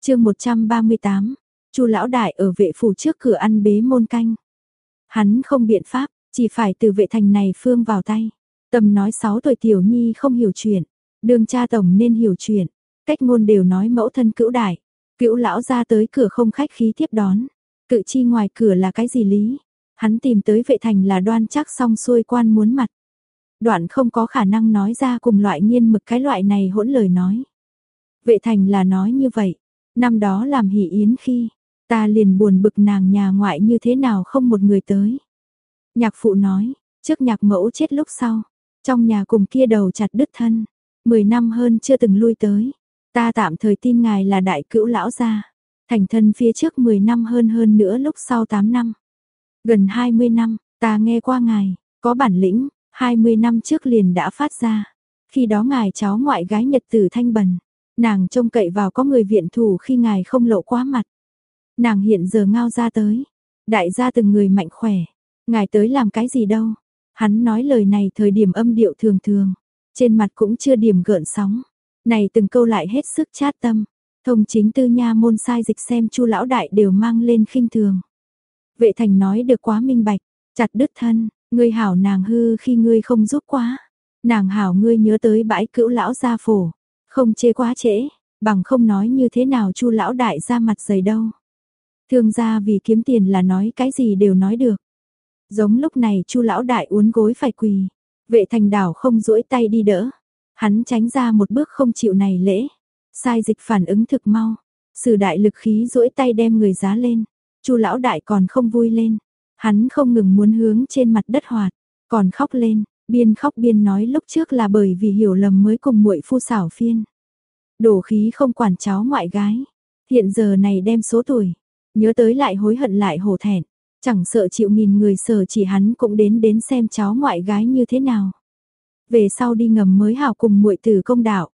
chương 138, chu lão đại ở vệ phủ trước cửa ăn bế môn canh. Hắn không biện pháp, chỉ phải từ vệ thành này phương vào tay. tầm nói 6 tuổi tiểu nhi không hiểu chuyện, đường cha tổng nên hiểu chuyện, cách ngôn đều nói mẫu thân cữu đại. Cữu lão ra tới cửa không khách khí tiếp đón, cự chi ngoài cửa là cái gì lý? Hắn tìm tới vệ thành là đoan chắc xong xuôi quan muốn mặt. Đoạn không có khả năng nói ra cùng loại nhiên mực cái loại này hỗn lời nói. Vệ thành là nói như vậy, năm đó làm hỷ yến khi, ta liền buồn bực nàng nhà ngoại như thế nào không một người tới. Nhạc phụ nói, trước nhạc mẫu chết lúc sau, trong nhà cùng kia đầu chặt đứt thân, 10 năm hơn chưa từng lui tới. Ta tạm thời tin ngài là đại cữu lão gia, thành thân phía trước 10 năm hơn hơn nữa lúc sau 8 năm. Gần 20 năm, ta nghe qua ngài, có bản lĩnh, 20 năm trước liền đã phát ra. Khi đó ngài cháu ngoại gái nhật tử thanh bần, nàng trông cậy vào có người viện thủ khi ngài không lộ quá mặt. Nàng hiện giờ ngao ra tới, đại gia từng người mạnh khỏe, ngài tới làm cái gì đâu. Hắn nói lời này thời điểm âm điệu thường thường, trên mặt cũng chưa điểm gợn sóng. Này từng câu lại hết sức chát tâm, thông chính tư nha môn sai dịch xem chu lão đại đều mang lên khinh thường. Vệ thành nói được quá minh bạch, chặt đứt thân, ngươi hảo nàng hư khi ngươi không giúp quá. Nàng hảo ngươi nhớ tới bãi cữu lão gia phổ, không chê quá trễ, bằng không nói như thế nào chu lão đại ra mặt dày đâu. Thương gia vì kiếm tiền là nói cái gì đều nói được. Giống lúc này chu lão đại uốn gối phải quỳ, vệ thành đảo không duỗi tay đi đỡ. Hắn tránh ra một bước không chịu này lễ. Sai dịch phản ứng thực mau, sử đại lực khí duỗi tay đem người giá lên. chu lão đại còn không vui lên, hắn không ngừng muốn hướng trên mặt đất hoạt, còn khóc lên, biên khóc biên nói lúc trước là bởi vì hiểu lầm mới cùng muội phu xảo phiên. Đổ khí không quản cháu ngoại gái, hiện giờ này đem số tuổi, nhớ tới lại hối hận lại hổ thẹn, chẳng sợ chịu nghìn người sở chỉ hắn cũng đến đến xem cháu ngoại gái như thế nào. Về sau đi ngầm mới hào cùng muội tử công đạo.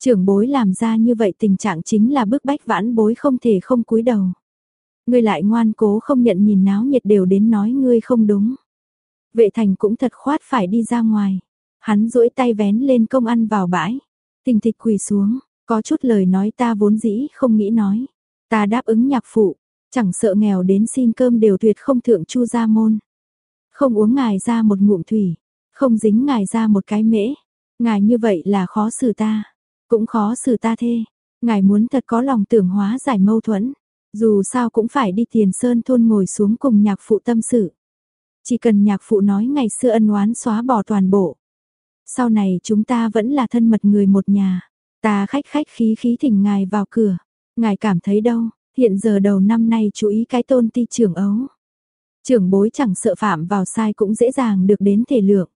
Trưởng bối làm ra như vậy tình trạng chính là bức bách vãn bối không thể không cúi đầu. Ngươi lại ngoan cố không nhận nhìn náo nhiệt đều đến nói ngươi không đúng. Vệ thành cũng thật khoát phải đi ra ngoài. Hắn duỗi tay vén lên công ăn vào bãi. Tình thịch quỳ xuống, có chút lời nói ta vốn dĩ không nghĩ nói. Ta đáp ứng nhạc phụ, chẳng sợ nghèo đến xin cơm đều tuyệt không thượng chu gia môn. Không uống ngài ra một ngụm thủy, không dính ngài ra một cái mễ. Ngài như vậy là khó xử ta, cũng khó xử ta thê. Ngài muốn thật có lòng tưởng hóa giải mâu thuẫn, dù sao cũng phải đi tiền sơn thôn ngồi xuống cùng nhạc phụ tâm sự. Chỉ cần nhạc phụ nói ngày xưa ân oán xóa bỏ toàn bộ. Sau này chúng ta vẫn là thân mật người một nhà. Ta khách khách khí khí thỉnh ngài vào cửa. Ngài cảm thấy đâu, hiện giờ đầu năm nay chú ý cái tôn ti trưởng ấu. Trưởng bối chẳng sợ phạm vào sai cũng dễ dàng được đến thể lượng.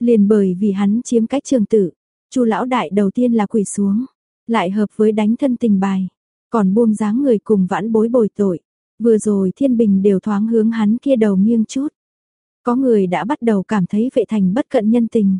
Liền bởi vì hắn chiếm cách trường tử, chu lão đại đầu tiên là quỳ xuống, lại hợp với đánh thân tình bài, còn buông dáng người cùng vãn bối bồi tội. Vừa rồi thiên bình đều thoáng hướng hắn kia đầu nghiêng chút. Có người đã bắt đầu cảm thấy vệ thành bất cận nhân tình.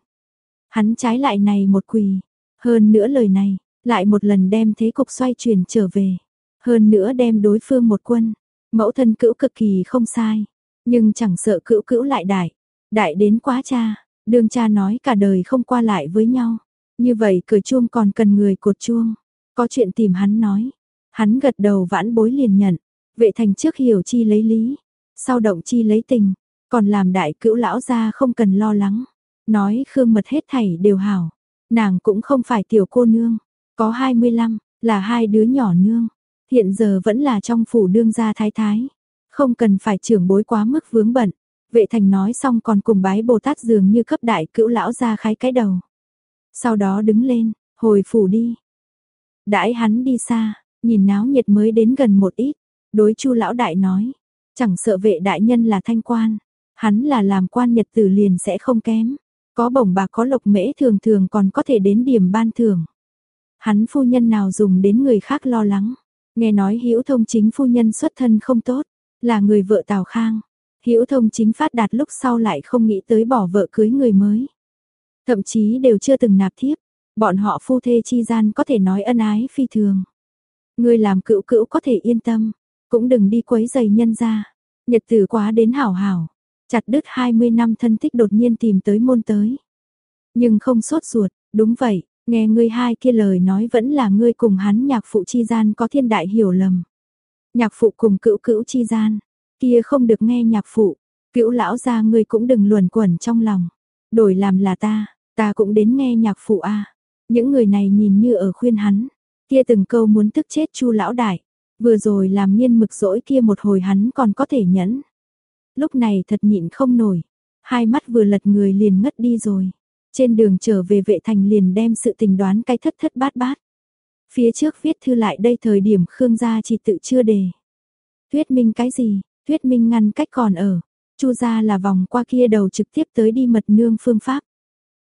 Hắn trái lại này một quỳ. Hơn nữa lời này, lại một lần đem thế cục xoay chuyển trở về. Hơn nữa đem đối phương một quân. Mẫu thân cữu cực kỳ không sai. Nhưng chẳng sợ cữu cữu lại đại. Đại đến quá cha. Đường cha nói cả đời không qua lại với nhau. Như vậy cửa chuông còn cần người cột chuông. Có chuyện tìm hắn nói. Hắn gật đầu vãn bối liền nhận. Vệ thành trước hiểu chi lấy lý. Sau động chi lấy tình. Còn làm đại cữu lão gia không cần lo lắng. Nói khương mật hết thảy đều hảo. Nàng cũng không phải tiểu cô nương. Có 25, là hai đứa nhỏ nương. Hiện giờ vẫn là trong phủ đương gia thái thái. Không cần phải trưởng bối quá mức vướng bận. Vệ thành nói xong còn cùng bái Bồ Tát dường như cấp đại cữu lão ra khái cái đầu. Sau đó đứng lên, hồi phủ đi. Đãi hắn đi xa, nhìn náo nhiệt mới đến gần một ít. Đối chu lão đại nói, chẳng sợ vệ đại nhân là thanh quan. Hắn là làm quan nhật tử liền sẽ không kém. Có bổng bạc có lộc mễ thường thường còn có thể đến điểm ban thưởng. Hắn phu nhân nào dùng đến người khác lo lắng. Nghe nói Hữu Thông chính phu nhân xuất thân không tốt, là người vợ Tào Khang. Hữu Thông chính phát đạt lúc sau lại không nghĩ tới bỏ vợ cưới người mới. Thậm chí đều chưa từng nạp thiếp, bọn họ phu thê chi gian có thể nói ân ái phi thường. Người làm cựu cữu có thể yên tâm, cũng đừng đi quấy giày nhân ra. Nhật tử quá đến hảo hảo, chặt đứt 20 năm thân thích đột nhiên tìm tới môn tới. Nhưng không sốt ruột, đúng vậy, Nghe ngươi hai kia lời nói vẫn là ngươi cùng hắn nhạc phụ chi gian có thiên đại hiểu lầm. Nhạc phụ cùng cữu cữu chi gian, kia không được nghe nhạc phụ, cữu lão gia ngươi cũng đừng luồn quẩn trong lòng. Đổi làm là ta, ta cũng đến nghe nhạc phụ a. Những người này nhìn như ở khuyên hắn, kia từng câu muốn tức chết Chu lão đại. Vừa rồi làm nghiên mực dỗi kia một hồi hắn còn có thể nhẫn. Lúc này thật nhịn không nổi, hai mắt vừa lật người liền ngất đi rồi. Trên đường trở về vệ thành liền đem sự tình đoán cái thất thất bát bát. Phía trước viết thư lại đây thời điểm Khương gia chỉ tự chưa đề. Thuyết minh cái gì? Thuyết minh ngăn cách còn ở. Chu gia là vòng qua kia đầu trực tiếp tới đi mật nương phương pháp.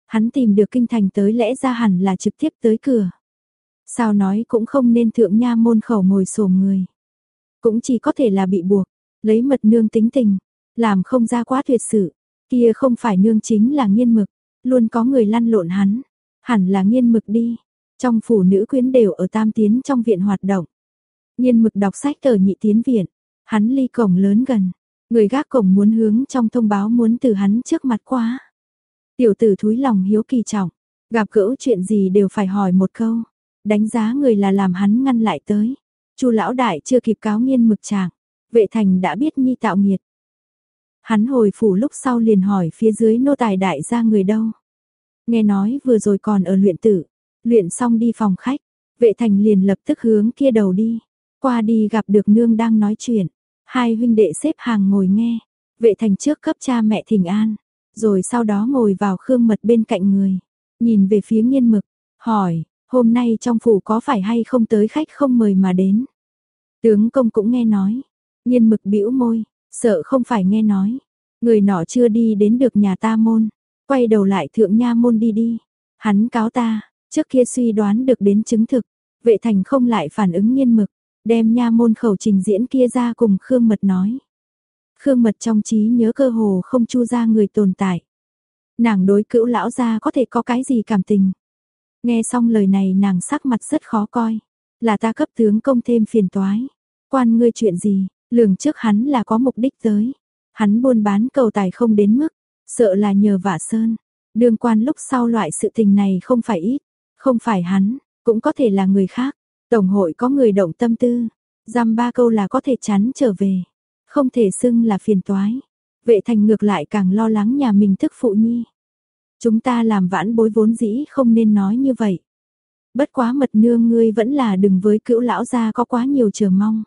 Hắn tìm được kinh thành tới lẽ ra hẳn là trực tiếp tới cửa. Sao nói cũng không nên thượng nha môn khẩu ngồi sổm người. Cũng chỉ có thể là bị buộc, lấy mật nương tính tình, làm không ra quá tuyệt sự. Kia không phải nương chính là nghiên mực, luôn có người lăn lộn hắn. Hẳn là nghiên mực đi. Trong phủ nữ quyến đều ở tam tiến trong viện hoạt động. Nghiên mực đọc sách ở nhị tiến viện. Hắn ly cổng lớn gần. Người gác cổng muốn hướng trong thông báo muốn từ hắn trước mặt quá. Tiểu tử thúi lòng hiếu kỳ trọng. Gặp gỡ chuyện gì đều phải hỏi một câu. Đánh giá người là làm hắn ngăn lại tới. Chu lão đại chưa kịp cáo nghiên mực trạng. Vệ thành đã biết nhi tạo nghiệt. Hắn hồi phủ lúc sau liền hỏi phía dưới nô tài đại gia người đâu. Nghe nói vừa rồi còn ở luyện tử. Luyện xong đi phòng khách. Vệ thành liền lập tức hướng kia đầu đi. Qua đi gặp được nương đang nói chuyện. Hai huynh đệ xếp hàng ngồi nghe. Vệ thành trước cấp cha mẹ thỉnh an. Rồi sau đó ngồi vào khương mật bên cạnh người. Nhìn về phía nghiên mực. Hỏi, hôm nay trong phủ có phải hay không tới khách không mời mà đến. Tướng công cũng nghe nói. Nghiên mực bĩu môi. Sợ không phải nghe nói. Người nọ chưa đi đến được nhà ta môn. Quay đầu lại thượng nha môn đi đi. Hắn cáo ta. Trước kia suy đoán được đến chứng thực. Vệ thành không lại phản ứng nghiên mực. Đem nha môn khẩu trình diễn kia ra cùng Khương Mật nói. Khương Mật trong trí nhớ cơ hồ không chu ra người tồn tại. Nàng đối cữu lão gia có thể có cái gì cảm tình. Nghe xong lời này nàng sắc mặt rất khó coi. Là ta cấp tướng công thêm phiền toái. Quan ngươi chuyện gì, lường trước hắn là có mục đích tới. Hắn buôn bán cầu tài không đến mức, sợ là nhờ vả sơn. Đường quan lúc sau loại sự tình này không phải ít, không phải hắn, cũng có thể là người khác. Tổng hội có người động tâm tư, dăm ba câu là có thể chắn trở về, không thể xưng là phiền toái. Vệ thành ngược lại càng lo lắng nhà mình thức phụ nhi. Chúng ta làm vãn bối vốn dĩ không nên nói như vậy. Bất quá mật nương ngươi vẫn là đừng với cữu lão gia có quá nhiều chờ mong.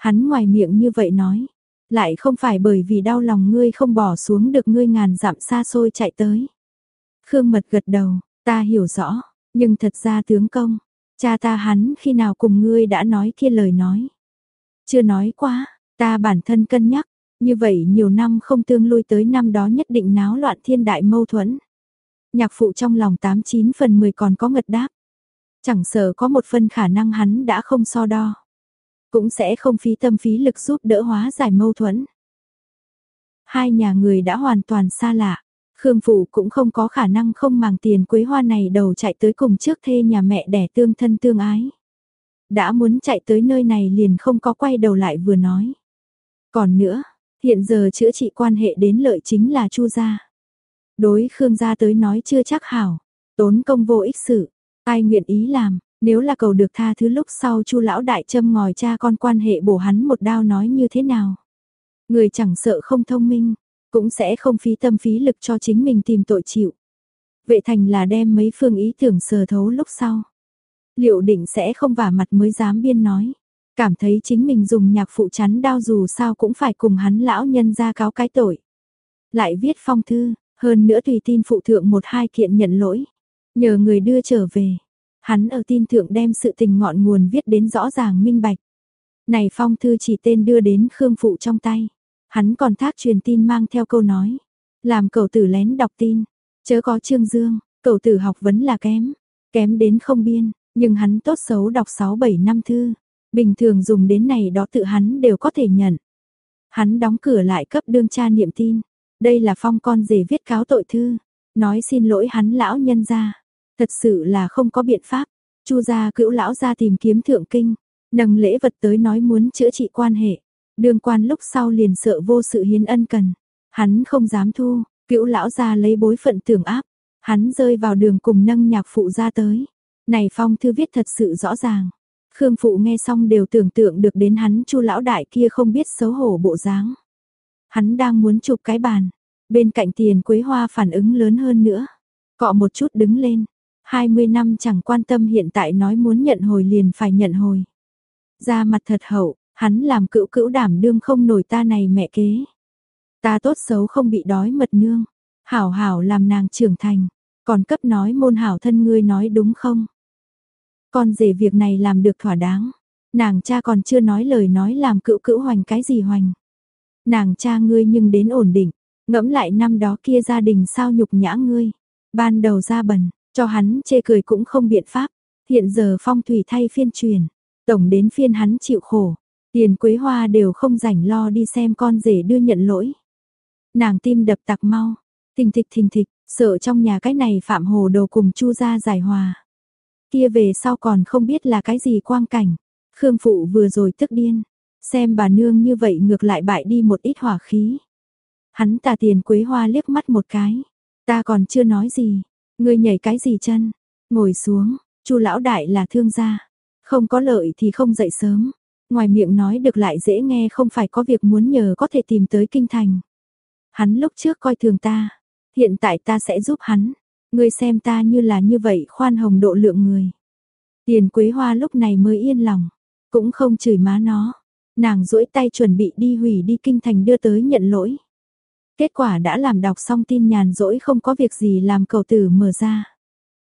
Hắn ngoài miệng như vậy nói, lại không phải bởi vì đau lòng ngươi không bỏ xuống được ngươi ngàn dặm xa xôi chạy tới. Khương mật gật đầu, ta hiểu rõ, nhưng thật ra tướng công, cha ta hắn khi nào cùng ngươi đã nói kia lời nói. Chưa nói quá, ta bản thân cân nhắc, như vậy nhiều năm không tương lui tới năm đó nhất định náo loạn thiên đại mâu thuẫn. Nhạc phụ trong lòng 89 phần 10 còn có ngật đáp. Chẳng sợ có một phần khả năng hắn đã không so đo. Cũng sẽ không phí tâm phí lực giúp đỡ hóa giải mâu thuẫn. Hai nhà người đã hoàn toàn xa lạ. Khương phủ cũng không có khả năng không màng tiền quế hoa này đầu chạy tới cùng trước thê nhà mẹ đẻ tương thân tương ái. Đã muốn chạy tới nơi này liền không có quay đầu lại vừa nói. Còn nữa, hiện giờ chữa trị quan hệ đến lợi chính là Chu gia. Đối Khương gia tới nói chưa chắc hảo, tốn công vô ích sự, ai nguyện ý làm, nếu là cầu được tha thứ lúc sau Chu lão đại châm ngòi cha con quan hệ bổ hắn một đao nói như thế nào. Người chẳng sợ không thông minh, cũng sẽ không phí tâm phí lực cho chính mình tìm tội chịu. Vệ thành là đem mấy phương ý tưởng sờ thấu lúc sau. Liệu định sẽ không vả mặt mới dám biên nói. Cảm thấy chính mình dùng nhạc phụ chắn đao dù sao cũng phải cùng hắn lão nhân ra cáo cái tội. Lại viết phong thư, hơn nữa tùy tin phụ thượng một hai kiện nhận lỗi. Nhờ người đưa trở về. Hắn ở tin thượng đem sự tình ngọn nguồn viết đến rõ ràng minh bạch. Này phong thư chỉ tên đưa đến Khương Phụ trong tay. Hắn còn thác truyền tin mang theo câu nói. Làm cậu tử lén đọc tin. Chớ có trương dương, cậu tử học vấn là kém. Kém đến không biên, nhưng hắn tốt xấu đọc 6-7 năm thư. Bình thường dùng đến này đó tự hắn đều có thể nhận. Hắn đóng cửa lại cấp đương cha niệm tin. Đây là phong con rể viết cáo tội thư. Nói xin lỗi hắn lão nhân ra. Thật sự là không có biện pháp. Chu gia cữu lão ra tìm kiếm thượng kinh. Nâng lễ vật tới nói muốn chữa trị quan hệ. Đương quan lúc sau liền sợ vô sự hiến ân cần. Hắn không dám thu, cữu lão ra lấy bối phận tưởng áp. Hắn rơi vào đường cùng nâng nhạc phụ ra tới. Này phong thư viết thật sự rõ ràng. Khương phụ nghe xong đều tưởng tượng được đến hắn chu lão đại kia không biết xấu hổ bộ dáng. Hắn đang muốn chụp cái bàn. Bên cạnh tiền quế hoa phản ứng lớn hơn nữa. Cọ một chút đứng lên. 20 năm chẳng quan tâm hiện tại nói muốn nhận hồi liền phải nhận hồi. Ra mặt thật hậu, hắn làm cữu cữu đảm đương không nổi ta này mẹ kế. Ta tốt xấu không bị đói mật nương. Hảo hảo làm nàng trưởng thành. Còn cấp nói môn hảo thân ngươi nói đúng không? Con rể việc này làm được thỏa đáng. Nàng cha còn chưa nói lời nói làm cữu cữu hoành cái gì hoành. Nàng cha ngươi nhưng đến ổn định. Ngẫm lại năm đó kia gia đình sao nhục nhã ngươi. Ban đầu ra bần, cho hắn chê cười cũng không biện pháp. Hiện giờ phong thủy thay phiên truyền. Tổng đến phiên hắn chịu khổ. Tiền quế hoa đều không rảnh lo đi xem con rể đưa nhận lỗi. Nàng tim đập tặc mau. Thình thịch thình thịch, sợ trong nhà cái này phạm hồ đầu cùng chu ra giải hòa. Kia về sau còn không biết là cái gì quang cảnh. Khương phụ vừa rồi tức điên. Xem bà nương như vậy ngược lại bại đi một ít hỏa khí. Hắn tà tiền quế hoa liếc mắt một cái. Ta còn chưa nói gì. Ngươi nhảy cái gì chân? Ngồi xuống, chu lão đại là thương gia. Không có lợi thì không dậy sớm. Ngoài miệng nói được lại dễ nghe không phải có việc muốn nhờ có thể tìm tới kinh thành. Hắn lúc trước coi thường ta. Hiện tại ta sẽ giúp hắn. Ngươi xem ta như là như vậy khoan hồng độ lượng người. Tiền quế hoa lúc này mới yên lòng. Cũng không chửi má nó. Nàng duỗi tay chuẩn bị đi hủy đi kinh thành đưa tới nhận lỗi. Kết quả đã làm đọc xong tin nhàn rỗi không có việc gì làm cầu tử mở ra.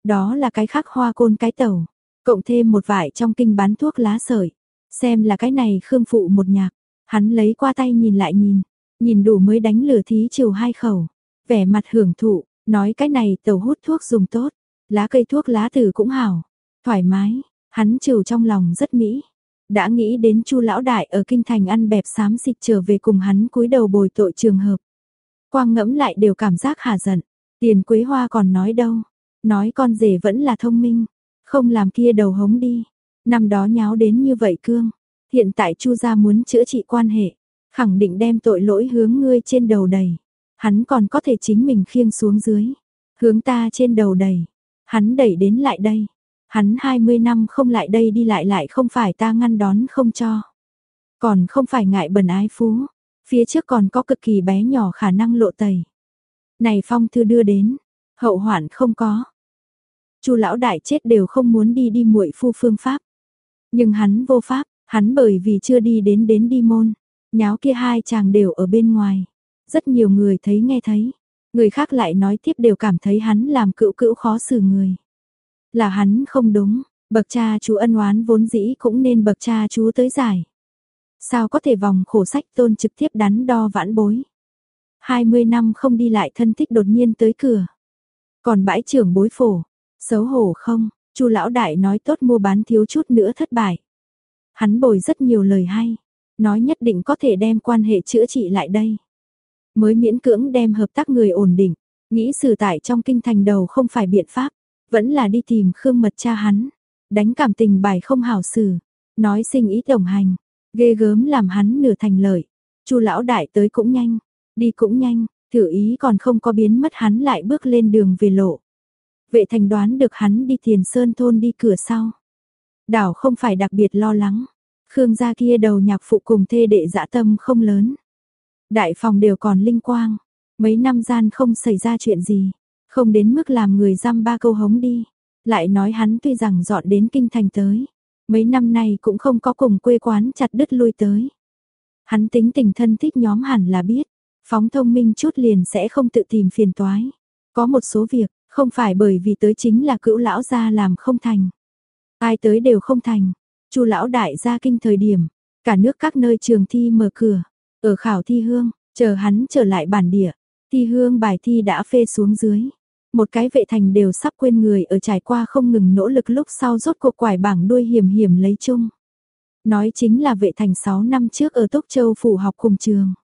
Đó là cái khắc hoa côn cái tàu, cộng thêm một vải trong kinh bán thuốc lá sợi. Xem là cái này khương phụ một nhạc, hắn lấy qua tay nhìn lại nhìn, nhìn đủ mới đánh lửa thí chiều hai khẩu. Vẻ mặt hưởng thụ, nói cái này tàu hút thuốc dùng tốt, lá cây thuốc lá tử cũng hảo, thoải mái, hắn chiều trong lòng rất mỹ. Đã nghĩ đến chu lão đại ở kinh thành ăn bẹp xám xịt trở về cùng hắn cúi đầu bồi tội trường hợp. Quang ngẫm lại đều cảm giác hà giận. Tiền quế hoa còn nói đâu. Nói con rể vẫn là thông minh. Không làm kia đầu hống đi. Năm đó nháo đến như vậy cương. Hiện tại chu gia muốn chữa trị quan hệ. Khẳng định đem tội lỗi hướng ngươi trên đầu đầy. Hắn còn có thể chính mình khiêng xuống dưới. Hướng ta trên đầu đầy. Hắn đẩy đến lại đây. Hắn 20 năm không lại đây đi lại lại không phải ta ngăn đón không cho. Còn không phải ngại bần ái phú. Phía trước còn có cực kỳ bé nhỏ khả năng lộ tẩy. Này phong thư đưa đến, hậu hoạn không có. Chu lão đại chết đều không muốn đi đi muội phu phương pháp. Nhưng hắn vô pháp, hắn bởi vì chưa đi đến đến đi môn, nháo kia hai chàng đều ở bên ngoài. Rất nhiều người thấy nghe thấy, người khác lại nói tiếp đều cảm thấy hắn làm cựu cữu khó xử người. Là hắn không đúng, bậc cha chú ân oán vốn dĩ cũng nên bậc cha chú tới giải. Sao có thể vòng khổ sách tôn trực tiếp đắn đo vãn bối. 20 năm không đi lại thân thích đột nhiên tới cửa. Còn bãi trưởng bối phổ, xấu hổ không, chu lão đại nói tốt mua bán thiếu chút nữa thất bại. Hắn bồi rất nhiều lời hay, nói nhất định có thể đem quan hệ chữa trị lại đây. Mới miễn cưỡng đem hợp tác người ổn định, nghĩ xử tại trong kinh thành đầu không phải biện pháp, vẫn là đi tìm Khương Mật cha hắn, đánh cảm tình bài không hảo xử, nói sinh ý đồng hành, Ghê gớm làm hắn nửa thành lợi. Chu lão đại tới cũng nhanh, đi cũng nhanh, thử ý còn không có biến mất hắn lại bước lên đường về lộ. Vệ thành đoán được hắn đi thiền sơn thôn đi cửa sau. Đảo không phải đặc biệt lo lắng. Khương gia kia đầu nhạc phụ cùng thê đệ dã tâm không lớn. Đại phòng đều còn linh quang. Mấy năm gian không xảy ra chuyện gì. Không đến mức làm người dăm ba câu hống đi. Lại nói hắn tuy rằng dọn đến kinh thành tới. Mấy năm nay cũng không có cùng quê quán chặt đứt lui tới. Hắn tính tình thân thích nhóm hẳn là biết, phóng thông minh chút liền sẽ không tự tìm phiền toái. Có một số việc, không phải bởi vì tới chính là cữu lão gia làm không thành. Ai tới đều không thành. Chu lão đại gia kinh thời điểm, cả nước các nơi trường thi mở cửa, ở khảo thi hương, chờ hắn trở lại bản địa, thi hương bài thi đã phê xuống dưới. Một cái vệ thành đều sắp quên người ở trải qua không ngừng nỗ lực lúc sau rốt cuộc quải bảng đuôi hiểm hiểm lấy chung. Nói chính là vệ thành 6 năm trước ở Tốc Châu phủ học cùng trường.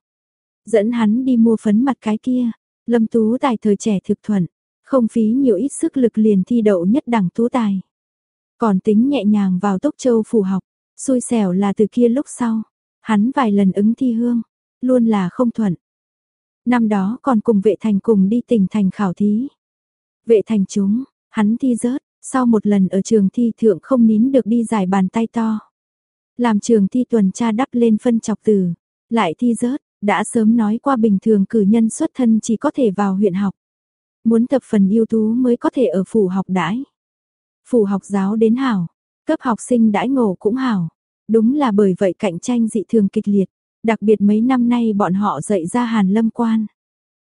Dẫn hắn đi mua phấn mặt cái kia, lâm tú tài thời trẻ thực thuận, không phí nhiều ít sức lực liền thi đậu nhất đẳng tú tài. Còn tính nhẹ nhàng vào Tốc Châu phủ học, xui xẻo là từ kia lúc sau, hắn vài lần ứng thi hương, luôn là không thuận. Năm đó còn cùng vệ thành cùng đi tỉnh thành khảo thí. Vệ thành chúng, hắn thi rớt, sau một lần ở trường thi thượng không nín được đi giải bàn tay to. Làm trường thi tuần tra đắp lên phân chọc từ, lại thi rớt, đã sớm nói qua bình thường cử nhân xuất thân chỉ có thể vào huyện học. Muốn tập phần ưu tú mới có thể ở phủ học đãi. Phủ học giáo đến hảo, cấp học sinh đãi ngộ cũng hảo. Đúng là bởi vậy cạnh tranh dị thường kịch liệt, đặc biệt mấy năm nay bọn họ dạy ra Hàn Lâm quan.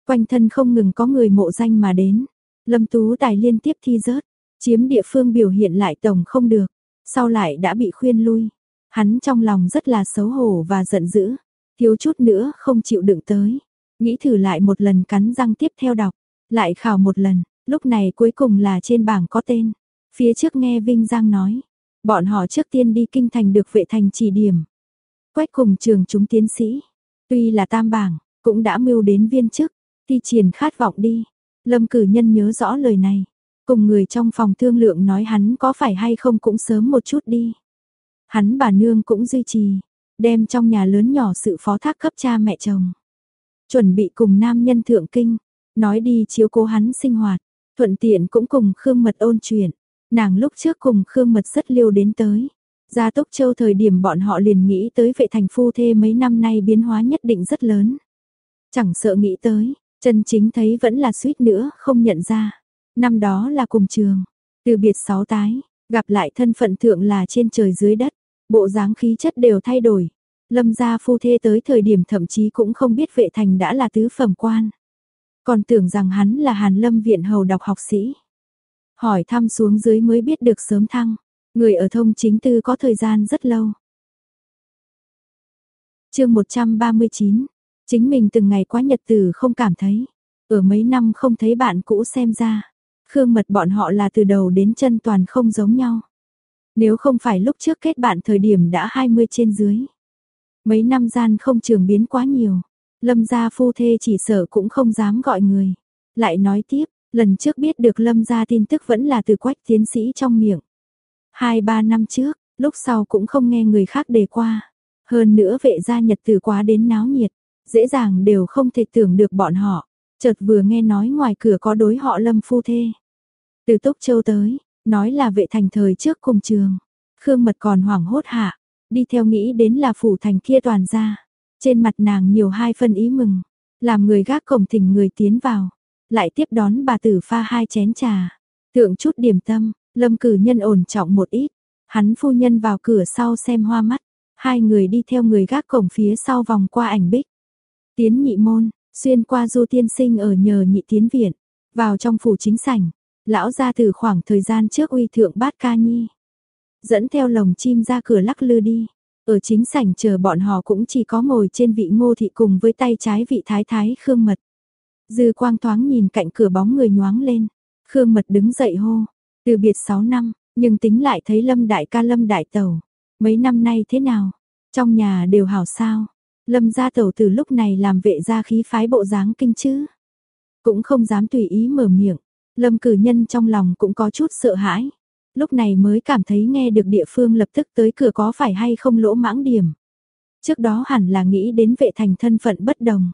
Quanh thân không ngừng có người mộ danh mà đến. Lâm Tú Tài liên tiếp thi rớt, chiếm địa phương biểu hiện lại tổng không được, sau lại đã bị khuyên lui. Hắn trong lòng rất là xấu hổ và giận dữ, thiếu chút nữa không chịu đựng tới. Nghĩ thử lại một lần cắn răng tiếp theo đọc, lại khảo một lần, lúc này cuối cùng là trên bảng có tên. Phía trước nghe Vinh Giang nói, bọn họ trước tiên đi kinh thành được vệ thành chỉ điểm. Quách cùng trường chúng tiến sĩ, tuy là tam bảng, cũng đã mưu đến viên chức, thi triển khát vọng đi. Lâm cử nhân nhớ rõ lời này, cùng người trong phòng thương lượng nói hắn có phải hay không cũng sớm một chút đi. Hắn bà nương cũng duy trì, đem trong nhà lớn nhỏ sự phó thác cấp cha mẹ chồng. Chuẩn bị cùng nam nhân thượng kinh, nói đi chiếu cố hắn sinh hoạt, thuận tiện cũng cùng Khương Mật ôn chuyện. Nàng lúc trước cùng Khương Mật rất liêu đến tới. Gia Tốc Châu thời điểm bọn họ liền nghĩ tới vệ thành phu thê mấy năm nay biến hóa nhất định rất lớn. Chẳng sợ nghĩ tới, chân chính thấy vẫn là suýt nữa không nhận ra. Năm đó là cùng trường, từ biệt sáu tái, gặp lại thân phận thượng là trên trời dưới đất, bộ dáng khí chất đều thay đổi. Lâm gia phu thê tới thời điểm thậm chí cũng không biết vệ thành đã là tứ phẩm quan. Còn tưởng rằng hắn là Hàn Lâm viện hầu đọc học sĩ. Hỏi thăm xuống dưới mới biết được sớm thăng. Người ở thông chính tư có thời gian rất lâu. chương 139. Chính mình từng ngày quá nhật tử không cảm thấy. Ở mấy năm không thấy bạn cũ xem ra. Khương mật bọn họ là từ đầu đến chân toàn không giống nhau. Nếu không phải lúc trước kết bạn thời điểm đã 20 trên dưới. Mấy năm gian không trường biến quá nhiều. Lâm gia phu thê chỉ sợ cũng không dám gọi người. Lại nói tiếp, lần trước biết được Lâm gia tin tức vẫn là từ quách tiến sĩ trong miệng. Hai ba năm trước, lúc sau cũng không nghe người khác đề qua. Hơn nữa vệ gia nhật từ quá đến náo nhiệt, dễ dàng đều không thể tưởng được bọn họ. Chợt vừa nghe nói ngoài cửa có đối họ Lâm phu thê. Từ Túc Châu tới, nói là vệ thành thời trước cùng trường. Khương Mật còn hoảng hốt hạ, đi theo nghĩ đến là phủ thành kia toàn ra. Trên mặt nàng nhiều hai phân ý mừng, làm người gác cổng thỉnh người tiến vào, lại tiếp đón bà tử pha hai chén trà, thượng chút điểm tâm, lâm cử nhân ổn trọng một ít, hắn phu nhân vào cửa sau xem hoa mắt, hai người đi theo người gác cổng phía sau vòng qua ảnh bích. Tiến nhị môn, xuyên qua du tiên sinh ở nhờ nhị tiến viện, vào trong phủ chính sảnh, lão ra từ khoảng thời gian trước uy thượng bát ca nhi. Dẫn theo lồng chim ra cửa lắc lư đi, ở chính sảnh chờ bọn họ cũng chỉ có ngồi trên vị ngô thị cùng với tay trái vị thái thái Khương Mật. Dư quang thoáng nhìn cạnh cửa bóng người nhoáng lên. Khương Mật đứng dậy hô. Từ biệt 6 năm, nhưng tính lại thấy Lâm Đại ca Lâm Đại Tẩu. Mấy năm nay thế nào? Trong nhà đều hảo sao? Lâm gia tẩu từ lúc này làm vệ gia khí phái bộ dáng kinh chứ. Cũng không dám tùy ý mở miệng. Lâm cử nhân trong lòng cũng có chút sợ hãi lúc này mới cảm thấy nghe được địa phương lập tức tới cửa có phải hay không lỗ mãng điểm. Trước đó hẳn là nghĩ đến vệ thành thân phận bất đồng.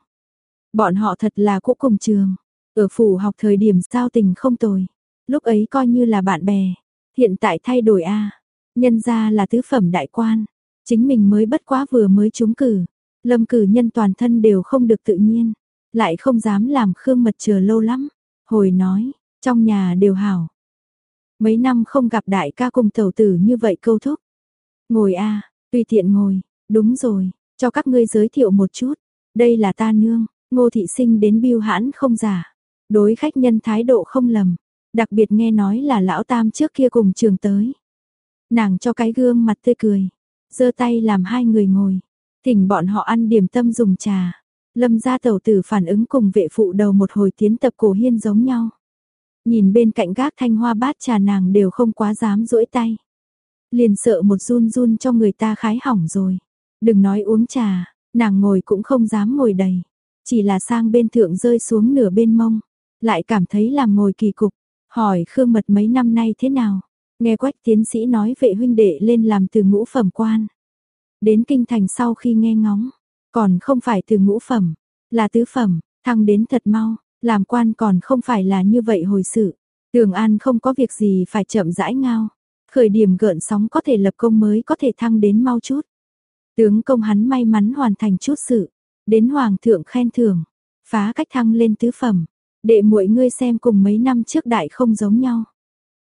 Bọn họ thật là cũ cùng trường, ở phủ học thời điểm giao tình không tồi, lúc ấy coi như là bạn bè, hiện tại thay đổi a nhân ra là tứ phẩm đại quan, chính mình mới bất quá vừa mới trúng cử, lâm cử nhân toàn thân đều không được tự nhiên, lại không dám làm khương mật chờ lâu lắm, hồi nói, trong nhà đều hảo, Mấy năm không gặp đại ca cùng tẩu tử như vậy câu thúc. Ngồi a, tùy tiện ngồi, đúng rồi, cho các ngươi giới thiệu một chút. Đây là ta nương, ngô thị sinh đến biêu hãn không giả. Đối khách nhân thái độ không lầm, đặc biệt nghe nói là lão tam trước kia cùng trường tới. Nàng cho cái gương mặt tươi cười, giơ tay làm hai người ngồi, thỉnh bọn họ ăn điểm tâm dùng trà. Lâm gia tẩu tử phản ứng cùng vệ phụ đầu một hồi tiến tập cổ hiên giống nhau. Nhìn bên cạnh gác thanh hoa bát trà nàng đều không quá dám duỗi tay. Liền sợ một run run cho người ta khái hỏng rồi. Đừng nói uống trà, nàng ngồi cũng không dám ngồi đầy. Chỉ là sang bên thượng rơi xuống nửa bên mông. Lại cảm thấy làm ngồi kỳ cục. Hỏi Khương Mật mấy năm nay thế nào? Nghe quách tiến sĩ nói vệ huynh đệ lên làm từ ngũ phẩm quan. Đến kinh thành sau khi nghe ngóng. Còn không phải từ ngũ phẩm, là tứ phẩm, thăng đến thật mau. Làm quan còn không phải là như vậy hồi sự, Tường An không có việc gì phải chậm rãi ngao. Khởi điểm gợn sóng có thể lập công mới có thể thăng đến mau chút. Tướng công hắn may mắn hoàn thành chút sự. Đến hoàng thượng khen thưởng. Phá cách thăng lên tứ phẩm. Đệ muội ngươi xem cùng mấy năm trước đại không giống nhau.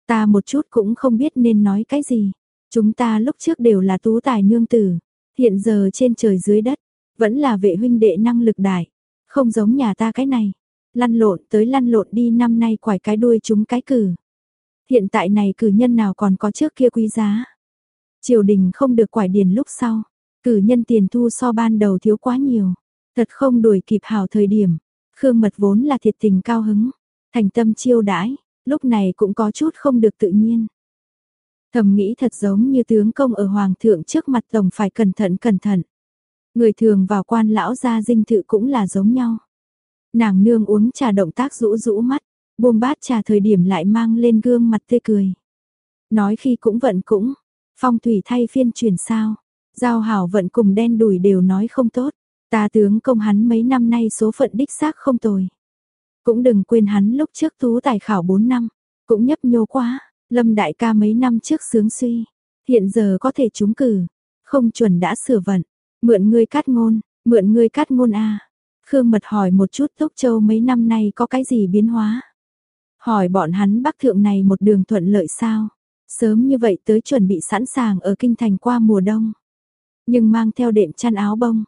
Ta một chút cũng không biết nên nói cái gì. Chúng ta lúc trước đều là tú tài nương tử. Hiện giờ trên trời dưới đất. Vẫn là vệ huynh đệ năng lực đại. Không giống nhà ta cái này. Lăn lộn tới lăn lộn đi năm nay quải cái đuôi chúng cái cử. Hiện tại này cử nhân nào còn có trước kia quý giá. Triều đình không được quải điền lúc sau. Cử nhân tiền thu so ban đầu thiếu quá nhiều. Thật không đuổi kịp hảo thời điểm. Khương Mật vốn là thiệt tình cao hứng, thành tâm chiêu đãi, lúc này cũng có chút không được tự nhiên. Thầm nghĩ thật giống như tướng công ở hoàng thượng trước mặt tổng phải cẩn thận cẩn thận. Người thường vào quan lão gia dinh thự cũng là giống nhau. Nàng nương uống trà động tác rũ rũ mắt, buông bát trà thời điểm lại mang lên gương mặt tươi cười. Nói khi cũng vận cũng, phong thủy thay phiên chuyển sao, giao hảo vận cùng đen đùi đều nói không tốt. Ta tướng công hắn mấy năm nay số phận đích xác không tồi. Cũng đừng quên hắn lúc trước tú tài khảo 4 năm, cũng nhấp nhô quá, lâm đại ca mấy năm trước sướng suy, hiện giờ có thể trúng cử, không chuẩn đã sửa vận, mượn ngươi cát ngôn, mượn ngươi cát ngôn a. Khương Mật hỏi một chút Tốc Châu mấy năm nay có cái gì biến hóa? Hỏi bọn hắn Bắc Thượng này một đường thuận lợi sao? Sớm như vậy tới chuẩn bị sẵn sàng ở kinh thành qua mùa đông. Nhưng mang theo đệm chăn áo bông,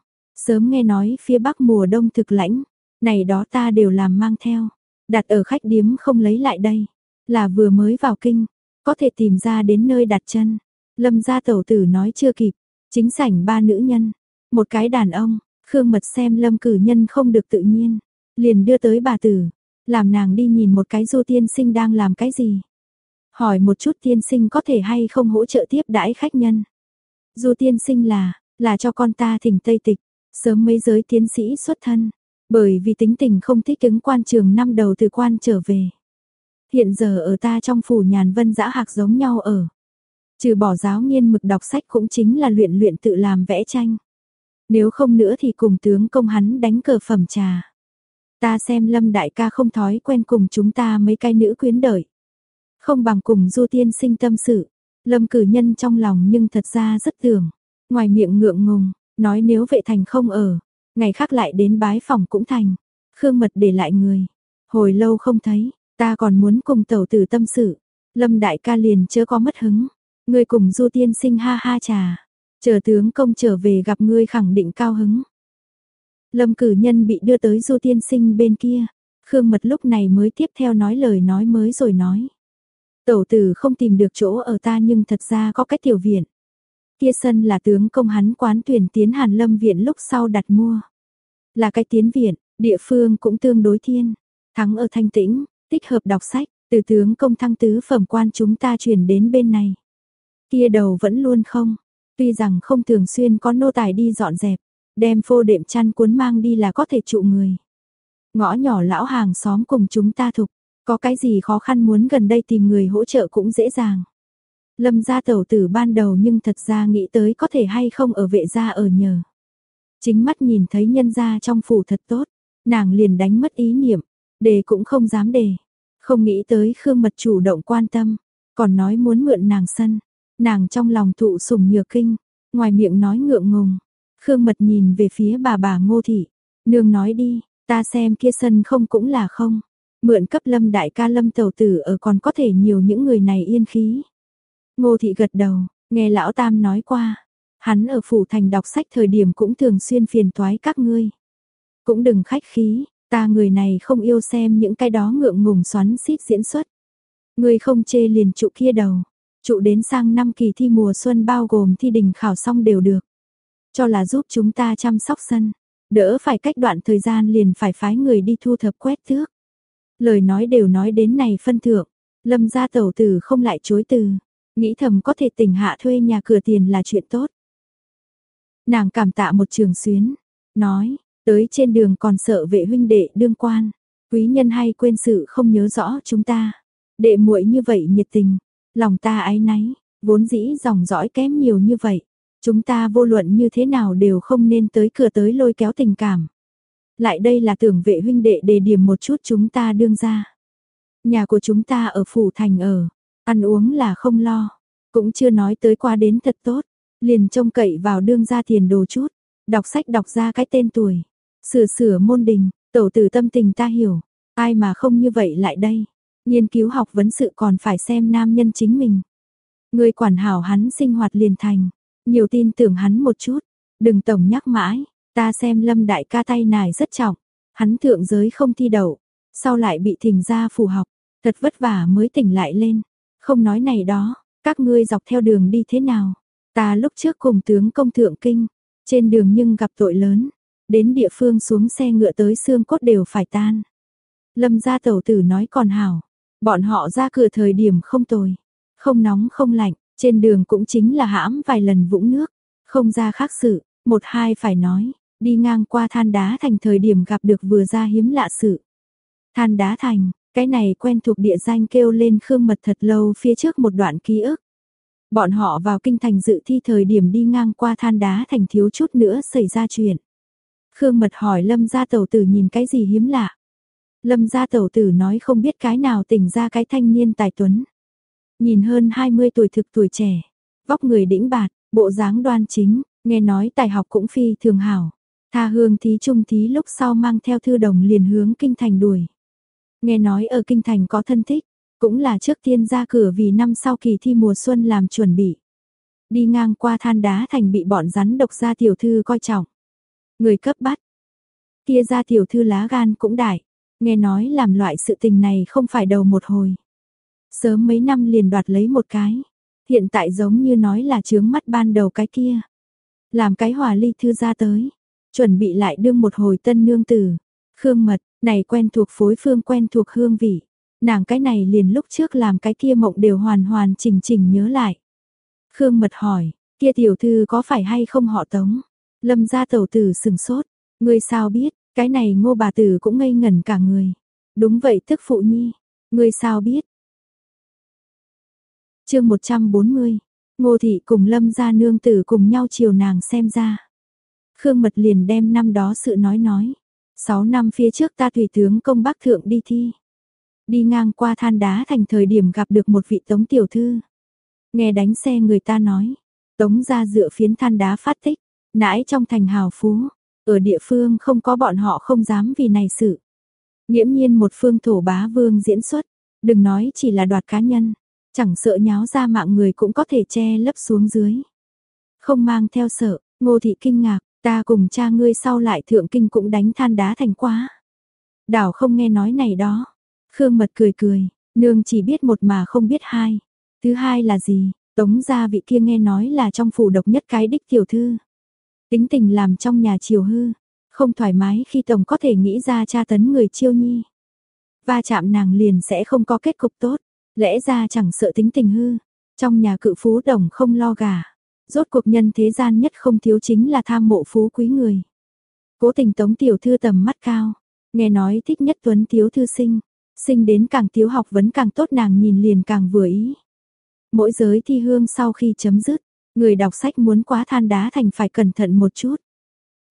Sớm nghe nói phía bắc mùa đông thực lãnh, này đó ta đều làm mang theo, đặt ở khách điếm không lấy lại đây, là vừa mới vào kinh, có thể tìm ra đến nơi đặt chân. Lâm gia tẩu tử nói chưa kịp, chính sảnh ba nữ nhân, một cái đàn ông, Khương Mật xem Lâm cử nhân không được tự nhiên, liền đưa tới bà tử, làm nàng đi nhìn một cái du tiên sinh đang làm cái gì. Hỏi một chút tiên sinh có thể hay không hỗ trợ tiếp đãi khách nhân. Du tiên sinh là, là cho con ta thỉnh Tây Tịch, Sớm mấy giới tiến sĩ xuất thân, bởi vì tính tình không thích ứng quan trường năm đầu từ quan trở về. Hiện giờ ở ta trong phủ nhàn vân dã hạc giống nhau ở. Trừ bỏ giáo nghiên mực đọc sách cũng chính là luyện luyện tự làm vẽ tranh. Nếu không nữa thì cùng tướng công hắn đánh cờ phẩm trà. Ta xem lâm đại ca không thói quen cùng chúng ta mấy cái nữ quyến đợi. Không bằng cùng du tiên sinh tâm sự. Lâm cử nhân trong lòng nhưng thật ra rất tưởng. Ngoài miệng ngượng ngùng, Nói nếu vệ thành không ở, ngày khác lại đến bái phòng cũng thành. Khương mật để lại người. Hồi lâu không thấy, ta còn muốn cùng tẩu tử tâm sự. Lâm đại ca liền chớ có mất hứng. Ngươi cùng du tiên sinh ha ha trà. Chờ tướng công trở về gặp ngươi khẳng định cao hứng. Lâm cử nhân bị đưa tới du tiên sinh bên kia. Khương mật lúc này mới tiếp theo nói lời nói mới rồi nói. Tẩu tử không tìm được chỗ ở ta nhưng thật ra có cách tiểu viện. Kia sân là tướng công hắn quán tuyển tiến Hàn Lâm viện lúc sau đặt mua. Là cái tiến viện, địa phương cũng tương đối thiên. Thắng ở thanh tĩnh, tích hợp đọc sách, từ tướng công thăng tứ phẩm quan chúng ta chuyển đến bên này. Kia đầu vẫn luôn không, tuy rằng không thường xuyên có nô tài đi dọn dẹp, đem phô đệm chăn cuốn mang đi là có thể trụ người. Ngõ nhỏ lão hàng xóm cùng chúng ta thục, có cái gì khó khăn muốn gần đây tìm người hỗ trợ cũng dễ dàng. Lâm gia tẩu tử ban đầu nhưng thật ra nghĩ tới có thể hay không ở vệ gia ở nhờ. Chính mắt nhìn thấy nhân gia trong phủ thật tốt, nàng liền đánh mất ý niệm, đề cũng không dám đề. Không nghĩ tới Khương Mật chủ động quan tâm, còn nói muốn mượn nàng sân. Nàng trong lòng thụ sủng nhược kinh, ngoài miệng nói ngượng ngùng. Khương Mật nhìn về phía bà bà Ngô Thị, nương nói đi, ta xem kia sân không cũng là không. Mượn cấp lâm đại ca lâm tẩu tử ở còn có thể nhiều những người này yên khí. Ngô thị gật đầu, nghe lão tam nói qua, hắn ở phủ thành đọc sách thời điểm cũng thường xuyên phiền toái các ngươi. Cũng đừng khách khí, ta người này không yêu xem những cái đó ngượng ngùng xoắn xít diễn xuất. người không chê liền trụ kia đầu, trụ đến sang năm kỳ thi mùa xuân bao gồm thi đình khảo xong đều được. Cho là giúp chúng ta chăm sóc sân, đỡ phải cách đoạn thời gian liền phải phái người đi thu thập quét tước. Lời nói đều nói đến này phân thượng, lâm gia tẩu tử không lại chối từ. Nghĩ thầm có thể tỉnh hạ thuê nhà cửa tiền là chuyện tốt. Nàng cảm tạ một trường xuyến, nói, tới trên đường còn sợ vệ huynh đệ đương quan, quý nhân hay quên sự không nhớ rõ chúng ta. Đệ muội như vậy nhiệt tình, lòng ta ái náy, vốn dĩ dòng dõi kém nhiều như vậy. Chúng ta vô luận như thế nào đều không nên tới cửa tới lôi kéo tình cảm. Lại đây là tưởng vệ huynh đệ đề điểm một chút chúng ta đương ra. nhà của chúng ta ở phủ thành ở, ăn uống là không lo, cũng chưa nói tới qua đến thật tốt, liền trông cậy vào đương ra tiền đồ chút, đọc sách đọc ra cái tên tuổi, sửa sửa môn đình, tổ tử tâm tình ta hiểu, ai mà không như vậy lại đây, nghiên cứu học vấn sự còn phải xem nam nhân chính mình. Người quản hảo hắn sinh hoạt liền thành, nhiều tin tưởng hắn một chút, đừng tổng nhắc mãi, ta xem lâm đại ca tay nài rất trọng, hắn thượng giới không thi đậu, sau lại bị thỉnh ra phù học, thật vất vả mới tỉnh lại lên, không nói này đó, các ngươi dọc theo đường đi thế nào, ta lúc trước cùng tướng công thượng kinh, trên đường nhưng gặp tội lớn, đến địa phương xuống xe ngựa tới xương cốt đều phải tan. Lâm gia tẩu tử nói còn hảo, bọn họ ra cửa thời điểm không tồi, không nóng không lạnh, trên đường cũng chính là hãm vài lần vũng nước, không ra khác sự, một hai phải nói, đi ngang qua than đá thành thời điểm gặp được vừa ra hiếm lạ sự. Than đá thành, cái này quen thuộc địa danh kêu lên Khương Mật thật lâu phía trước một đoạn ký ức. Bọn họ vào kinh thành dự thi thời điểm đi ngang qua than đá thành thiếu chút nữa xảy ra chuyện. Khương Mật hỏi Lâm gia tẩu tử nhìn cái gì hiếm lạ. Lâm gia tẩu tử nói không biết cái nào tỉnh ra cái thanh niên tài tuấn. Nhìn hơn 20 tuổi thực tuổi trẻ, vóc người đĩnh bạt, bộ dáng đoan chính, nghe nói tài học cũng phi thường hảo. Tha hương thí trung thí lúc sau mang theo thư đồng liền hướng kinh thành đuổi. Nghe nói ở kinh thành có thân thích, cũng là trước tiên ra cửa vì năm sau kỳ thi mùa xuân làm chuẩn bị. Đi ngang qua than đá thành bị bọn rắn độc ra tiểu thư coi trọng. Người cấp bắt. Kia ra tiểu thư lá gan cũng đại. Nghe nói làm loại sự tình này không phải đầu một hồi. Sớm mấy năm liền đoạt lấy một cái. Hiện tại giống như nói là chướng mắt ban đầu cái kia. Làm cái hòa ly thư ra tới. Chuẩn bị lại đương một hồi tân nương tử. Khương mật, này quen thuộc phối phương quen thuộc hương vị. Nàng cái này liền lúc trước làm cái kia mộng đều hoàn hoàn chỉnh chỉnh nhớ lại. Khương mật hỏi, kia tiểu thư có phải hay không họ tống? Lâm gia tẩu tử sừng sốt, ngươi sao biết, cái này ngô bà tử cũng ngây ngẩn cả người. Đúng vậy tức phụ nhi, ngươi sao biết? chương 140, ngô thị cùng lâm gia nương tử cùng nhau chiều nàng xem ra. Khương mật liền đem năm đó sự nói nói. Sáu năm phía trước ta tùy tướng công bắc thượng đi thi. Đi ngang qua than đá thành thời điểm gặp được một vị tống tiểu thư. Nghe đánh xe người ta nói. Tống ra dựa phiến than đá phát tích. Nãi trong thành hào phú. Ở địa phương không có bọn họ không dám vì này sự. Nghiễm nhiên một phương thổ bá vương diễn xuất. Đừng nói chỉ là đoạt cá nhân. Chẳng sợ nháo ra mạng người cũng có thể che lấp xuống dưới. Không mang theo sợ, ngô thị kinh ngạc, ta cùng cha ngươi sau lại thượng kinh cũng đánh than đá thành quá. Đảo không nghe nói này đó. Khương mật cười cười, nương chỉ biết một mà không biết hai. Thứ hai là gì, tống gia vị kia nghe nói là trong phủ độc nhất cái đích tiểu thư. Tính tình làm trong nhà chiều hư, không thoải mái khi tổng có thể nghĩ ra cha tấn người chiêu nhi. Va chạm nàng liền sẽ không có kết cục tốt, lẽ ra chẳng sợ tính tình hư. Trong nhà cự phú đồng không lo gà, rốt cuộc nhân thế gian nhất không thiếu chính là tham mộ phú quý người. Cố tình tống tiểu thư tầm mắt cao, nghe nói thích nhất tuấn thiếu thư sinh, sinh đến càng thiếu học vấn càng tốt nàng nhìn liền càng vừa ý. Mỗi giới thi hương sau khi chấm dứt, người đọc sách muốn quá than đá thành phải cẩn thận một chút.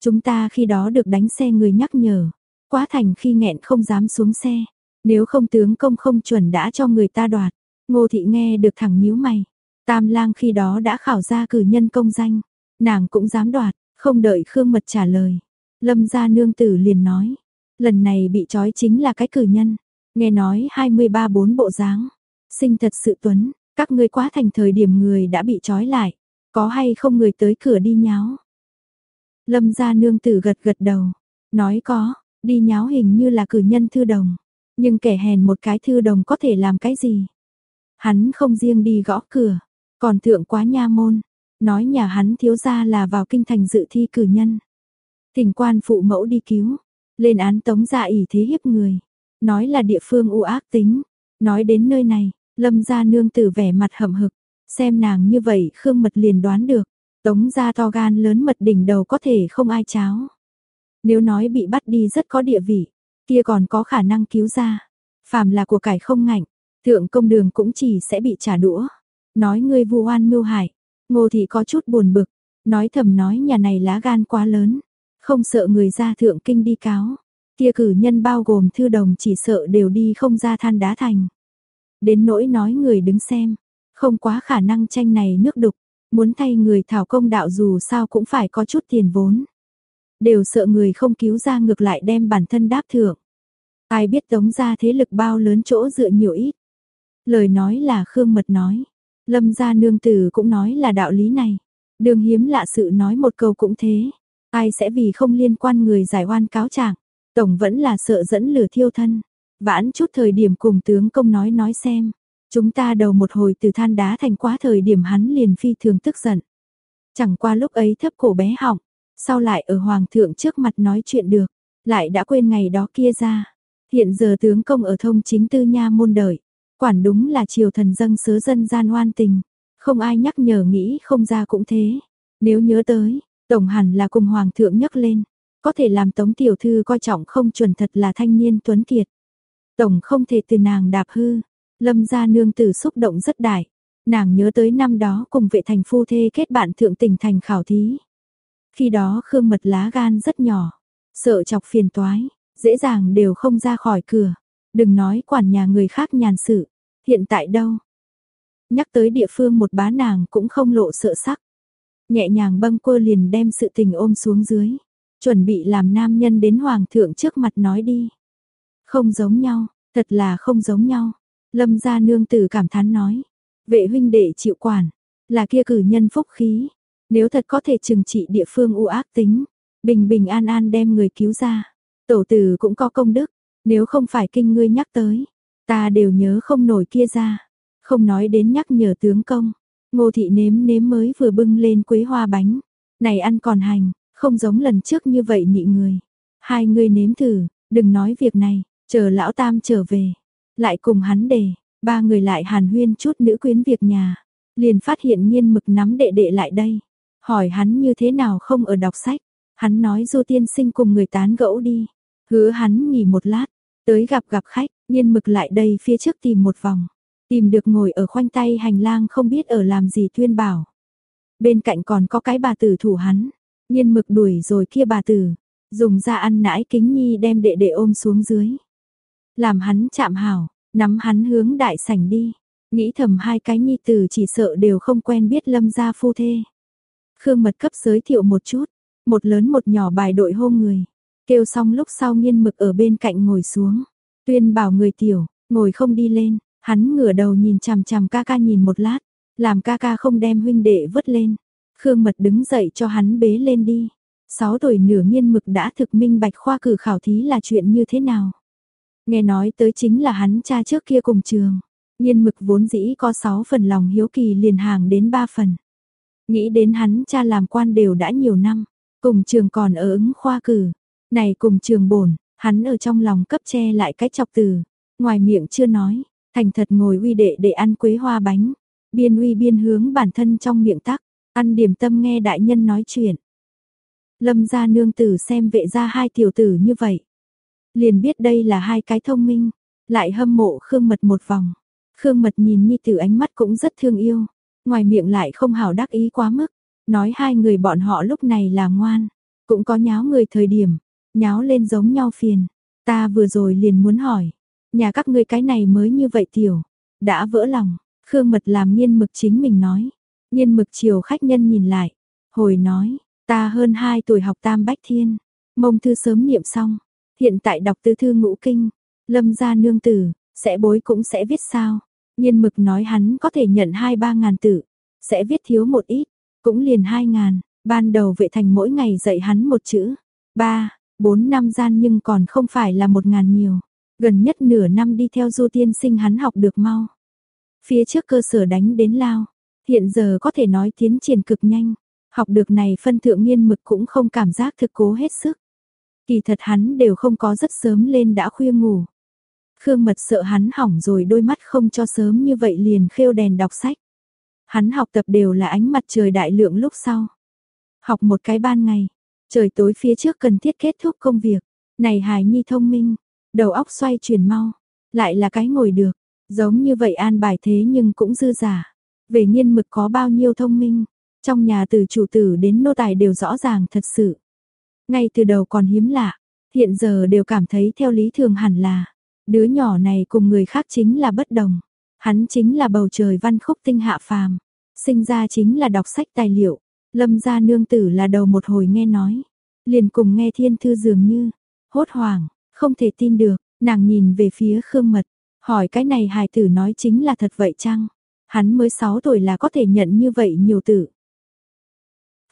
Chúng ta khi đó được đánh xe người nhắc nhở, quá thành khi nghẹn không dám xuống xe, nếu không tướng công không chuẩn đã cho người ta đoạt. Ngô thị nghe được thẳng nhíu mày, Tam lang khi đó đã khảo ra cử nhân công danh, nàng cũng dám đoạt, không đợi Khương Mật trả lời. Lâm gia nương tử liền nói, lần này bị trói chính là cái cử nhân, nghe nói 23 bốn bộ dáng, sinh thật sự tuấn, các ngươi quá thành thời điểm người đã bị trói lại, có hay không người tới cửa đi nháo. Lâm gia nương tử gật gật đầu, nói có, đi nháo hình như là cử nhân thư đồng, nhưng kẻ hèn một cái thư đồng có thể làm cái gì? Hắn không riêng đi gõ cửa, còn thượng quá nha môn, nói nhà hắn thiếu gia là vào kinh thành dự thi cử nhân. Thỉnh quan phụ mẫu đi cứu, lên án tống gia ỷ thế hiếp người, nói là địa phương u ác tính, nói đến nơi này, lâm gia nương tử vẻ mặt hậm hực, xem nàng như vậy khương mật liền đoán được, tống gia to gan lớn mật đỉnh đầu có thể không ai cháo. Nếu nói bị bắt đi rất có địa vị, kia còn có khả năng cứu ra, phàm là của cải không ngạnh, thượng công đường cũng chỉ sẽ bị trả đũa nói ngươi vu oan mưu hại. Ngô thị có chút buồn bực, nói thầm nói nhà này lá gan quá lớn, không sợ người ra thượng kinh đi cáo. Kia cử nhân bao gồm thư đồng chỉ sợ đều đi không ra than đá thành. Đến nỗi nói người đứng xem, không quá khả năng tranh này nước đục, muốn thay người thảo công đạo dù sao cũng phải có chút tiền vốn. Đều sợ người không cứu ra ngược lại đem bản thân đáp thưởng. Ai biết tống ra thế lực bao lớn chỗ dựa nhiều ít. Lời nói là Khương Mật nói. Lâm gia nương tử cũng nói là đạo lý này. Đường hiếm lạ sự nói một câu cũng thế. Ai sẽ vì không liên quan người giải oan cáo trạng Tổng vẫn là sợ dẫn lửa thiêu thân. Vãn chút thời điểm cùng tướng công nói nói xem. Chúng ta đầu một hồi từ than đá thành quá thời điểm hắn liền phi thường tức giận. Chẳng qua lúc ấy thấp cổ bé họng, sau lại ở hoàng thượng trước mặt nói chuyện được, lại đã quên ngày đó kia ra. Hiện giờ tướng công ở thông chính tư nha môn đợi, quản đúng là triều thần dâng sớ dân gian oan tình, không ai nhắc nhở nghĩ không ra cũng thế. Nếu nhớ tới, tổng hẳn là cùng hoàng thượng nhắc lên, có thể làm tống tiểu thư coi trọng không chuẩn thật là thanh niên tuấn kiệt. Tổng không thể từ nàng đạp hư, lâm gia nương tử xúc động rất đại. Nàng nhớ tới năm đó cùng vệ thành phu thê kết bạn thượng tình thành khảo thí. Khi đó Khương Mật lá gan rất nhỏ, sợ chọc phiền toái, dễ dàng đều không ra khỏi cửa. Đừng nói quản nhà người khác nhàn sự, hiện tại đâu. Nhắc tới địa phương một bá nàng cũng không lộ sợ sắc. Nhẹ nhàng bâng quơ liền đem sự tình ôm xuống dưới. Chuẩn bị làm nam nhân đến hoàng thượng trước mặt nói đi. Không giống nhau, thật là không giống nhau. Lâm gia nương tử cảm thán nói. Vệ huynh đệ chịu quản, là kia cử nhân phúc khí. Nếu thật có thể trừng trị địa phương u ác tính, bình bình an an đem người cứu ra. Tổ tử cũng có công đức, nếu không phải kinh ngươi nhắc tới, ta đều nhớ không nổi kia ra. Không nói đến nhắc nhở tướng công, ngô thị nếm nếm mới vừa bưng lên quế hoa bánh. Này ăn còn hành, không giống lần trước như vậy nhị người. Hai người nếm thử, đừng nói việc này, chờ lão tam trở về. Lại cùng hắn đề, ba người lại hàn huyên chút nữ quyến việc nhà. Liền phát hiện nghiên mực nắm đệ đệ lại đây. Hỏi hắn như thế nào không ở đọc sách. Hắn nói du tiên sinh cùng người tán gẫu đi. Hứa hắn nghỉ một lát, tới gặp gặp khách, nhiên mực lại đây phía trước tìm một vòng. Tìm được ngồi ở khoanh tay hành lang không biết ở làm gì tuyên bảo. Bên cạnh còn có cái bà tử thủ hắn. Nhiên mực đuổi rồi kia bà tử. Dùng ra ăn nãi kính nhi đem đệ đệ ôm xuống dưới. Làm hắn chạm hảo, nắm hắn hướng đại sảnh đi. Nghĩ thầm hai cái nhi tử chỉ sợ đều không quen biết lâm gia phu thê. Khương mật cấp giới thiệu một chút. Một lớn một nhỏ bài đội hô người. Kêu xong lúc sau nghiên mực ở bên cạnh ngồi xuống. Tuyên bảo người tiểu, ngồi không đi lên, hắn ngửa đầu nhìn chằm chằm ca ca nhìn một lát, làm ca ca không đem huynh đệ vứt lên. Khương Mật đứng dậy cho hắn bế lên đi. Sáu tuổi nửa nghiên mực đã thực minh bạch khoa cử khảo thí là chuyện như thế nào. Nghe nói tới chính là hắn cha trước kia cùng trường. nhiên mực vốn dĩ có sáu phần lòng hiếu kỳ liền hàng đến ba phần. Nghĩ đến hắn cha làm quan đều đã nhiều năm, cùng trường còn ở ứng khoa cử, này cùng trường bổn, hắn ở trong lòng cấp che lại cái chọc từ, ngoài miệng chưa nói, thành thật ngồi uy đệ để ăn quế hoa bánh, biên uy biên hướng bản thân trong miệng tắc, ăn điểm tâm nghe đại nhân nói chuyện. Lâm gia nương tử xem vệ ra hai tiểu tử như vậy. Liền biết đây là hai cái thông minh, lại hâm mộ Khương Mật một vòng. Khương Mật nhìn Nhi tử ánh mắt cũng rất thương yêu, ngoài miệng lại không hào đắc ý quá mức, nói hai người bọn họ lúc này là ngoan, cũng có nháo người thời điểm, nháo lên giống nhau phiền. Ta vừa rồi liền muốn hỏi, nhà các ngươi cái này mới như vậy tiểu, đã vỡ lòng, Khương Mật làm nghiên mực chính mình nói. Nghiên mực chiều khách nhân nhìn lại, hồi nói, ta hơn 2 tuổi học tam bách thiên, mông thư sớm niệm xong, hiện tại đọc tứ thư ngũ kinh, lâm gia nương tử, sẽ bối cũng sẽ viết sao. nhiên mực nói hắn có thể nhận 2-3 ngàn tử, sẽ viết thiếu một ít, cũng liền hai ngàn, ban đầu vệ thành mỗi ngày dạy hắn một chữ, ba, bốn năm gian nhưng còn không phải là một ngàn nhiều. Gần nhất nửa năm đi theo du tiên sinh hắn học được mau. Phía trước cơ sở đánh đến lao, hiện giờ có thể nói tiến triển cực nhanh. Học được này phân thượng nghiên mực cũng không cảm giác thực cố hết sức. Kỳ thật hắn đều không có rất sớm lên đã khuya ngủ. Khương mật sợ hắn hỏng rồi đôi mắt không cho sớm như vậy liền khêu đèn đọc sách. Hắn học tập đều là ánh mặt trời đại lượng lúc sau. Học một cái ban ngày, Trời tối phía trước cần thiết kết thúc công việc. Này Hải Nhi thông minh, đầu óc xoay chuyển mau, lại là cái ngồi được, giống như vậy an bài thế nhưng cũng dư giả. Về nghiên mực có bao nhiêu thông minh, trong nhà từ chủ tử đến nô tài đều rõ ràng thật sự. Ngay từ đầu còn hiếm lạ, Hiện giờ đều cảm thấy theo lý thường hẳn là, đứa nhỏ này cùng người khác chính là bất đồng. Hắn chính là bầu trời văn khúc tinh hạ phàm, sinh ra chính là đọc sách tài liệu, lâm gia nương tử là đầu một hồi nghe nói, liền cùng nghe thiên thư dường như, hốt hoảng, không thể tin được, nàng nhìn về phía Khương Mật, hỏi cái này hài tử nói chính là thật vậy chăng? Hắn mới 6 tuổi là có thể nhận như vậy nhiều tử.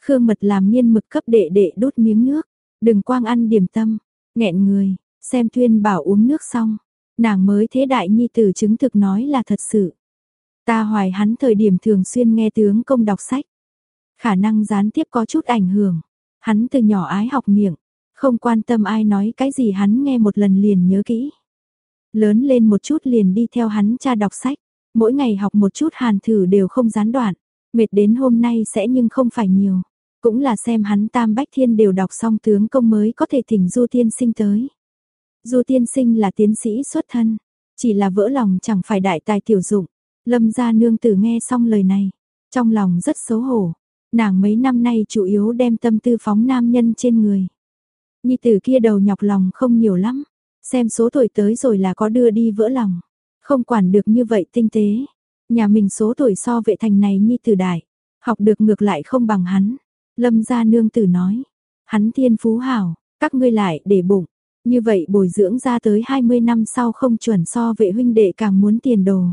Khương Mật làm nhiên mực cấp đệ đệ đốt miếng nước, đừng quang ăn điểm tâm, nghẹn người, xem Tuyên bảo uống nước xong, nàng mới thế đại nhi tử chứng thực nói là thật sự. Ta hoài hắn thời điểm thường xuyên nghe tướng công đọc sách, khả năng gián tiếp có chút ảnh hưởng. Hắn từ nhỏ ái học miệng, không quan tâm ai nói cái gì hắn nghe một lần liền nhớ kỹ. Lớn lên một chút liền đi theo hắn cha đọc sách, mỗi ngày học một chút hàn thử đều không gián đoạn, mệt đến hôm nay sẽ nhưng không phải nhiều. Cũng là xem hắn tam bách thiên đều đọc xong tướng công mới có thể thỉnh du tiên sinh tới. Du tiên sinh là tiến sĩ xuất thân, chỉ là vỡ lòng chẳng phải đại tài tiểu dụng. Lâm gia nương tử nghe xong lời này, trong lòng rất xấu hổ. Nàng mấy năm nay chủ yếu đem tâm tư phóng nam nhân trên người. Nhi tử kia đầu nhọc lòng không nhiều lắm, xem số tuổi tới rồi là có đưa đi vỡ lòng. Không quản được như vậy tinh tế. Nhà mình số tuổi so vệ thành này nhi tử đại, học được ngược lại không bằng hắn. Lâm gia nương tử nói, hắn thiên phú hảo, các ngươi lại để bụng. Như vậy bồi dưỡng ra tới 20 năm sau không chuẩn so vệ huynh đệ càng muốn tiền đồ.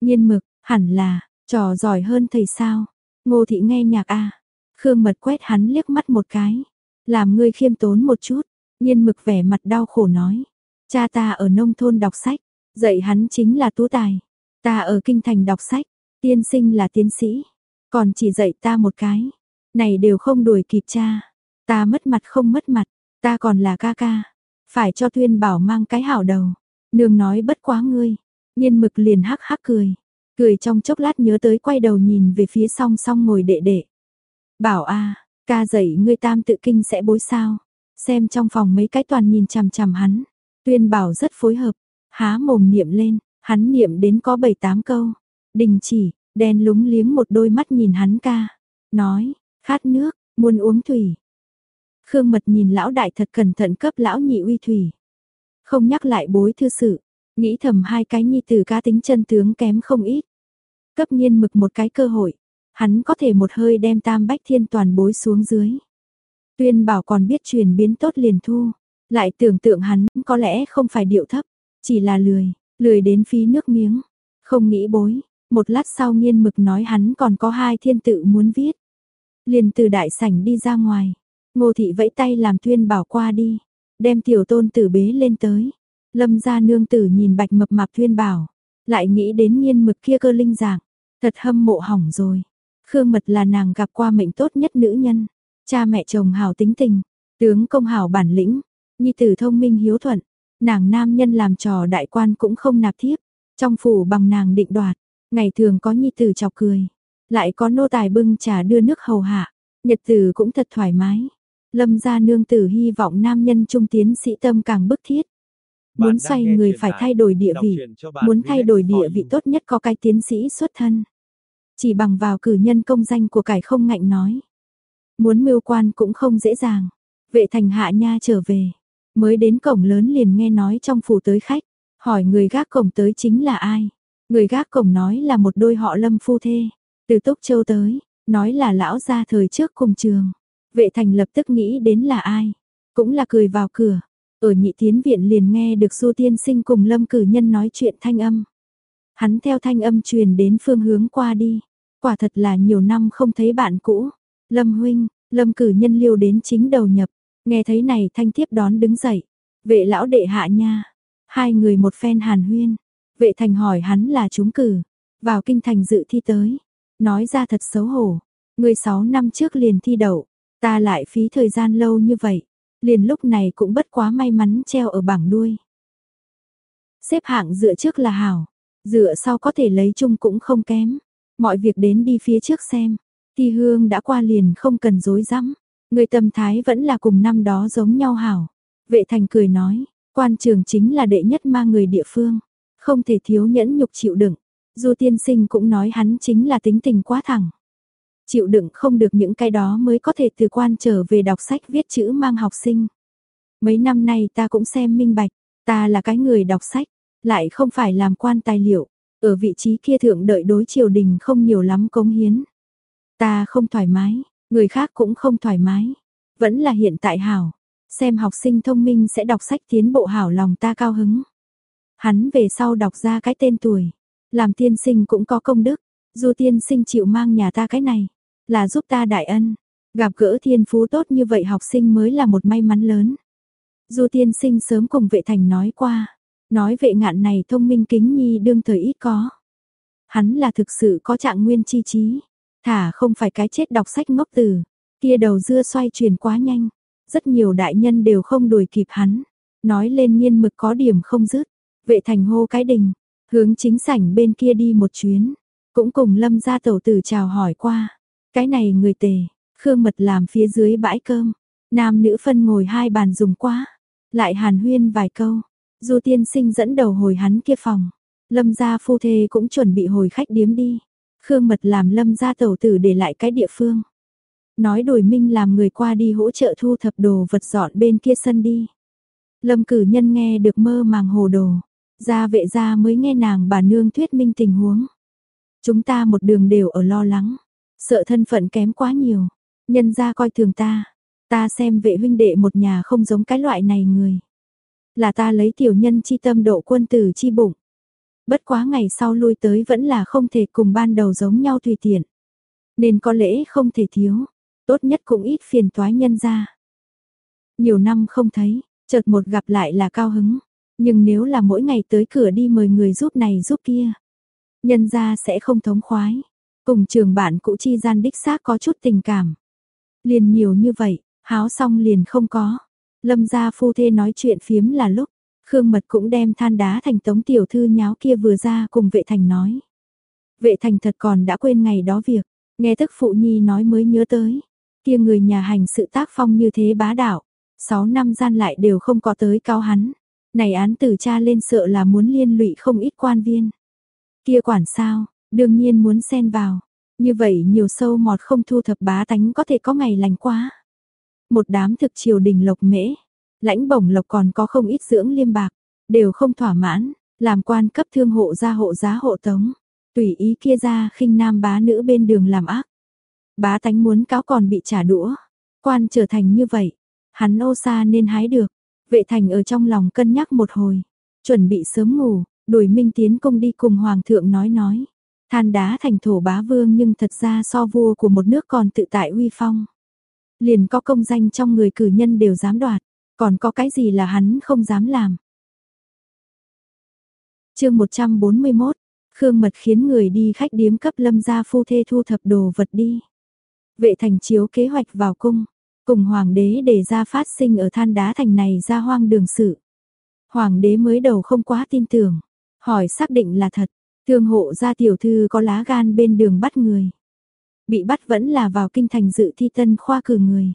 Nhiên mực, hẳn là, trò giỏi hơn thầy sao. Ngô thị nghe nhạc a Khương mật quét hắn liếc mắt một cái. Làm ngươi khiêm tốn một chút. Nhiên mực vẻ mặt đau khổ nói. Cha ta ở nông thôn đọc sách. Dạy hắn chính là tú tài. Ta ở kinh thành đọc sách. Tiên sinh là tiến sĩ. Còn chỉ dạy ta một cái. Này đều không đuổi kịp cha. Ta mất mặt không mất mặt. Ta còn là ca ca. Phải cho Tuyên Bảo mang cái hảo đầu. Nương nói bất quá ngươi. Nhiên mực liền hắc hắc cười. Cười trong chốc lát nhớ tới quay đầu nhìn về phía song song ngồi đệ đệ. Bảo a, ca dạy ngươi tam tự kinh sẽ bối sao. Xem trong phòng mấy cái toàn nhìn chằm chằm hắn. Tuyên Bảo rất phối hợp. Há mồm niệm lên. Hắn niệm đến có bảy tám câu. Đình chỉ, đen lúng liếng một đôi mắt nhìn hắn ca. Nói, khát nước, muốn uống thủy. Khương Mật nhìn lão đại thật cẩn thận cấp lão nhị uy thủy. Không nhắc lại bối thư sự, nghĩ thầm hai cái nhi tử cá tính chân tướng kém không ít. Cấp nhiên mực một cái cơ hội, hắn có thể một hơi đem tam bách thiên toàn bối xuống dưới. Tuyên bảo còn biết truyền biến tốt liền thu, lại tưởng tượng hắn có lẽ không phải điệu thấp, chỉ là lười, lười đến phí nước miếng, không nghĩ bối. Một lát sau nghiên mực nói hắn còn có hai thiên tự muốn viết. Liền từ đại sảnh đi ra ngoài, Ngô thị vẫy tay làm Tuyên Bảo qua đi, đem tiểu tôn tử bế lên tới. Lâm gia nương tử nhìn bạch mập mạp Tuyên Bảo, lại nghĩ đến nghiên mực kia cơ linh dạng, thật hâm mộ hỏng rồi. Khương Mật là nàng gặp qua mệnh tốt nhất nữ nhân, cha mẹ chồng hảo tính tình, tướng công hảo bản lĩnh, nhi tử thông minh hiếu thuận, nàng nam nhân làm trò đại quan cũng không nạp thiếp, trong phủ bằng nàng định đoạt, ngày thường có nhi tử chọc cười, lại có nô tài bưng trà đưa nước hầu hạ, nhật tử cũng thật thoải mái. Lâm gia nương tử hy vọng nam nhân trung tiến sĩ tâm càng bức thiết. Muốn xoay người phải thay đổi địa vị, muốn thay đổi địa vị tốt nhất có cái tiến sĩ xuất thân. Chỉ bằng vào cử nhân công danh của cải không ngạnh nói. Muốn mưu quan cũng không dễ dàng. Vệ thành hạ nha trở về. Mới đến cổng lớn liền nghe nói trong phủ tới khách. Hỏi người gác cổng tới chính là ai? Người gác cổng nói là một đôi họ lâm phu thê. Từ Túc Châu tới, nói là lão gia thời trước cùng trường. Vệ thành lập tức nghĩ đến là ai, cũng là cười vào cửa. Ở nhị tiến viện liền nghe được Du Tiên Sinh cùng Lâm Cử Nhân nói chuyện thanh âm. Hắn theo thanh âm truyền đến phương hướng qua đi. Quả thật là nhiều năm không thấy bạn cũ. Lâm huynh, Lâm Cử Nhân liêu đến chính đầu nhập. Nghe thấy này thanh thiếp đón đứng dậy. Vệ lão đệ hạ nha. Hai người một phen hàn huyên. Vệ thành hỏi hắn là chúng cử. Vào kinh thành dự thi tới. Nói ra thật xấu hổ. Người sáu năm trước liền thi đậu. Ta lại phí thời gian lâu như vậy, liền lúc này cũng bất quá may mắn treo ở bảng đuôi. Xếp hạng dựa trước là hảo, dựa sau có thể lấy chung cũng không kém. Mọi việc đến đi phía trước xem, thi hương đã qua liền không cần dối rắm người tâm thái vẫn là cùng năm đó giống nhau hảo. Vệ thành cười nói, quan trường chính là đệ nhất ma người địa phương, không thể thiếu nhẫn nhục chịu đựng. Du tiên sinh cũng nói hắn chính là tính tình quá thẳng chịu đựng không được những cái đó mới có thể từ quan trở về đọc sách viết chữ mang học sinh. Mấy năm nay ta cũng xem minh bạch, ta là cái người đọc sách, lại không phải làm quan tài liệu, ở vị trí kia thượng đợi đối triều đình không nhiều lắm cống hiến. Ta không thoải mái, người khác cũng không thoải mái, vẫn là hiện tại hảo, xem học sinh thông minh sẽ đọc sách tiến bộ hảo lòng ta cao hứng. Hắn về sau đọc ra cái tên tuổi, làm tiên sinh cũng có công đức, dù tiên sinh chịu mang nhà ta cái này, là giúp ta đại ân, gặp gỡ thiên phú tốt như vậy học sinh mới là một may mắn lớn. Dù tiên sinh sớm cùng vệ thành nói qua, nói vệ ngạn này thông minh kính nhi đương thời ít có. Hắn là thực sự có trạng nguyên chi trí, thả không phải cái chết đọc sách ngốc từ, kia đầu dưa xoay chuyển quá nhanh, rất nhiều đại nhân đều không đuổi kịp hắn, nói lên nhiên mực có điểm không dứt, vệ thành hô cái đình, hướng chính sảnh bên kia đi một chuyến, cũng cùng lâm gia tẩu tử chào hỏi qua, cái này người tề, khương mật làm phía dưới bãi cơm, nam nữ phân ngồi hai bàn dùng quá, lại hàn huyên vài câu, du tiên sinh dẫn đầu hồi hắn kia phòng, lâm gia phu thê cũng chuẩn bị hồi khách điếm đi, khương mật làm lâm gia tẩu tử để lại cái địa phương. Nói đổi minh làm người qua đi hỗ trợ thu thập đồ vật dọn bên kia sân đi. Lâm cử nhân nghe được mơ màng hồ đồ, gia vệ gia mới nghe nàng bà nương thuyết minh tình huống. Chúng ta một đường đều ở lo lắng, sợ thân phận kém quá nhiều, nhân gia coi thường ta, ta xem vệ huynh đệ một nhà không giống cái loại này người. Là ta lấy tiểu nhân chi tâm độ quân tử chi bụng. Bất quá ngày sau lui tới vẫn là không thể cùng ban đầu giống nhau tùy tiện. Nên có lễ không thể thiếu, tốt nhất cũng ít phiền toái nhân ra. Nhiều năm không thấy, chợt một gặp lại là cao hứng, nhưng nếu là mỗi ngày tới cửa đi mời người giúp này giúp kia, nhân ra sẽ không thống khoái. Cùng trường bạn cũ chi gian đích xác có chút tình cảm. Liền nhiều như vậy, háo xong liền không có. Lâm gia phu thê nói chuyện phiếm là lúc, Khương Mật cũng đem than đá thành tống tiểu thư nháo kia vừa ra cùng vệ thành nói. Vệ thành thật còn đã quên ngày đó việc, nghe tức phụ nhi nói mới nhớ tới. Kia người nhà hành sự tác phong như thế bá đạo, 6 năm gian lại đều không có tới cao hắn. Này án tử cha lên sợ là muốn liên lụy không ít quan viên. Kia quản sao, đương nhiên muốn xen vào. Như vậy nhiều sâu mọt không thu thập bá tánh có thể có ngày lành quá. Một đám thực triều đình lộc mễ, lãnh bổng lộc còn có không ít dưỡng liêm bạc, đều không thỏa mãn, làm quan cấp thương hộ gia hộ giá hộ tống. Tùy ý kia ra khinh nam bá nữ bên đường làm ác. Bá tánh muốn cáo còn bị trả đũa. Quan trở thành như vậy, hắn ô xa nên hái được. Vệ thành ở trong lòng cân nhắc một hồi, chuẩn bị sớm ngủ, đuổi minh tiến công đi cùng hoàng thượng nói nói. Than đá thành thổ bá vương nhưng thật ra so vua của một nước còn tự tại uy phong. Liền có công danh trong người cử nhân đều dám đoạt, còn có cái gì là hắn không dám làm. chương 141, Khương Mật khiến người đi khách điếm cấp lâm gia phu thê thu thập đồ vật đi. Vệ thành chiếu kế hoạch vào cung, cùng hoàng đế để ra phát sinh ở than đá thành này ra hoang đường sự. Hoàng đế mới đầu không quá tin tưởng, hỏi xác định là thật, thương hộ gia tiểu thư có lá gan bên đường bắt người. Bị bắt vẫn là vào kinh thành dự thi tân khoa cử người.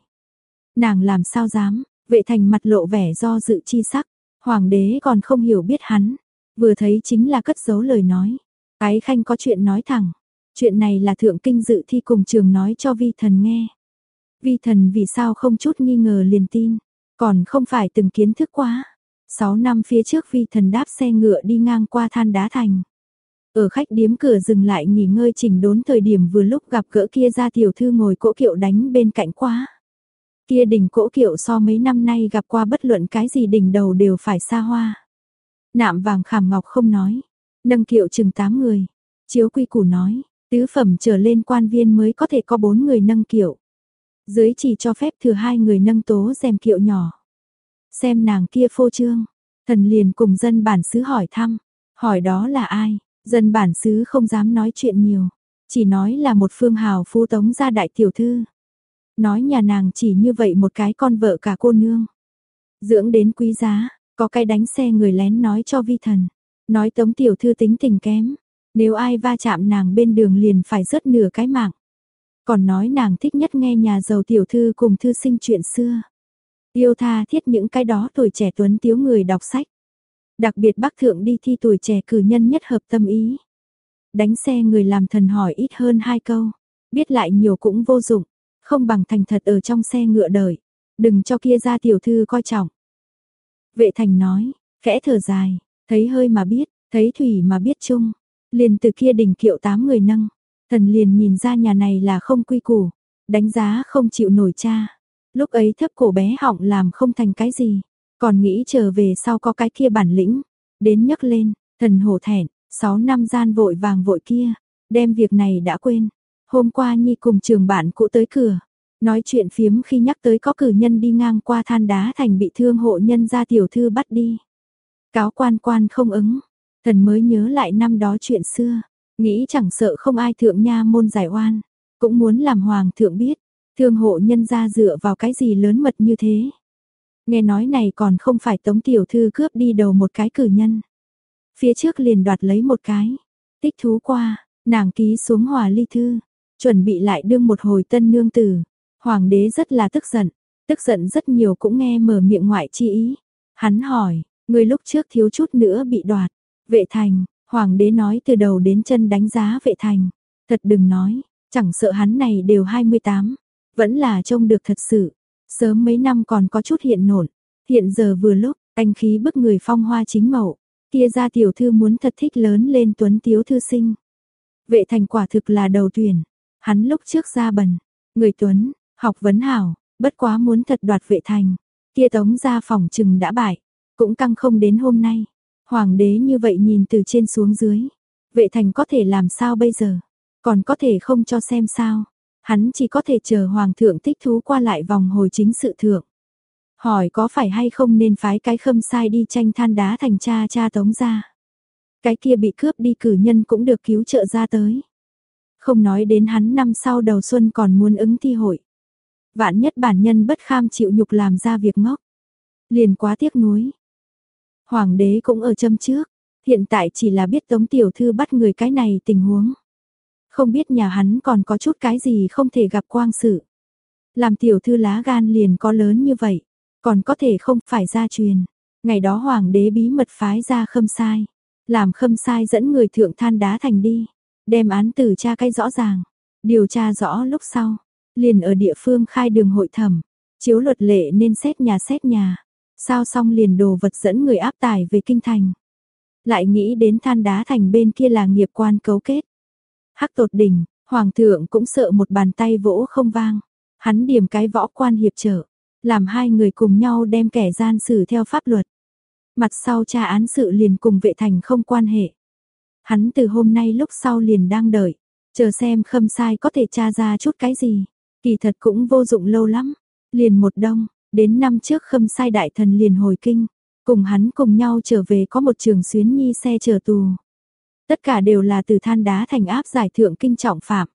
Nàng làm sao dám, vệ thành mặt lộ vẻ do dự chi sắc, hoàng đế còn không hiểu biết hắn, vừa thấy chính là cất giấu lời nói. Ái khanh có chuyện nói thẳng, chuyện này là thượng kinh dự thi cùng trường nói cho vi thần nghe. Vi thần vì sao không chút nghi ngờ liền tin, còn không phải từng kiến thức quá. Sáu năm phía trước vi thần đáp xe ngựa đi ngang qua than đá thành. Ở khách điếm cửa dừng lại nghỉ ngơi chỉnh đốn thời điểm vừa lúc gặp gỡ kia ra tiểu thư ngồi cỗ kiệu đánh bên cạnh quá. Kia đỉnh cỗ kiệu so mấy năm nay gặp qua bất luận cái gì đỉnh đầu đều phải xa hoa. Nạm vàng khảm ngọc không nói, nâng kiệu chừng tám người. Chiếu quy củ nói, tứ phẩm trở lên quan viên mới có thể có bốn người nâng kiệu. Dưới chỉ cho phép thừa hai người nâng tố rèm kiệu nhỏ. Xem nàng kia phô trương, thần liền cùng dân bản xứ hỏi thăm, hỏi đó là ai, dân bản xứ không dám nói chuyện nhiều, chỉ nói là một phương hào phu tống gia đại tiểu thư. Nói nhà nàng chỉ như vậy một cái con vợ cả cô nương. Dưỡng đến quý giá, có cái đánh xe người lén nói cho vi thần. Nói tống tiểu thư tính tình kém. Nếu ai va chạm nàng bên đường liền phải rớt nửa cái mạng. Còn nói nàng thích nhất nghe nhà giàu tiểu thư cùng thư sinh chuyện xưa. Yêu tha thiết những cái đó tuổi trẻ tuấn tiếu người đọc sách. Đặc biệt bác thượng đi thi tuổi trẻ cử nhân nhất hợp tâm ý. Đánh xe người làm thần hỏi ít hơn hai câu. Biết lại nhiều cũng vô dụng. Không bằng thành thật ở trong xe ngựa đợi. Đừng cho kia ra tiểu thư coi trọng. Vệ thành nói, khẽ thở dài, thấy hơi mà biết, thấy thủy mà biết chung. Liền từ kia đỉnh kiệu tám người nâng, thần liền nhìn ra nhà này là không quy củ, đánh giá không chịu nổi cha. Lúc ấy thấp cổ bé họng làm không thành cái gì, còn nghĩ trở về sau có cái kia bản lĩnh. Đến nhấc lên, thần hổ thẹn, 6 năm gian vội vàng vội kia, đem việc này đã quên. Hôm qua Nhi cùng trường bạn cũ tới cửa, nói chuyện phiếm khi nhắc tới có cử nhân đi ngang qua than đá thành bị thương hộ nhân ra tiểu thư bắt đi. Cáo quan quan không ứng, thần mới nhớ lại năm đó chuyện xưa, nghĩ chẳng sợ không ai thượng nha môn giải oan, cũng muốn làm hoàng thượng biết, thương hộ nhân ra dựa vào cái gì lớn mật như thế. Nghe nói này còn không phải tống tiểu thư cướp đi đầu một cái cử nhân. Phía trước liền đoạt lấy một cái, tích thú qua, nàng ký xuống hòa ly thư, chuẩn bị lại đương một hồi tân nương tử. Hoàng đế rất là tức giận, tức giận rất nhiều cũng nghe mở miệng ngoại chi ý. Hắn hỏi, người lúc trước thiếu chút nữa bị đoạt, vệ thành, hoàng đế nói từ đầu đến chân đánh giá vệ thành. Thật đừng nói, chẳng sợ hắn này đều 28, vẫn là trông được thật sự. Sớm mấy năm còn có chút hiện nổn, hiện giờ vừa lúc, anh khí bức người phong hoa chính mậu, kia ra tiểu thư muốn thật thích lớn lên tuấn tiếu thư sinh. Vệ thành quả thực là đầu tuyển, hắn lúc trước ra bần, người tuấn, học vấn hảo, bất quá muốn thật đoạt vệ thành, kia tống ra phòng trừng đã bại, cũng căng không đến hôm nay. Hoàng đế như vậy nhìn từ trên xuống dưới, vệ thành có thể làm sao bây giờ, còn có thể không cho xem sao. Hắn chỉ có thể chờ hoàng thượng thích thú qua lại vòng hồi chính sự thượng. Hỏi có phải hay không nên phái cái khâm sai đi tranh than đá thành cha cha tống ra. Cái kia bị cướp đi cử nhân cũng được cứu trợ ra tới. Không nói đến hắn năm sau đầu xuân còn muốn ứng thi hội. Vạn nhất bản nhân bất kham chịu nhục làm ra việc ngốc. Liền quá tiếc nuối. Hoàng đế cũng ở châm trước. Hiện tại chỉ là biết tống tiểu thư bắt người cái này tình huống. Không biết nhà hắn còn có chút cái gì không thể gặp quang sự. Làm tiểu thư lá gan liền có lớn như vậy, còn có thể không phải ra truyền. Ngày đó hoàng đế bí mật phái ra khâm sai, làm khâm sai dẫn người thượng than đá thành đi, đem án tử tra cái rõ ràng, điều tra rõ lúc sau, liền ở địa phương khai đường hội thẩm, chiếu luật lệ nên xét nhà xét nhà, sao xong liền đồ vật dẫn người áp tải về kinh thành. Lại nghĩ đến than đá thành bên kia là nghiệp quan cấu kết, Hắc tột đỉnh, hoàng thượng cũng sợ một bàn tay vỗ không vang. Hắn điểm cái võ quan hiệp trợ, làm hai người cùng nhau đem kẻ gian xử theo pháp luật. Mặt sau tra án sự liền cùng vệ thành không quan hệ. Hắn từ hôm nay lúc sau liền đang đợi, chờ xem khâm sai có thể tra ra chút cái gì. Kỳ thật cũng vô dụng lâu lắm, liền một đông, đến năm trước khâm sai đại thần liền hồi kinh, cùng hắn cùng nhau trở về có một trường xuyến nhi xe chờ tù. Tất cả đều là từ than đá thành áp giải thượng kinh trọng phạm.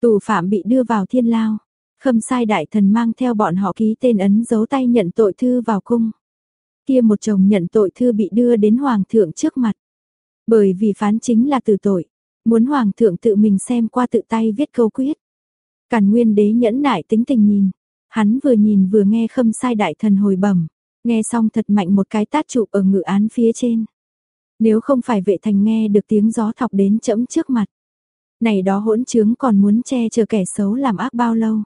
Tù phạm bị đưa vào thiên lao. Khâm sai đại thần mang theo bọn họ ký tên ấn dấu tay nhận tội thư vào cung. Kia một chồng nhận tội thư bị đưa đến hoàng thượng trước mặt. Bởi vì phán chính là từ tội, muốn hoàng thượng tự mình xem qua tự tay viết câu quyết. Càn nguyên đế nhẫn nại tính tình nhìn, hắn vừa nhìn vừa nghe khâm sai đại thần hồi bẩm, nghe xong thật mạnh một cái tát trụ ở ngự án phía trên. Nếu không phải vệ thành nghe được tiếng gió thọc đến chẫm trước mặt. Này đó hỗn trướng còn muốn che chở kẻ xấu làm ác bao lâu.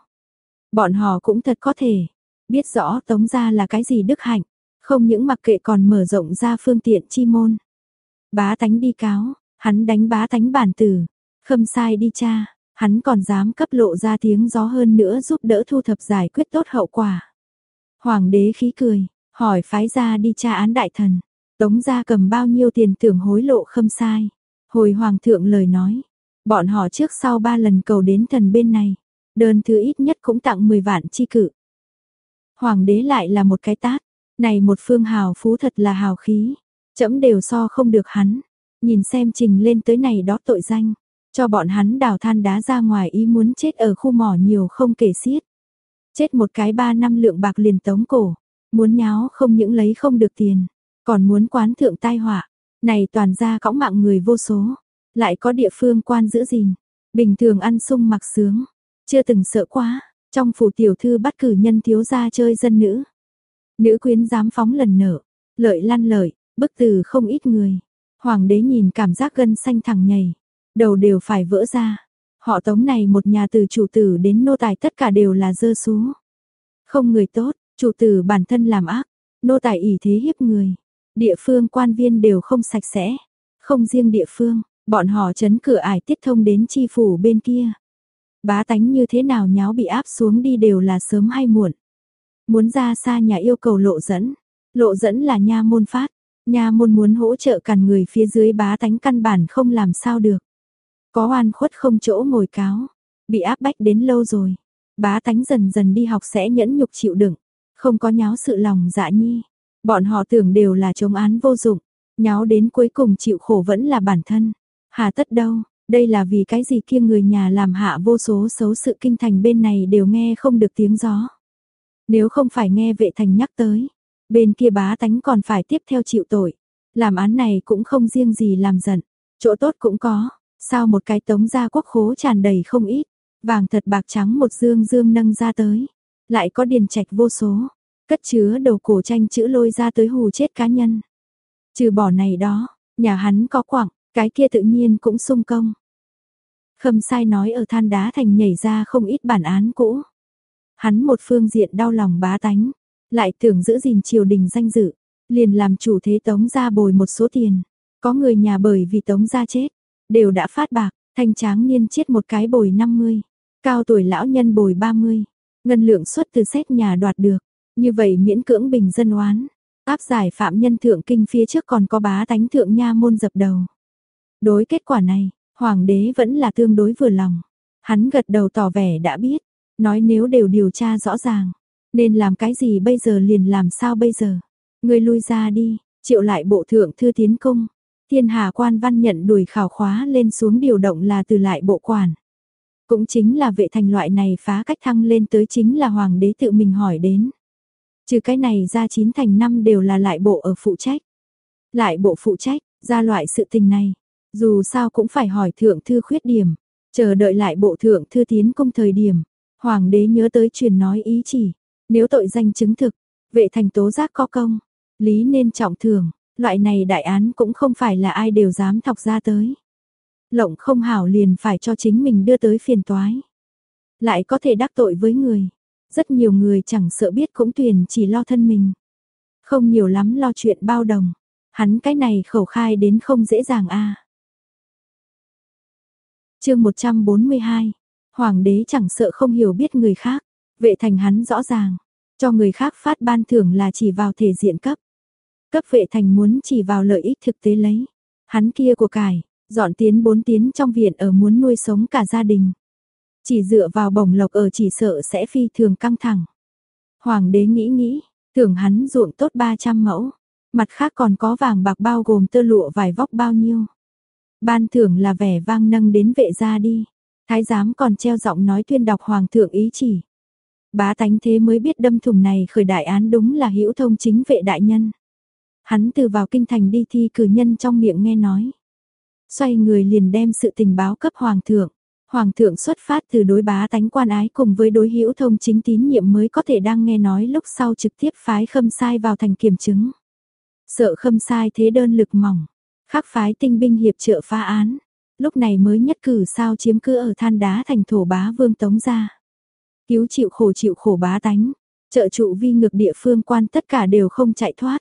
Bọn họ cũng thật có thể, biết rõ tống ra là cái gì đức hạnh, không những mặc kệ còn mở rộng ra phương tiện chi môn. Bá tánh đi cáo, hắn đánh bá tánh bản tử, khâm sai đi cha, hắn còn dám cấp lộ ra tiếng gió hơn nữa giúp đỡ thu thập giải quyết tốt hậu quả. Hoàng đế khí cười, hỏi phái ra đi tra án đại thần. Tống gia cầm bao nhiêu tiền tưởng hối lộ khâm sai. Hồi hoàng thượng lời nói, bọn họ trước sau ba lần cầu đến thần bên này, đơn thứ ít nhất cũng tặng 10 vạn chi cự. Hoàng đế lại là một cái tát, này một phương hào phú thật là hào khí, chấm đều so không được hắn, nhìn xem trình lên tới này đó tội danh, cho bọn hắn đào than đá ra ngoài ý muốn chết ở khu mỏ nhiều không kể xiết. Chết một cái ba năm lượng bạc liền tống cổ, muốn nháo không những lấy không được tiền, còn muốn quán thượng tai họa, này toàn ra cõng mạng người vô số, lại có địa phương quan giữ gìn, bình thường ăn sung mặc sướng, chưa từng sợ quá, trong phủ tiểu thư bắt cử nhân thiếu gia chơi dân nữ. Nữ quyến dám phóng lần nở, lợi lăn lợi, bức từ không ít người. Hoàng đế nhìn cảm giác gân xanh thẳng nhảy, đầu đều phải vỡ ra. Họ tống này một nhà từ chủ tử đến nô tài tất cả đều là dơ xú. Không người tốt, chủ tử bản thân làm ác, nô tài ỷ thế hiếp người. Địa phương quan viên đều không sạch sẽ, không riêng địa phương, bọn họ chấn cửa ải tiết thông đến chi phủ bên kia. Bá tánh như thế nào nháo bị áp xuống đi đều là sớm hay muộn. Muốn ra xa nhà yêu cầu lộ dẫn, lộ dẫn là nha môn phát, nha môn muốn hỗ trợ càn người phía dưới bá tánh căn bản không làm sao được. Có oan khuất không chỗ ngồi cáo, bị áp bách đến lâu rồi. Bá tánh dần dần đi học sẽ nhẫn nhục chịu đựng, không có nháo sự lòng dạ nhi. Bọn họ tưởng đều là chống án vô dụng, nháo đến cuối cùng chịu khổ vẫn là bản thân. Hà tất đâu, đây là vì cái gì kia người nhà làm hạ vô số xấu sự kinh thành bên này đều nghe không được tiếng gió. Nếu không phải nghe vệ thành nhắc tới, bên kia bá tánh còn phải tiếp theo chịu tội. Làm án này cũng không riêng gì làm giận, chỗ tốt cũng có, sao một cái tống gia quốc khố tràn đầy không ít, vàng thật bạc trắng một dương dương nâng ra tới, lại có điền trạch vô số, cất chứa đầu cổ tranh chữ lôi ra tới hù chết cá nhân. Trừ bỏ này đó, nhà hắn có quặng, cái kia tự nhiên cũng sung công. Khâm sai nói ở than đá thành nhảy ra không ít bản án cũ. Hắn một phương diện đau lòng bá tánh, lại tưởng giữ gìn triều đình danh dự, liền làm chủ thế tống gia bồi một số tiền. Có người nhà bởi vì tống gia chết, đều đã phát bạc, thanh tráng niên chết một cái bồi 50, cao tuổi lão nhân bồi 30, ngân lượng xuất từ xét nhà đoạt được, như vậy miễn cưỡng bình dân oán, áp giải phạm nhân thượng kinh phía trước còn có bá tánh thượng nha môn dập đầu. Đối kết quả này, hoàng đế vẫn là tương đối vừa lòng. Hắn gật đầu tỏ vẻ đã biết, nói nếu đều điều tra rõ ràng, nên làm cái gì bây giờ liền làm sao bây giờ. Người lui ra đi, triệu lại bộ thượng thư tiến cung. Thiên hà quan văn nhận đuổi khảo khóa lên xuống điều động là từ lại bộ quản. Cũng chính là vệ thành loại này phá cách thăng lên tới chính là hoàng đế tự mình hỏi đến. Trừ cái này ra chín thành năm đều là lại bộ ở phụ trách. Lại bộ phụ trách, ra loại sự tình này, dù sao cũng phải hỏi thượng thư khuyết điểm, chờ đợi lại bộ thượng thư tiến công thời điểm. Hoàng đế nhớ tới truyền nói ý chỉ, nếu tội danh chứng thực, vệ thành tố giác có công, lý nên trọng thưởng, loại này đại án cũng không phải là ai đều dám thọc ra tới. Lộng không hảo liền phải cho chính mình đưa tới phiền toái. Lại có thể đắc tội với người. Rất nhiều người chẳng sợ biết cũng tuyển chỉ lo thân mình. Không nhiều lắm lo chuyện bao đồng. Hắn cái này khẩu khai đến không dễ dàng a. À. Chương 142. Hoàng đế chẳng sợ không hiểu biết người khác, vệ thành hắn rõ ràng, cho người khác phát ban thưởng là chỉ vào thể diện cấp. Cấp vệ thành muốn chỉ vào lợi ích thực tế lấy. Hắn kia của cải, dọn tiến bốn tiến trong viện ở muốn nuôi sống cả gia đình. Chỉ dựa vào bổng lộc ở chỉ sợ sẽ phi thường căng thẳng. Hoàng đế nghĩ nghĩ, tưởng hắn ruộng tốt 300 mẫu, mặt khác còn có vàng bạc bao gồm tơ lụa vải vóc bao nhiêu. Ban thưởng là vẻ vang nâng đến vệ gia đi. Thái giám còn treo giọng nói tuyên đọc hoàng thượng ý chỉ. Bá tánh thế mới biết đâm thùng này khởi đại án đúng là hữu thông chính vệ đại nhân. Hắn từ vào kinh thành đi thi cử nhân trong miệng nghe nói. Xoay người liền đem sự tình báo cấp hoàng thượng. Hoàng thượng xuất phát từ đối bá tánh quan ái cùng với đối hữu thông chính tín nhiệm mới có thể đang nghe nói lúc sau trực tiếp phái khâm sai vào thành kiểm chứng. Sợ khâm sai thế đơn lực mỏng, khắc phái tinh binh hiệp trợ phá án, lúc này mới nhất cử sao chiếm cứ ở than đá thành thổ bá vương tống ra. Cứu chịu khổ chịu khổ bá tánh, trợ trụ vi ngược địa phương quan tất cả đều không chạy thoát.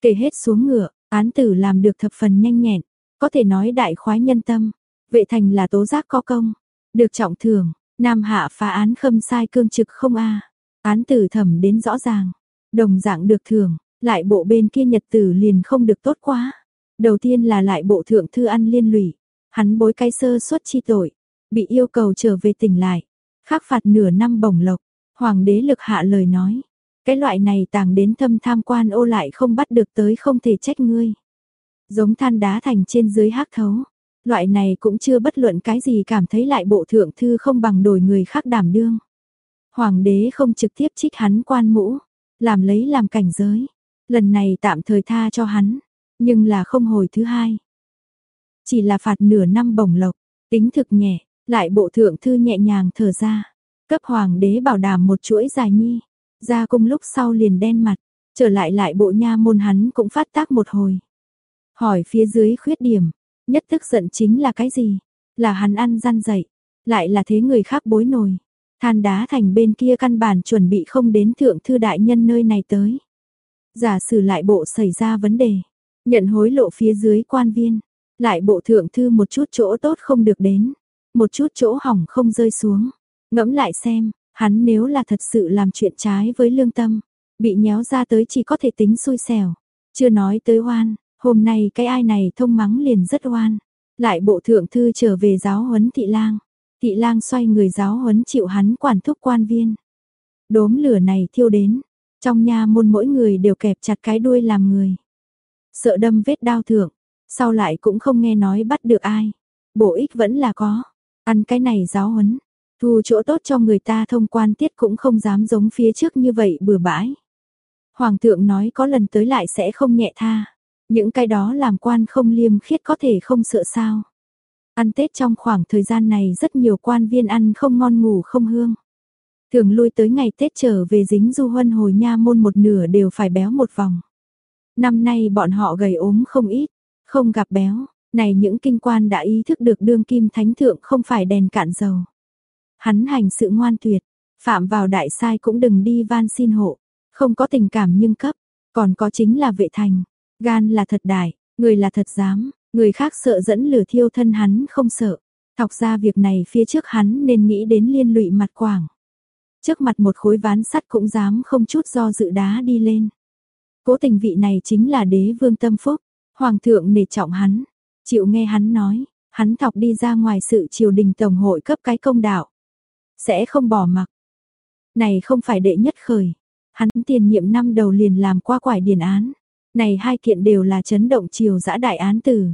Kể hết xuống ngựa, án tử làm được thập phần nhanh nhẹn, có thể nói đại khoái nhân tâm. Vệ thành là tố giác có công, được trọng thưởng, Nam hạ phá án khâm sai cương trực không a. Án tử thẩm đến rõ ràng, đồng dạng được thưởng, lại bộ bên kia nhật tử liền không được tốt quá. Đầu tiên là lại bộ thượng thư ăn liên lụy, hắn bối cái sơ suất chi tội, bị yêu cầu trở về tỉnh lại, khắc phạt nửa năm bổng lộc, hoàng đế lực hạ lời nói. Cái loại này tàng đến thâm tham quan ô lại không bắt được tới không thể trách ngươi. Giống than đá thành trên dưới hắc thấu. Loại này cũng chưa bất luận cái gì cảm thấy lại bộ thượng thư không bằng đổi người khác đảm đương. Hoàng đế không trực tiếp trích hắn quan mũ, làm lấy làm cảnh giới. Lần này tạm thời tha cho hắn, nhưng là không hồi thứ hai. Chỉ là phạt nửa năm bổng lộc, tính thực nhẹ, lại bộ thượng thư nhẹ nhàng thở ra. Cấp hoàng đế bảo đảm một chuỗi dài nhi. Ra cung lúc sau liền đen mặt, trở lại lại bộ nha môn hắn cũng phát tác một hồi. Hỏi phía dưới khuyết điểm, nhất tức giận chính là cái gì? Là hắn ăn gian dậy, lại là thế người khác bối nổi. Than đá thành bên kia căn bản chuẩn bị không đến thượng thư đại nhân nơi này tới. Giả sử lại bộ xảy ra vấn đề, nhận hối lộ phía dưới quan viên, lại bộ thượng thư một chút chỗ tốt không được đến, một chút chỗ hỏng không rơi xuống. Ngẫm lại xem, hắn nếu là thật sự làm chuyện trái với lương tâm, bị nhéo ra tới chỉ có thể tính xui xẻo. Chưa nói tới oan, hôm nay cái ai này thông mắng liền rất oan. Lại bộ thượng thư trở về giáo huấn thị lang. Thị lang xoay người giáo huấn chịu hắn quản thúc quan viên. Đốm lửa này thiêu đến, trong nhà môn mỗi người đều kẹp chặt cái đuôi làm người. Sợ đâm vết đau thượng, sau lại cũng không nghe nói bắt được ai. Bổ ích vẫn là có, ăn cái này giáo huấn, thu chỗ tốt cho người ta thông quan tiết cũng không dám giống phía trước như vậy bừa bãi. Hoàng thượng nói có lần tới lại sẽ không nhẹ tha, những cái đó làm quan không liêm khiết có thể không sợ sao. Ăn Tết trong khoảng thời gian này rất nhiều quan viên ăn không ngon ngủ không hương. Thường lui tới ngày Tết trở về dính du huân hồi nha môn một nửa đều phải béo một vòng. Năm nay bọn họ gầy ốm không ít, không gặp béo, này những kinh quan đã ý thức được đương kim thánh thượng không phải đèn cạn dầu. Hắn hành sự ngoan tuyệt, phạm vào đại sai cũng đừng đi van xin hộ, không có tình cảm nhưng cấp, còn có chính là vệ thành, gan là thật đại, người là thật dám, người khác sợ dẫn lửa thiêu thân hắn không sợ. Thọc ra việc này phía trước hắn nên nghĩ đến liên lụy mặt quảng. Trước mặt một khối ván sắt cũng dám không chút do dự đá đi lên. Cố tình vị này chính là đế vương tâm phúc, hoàng thượng nể trọng hắn, chịu nghe hắn nói, hắn thọc đi ra ngoài sự triều đình tổng hội cấp cái công đạo. Sẽ không bỏ mặc. Này không phải đệ nhất khởi, hắn tiền nhiệm năm đầu liền làm qua quải điển án. Này hai kiện đều là chấn động triều giã đại án tử.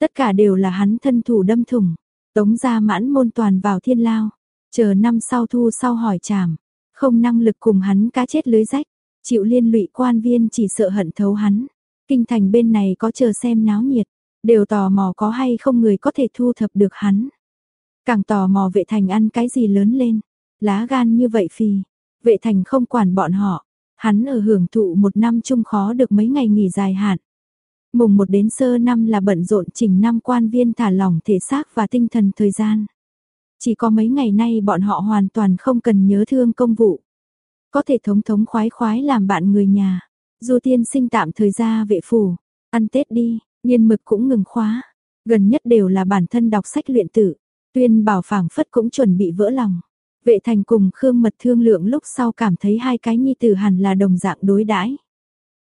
Tất cả đều là hắn thân thủ đâm thủng, tống ra mãn môn toàn vào thiên lao, chờ năm sau thu sau hỏi trảm, không năng lực cùng hắn cá chết lưới rách, chịu liên lụy quan viên chỉ sợ hận thấu hắn. Kinh thành bên này có chờ xem náo nhiệt, đều tò mò có hay không người có thể thu thập được hắn. Càng tò mò vệ thành ăn cái gì lớn lên, lá gan như vậy phì, vệ thành không quản bọn họ, hắn ở hưởng thụ một năm chung khó được mấy ngày nghỉ dài hạn. Mùng một đến sơ năm là bận rộn chỉnh năm quan viên thả lỏng thể xác và tinh thần thời gian. Chỉ có mấy ngày nay bọn họ hoàn toàn không cần nhớ thương công vụ. Có thể thống thống khoái khoái làm bạn người nhà. Du tiên sinh tạm thời ra vệ phủ, ăn Tết đi, nhiên mực cũng ngừng khóa. Gần nhất đều là bản thân đọc sách luyện tử. Tuyên bảo phảng phất cũng chuẩn bị vỡ lòng. Vệ thành cùng Khương Mật thương lượng lúc sau cảm thấy hai cái nhi tử hẳn là đồng dạng đối đãi.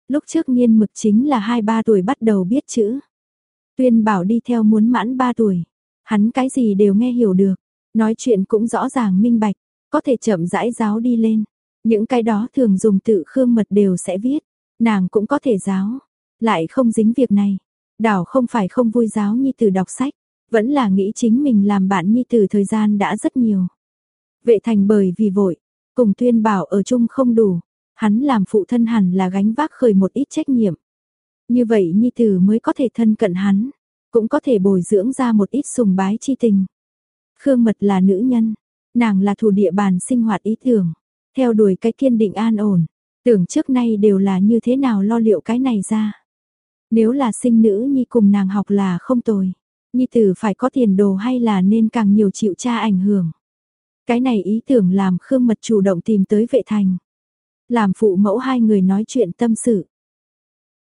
Lúc trước nhiên mực chính là hai ba tuổi bắt đầu biết chữ. Tuyên bảo đi theo muốn mãn ba tuổi. Hắn cái gì đều nghe hiểu được. Nói chuyện cũng rõ ràng minh bạch. Có thể chậm rãi giáo đi lên. Những cái đó thường dùng tự Khương Mật đều sẽ viết. Nàng cũng có thể giáo. Lại không dính việc này. Đảo không phải không vui giáo nhi tử đọc sách. Vẫn là nghĩ chính mình làm bạn nhi tử thời gian đã rất nhiều. Vệ thành bởi vì vội, cùng tuyên bảo ở chung không đủ, hắn làm phụ thân hẳn là gánh vác khởi một ít trách nhiệm. Như vậy Nhi Tử mới có thể thân cận hắn, cũng có thể bồi dưỡng ra một ít sùng bái chi tình. Khương Mật là nữ nhân, nàng là thủ địa bàn sinh hoạt ý tưởng, theo đuổi cái kiên định an ổn, tưởng trước nay đều là như thế nào lo liệu cái này ra. Nếu là sinh nữ Nhi cùng nàng học là không tồi, Nhi Tử phải có tiền đồ hay là nên càng nhiều chịu cha ảnh hưởng. Cái này ý tưởng làm Khương Mật chủ động tìm tới vệ thành. Làm phụ mẫu hai người nói chuyện tâm sự.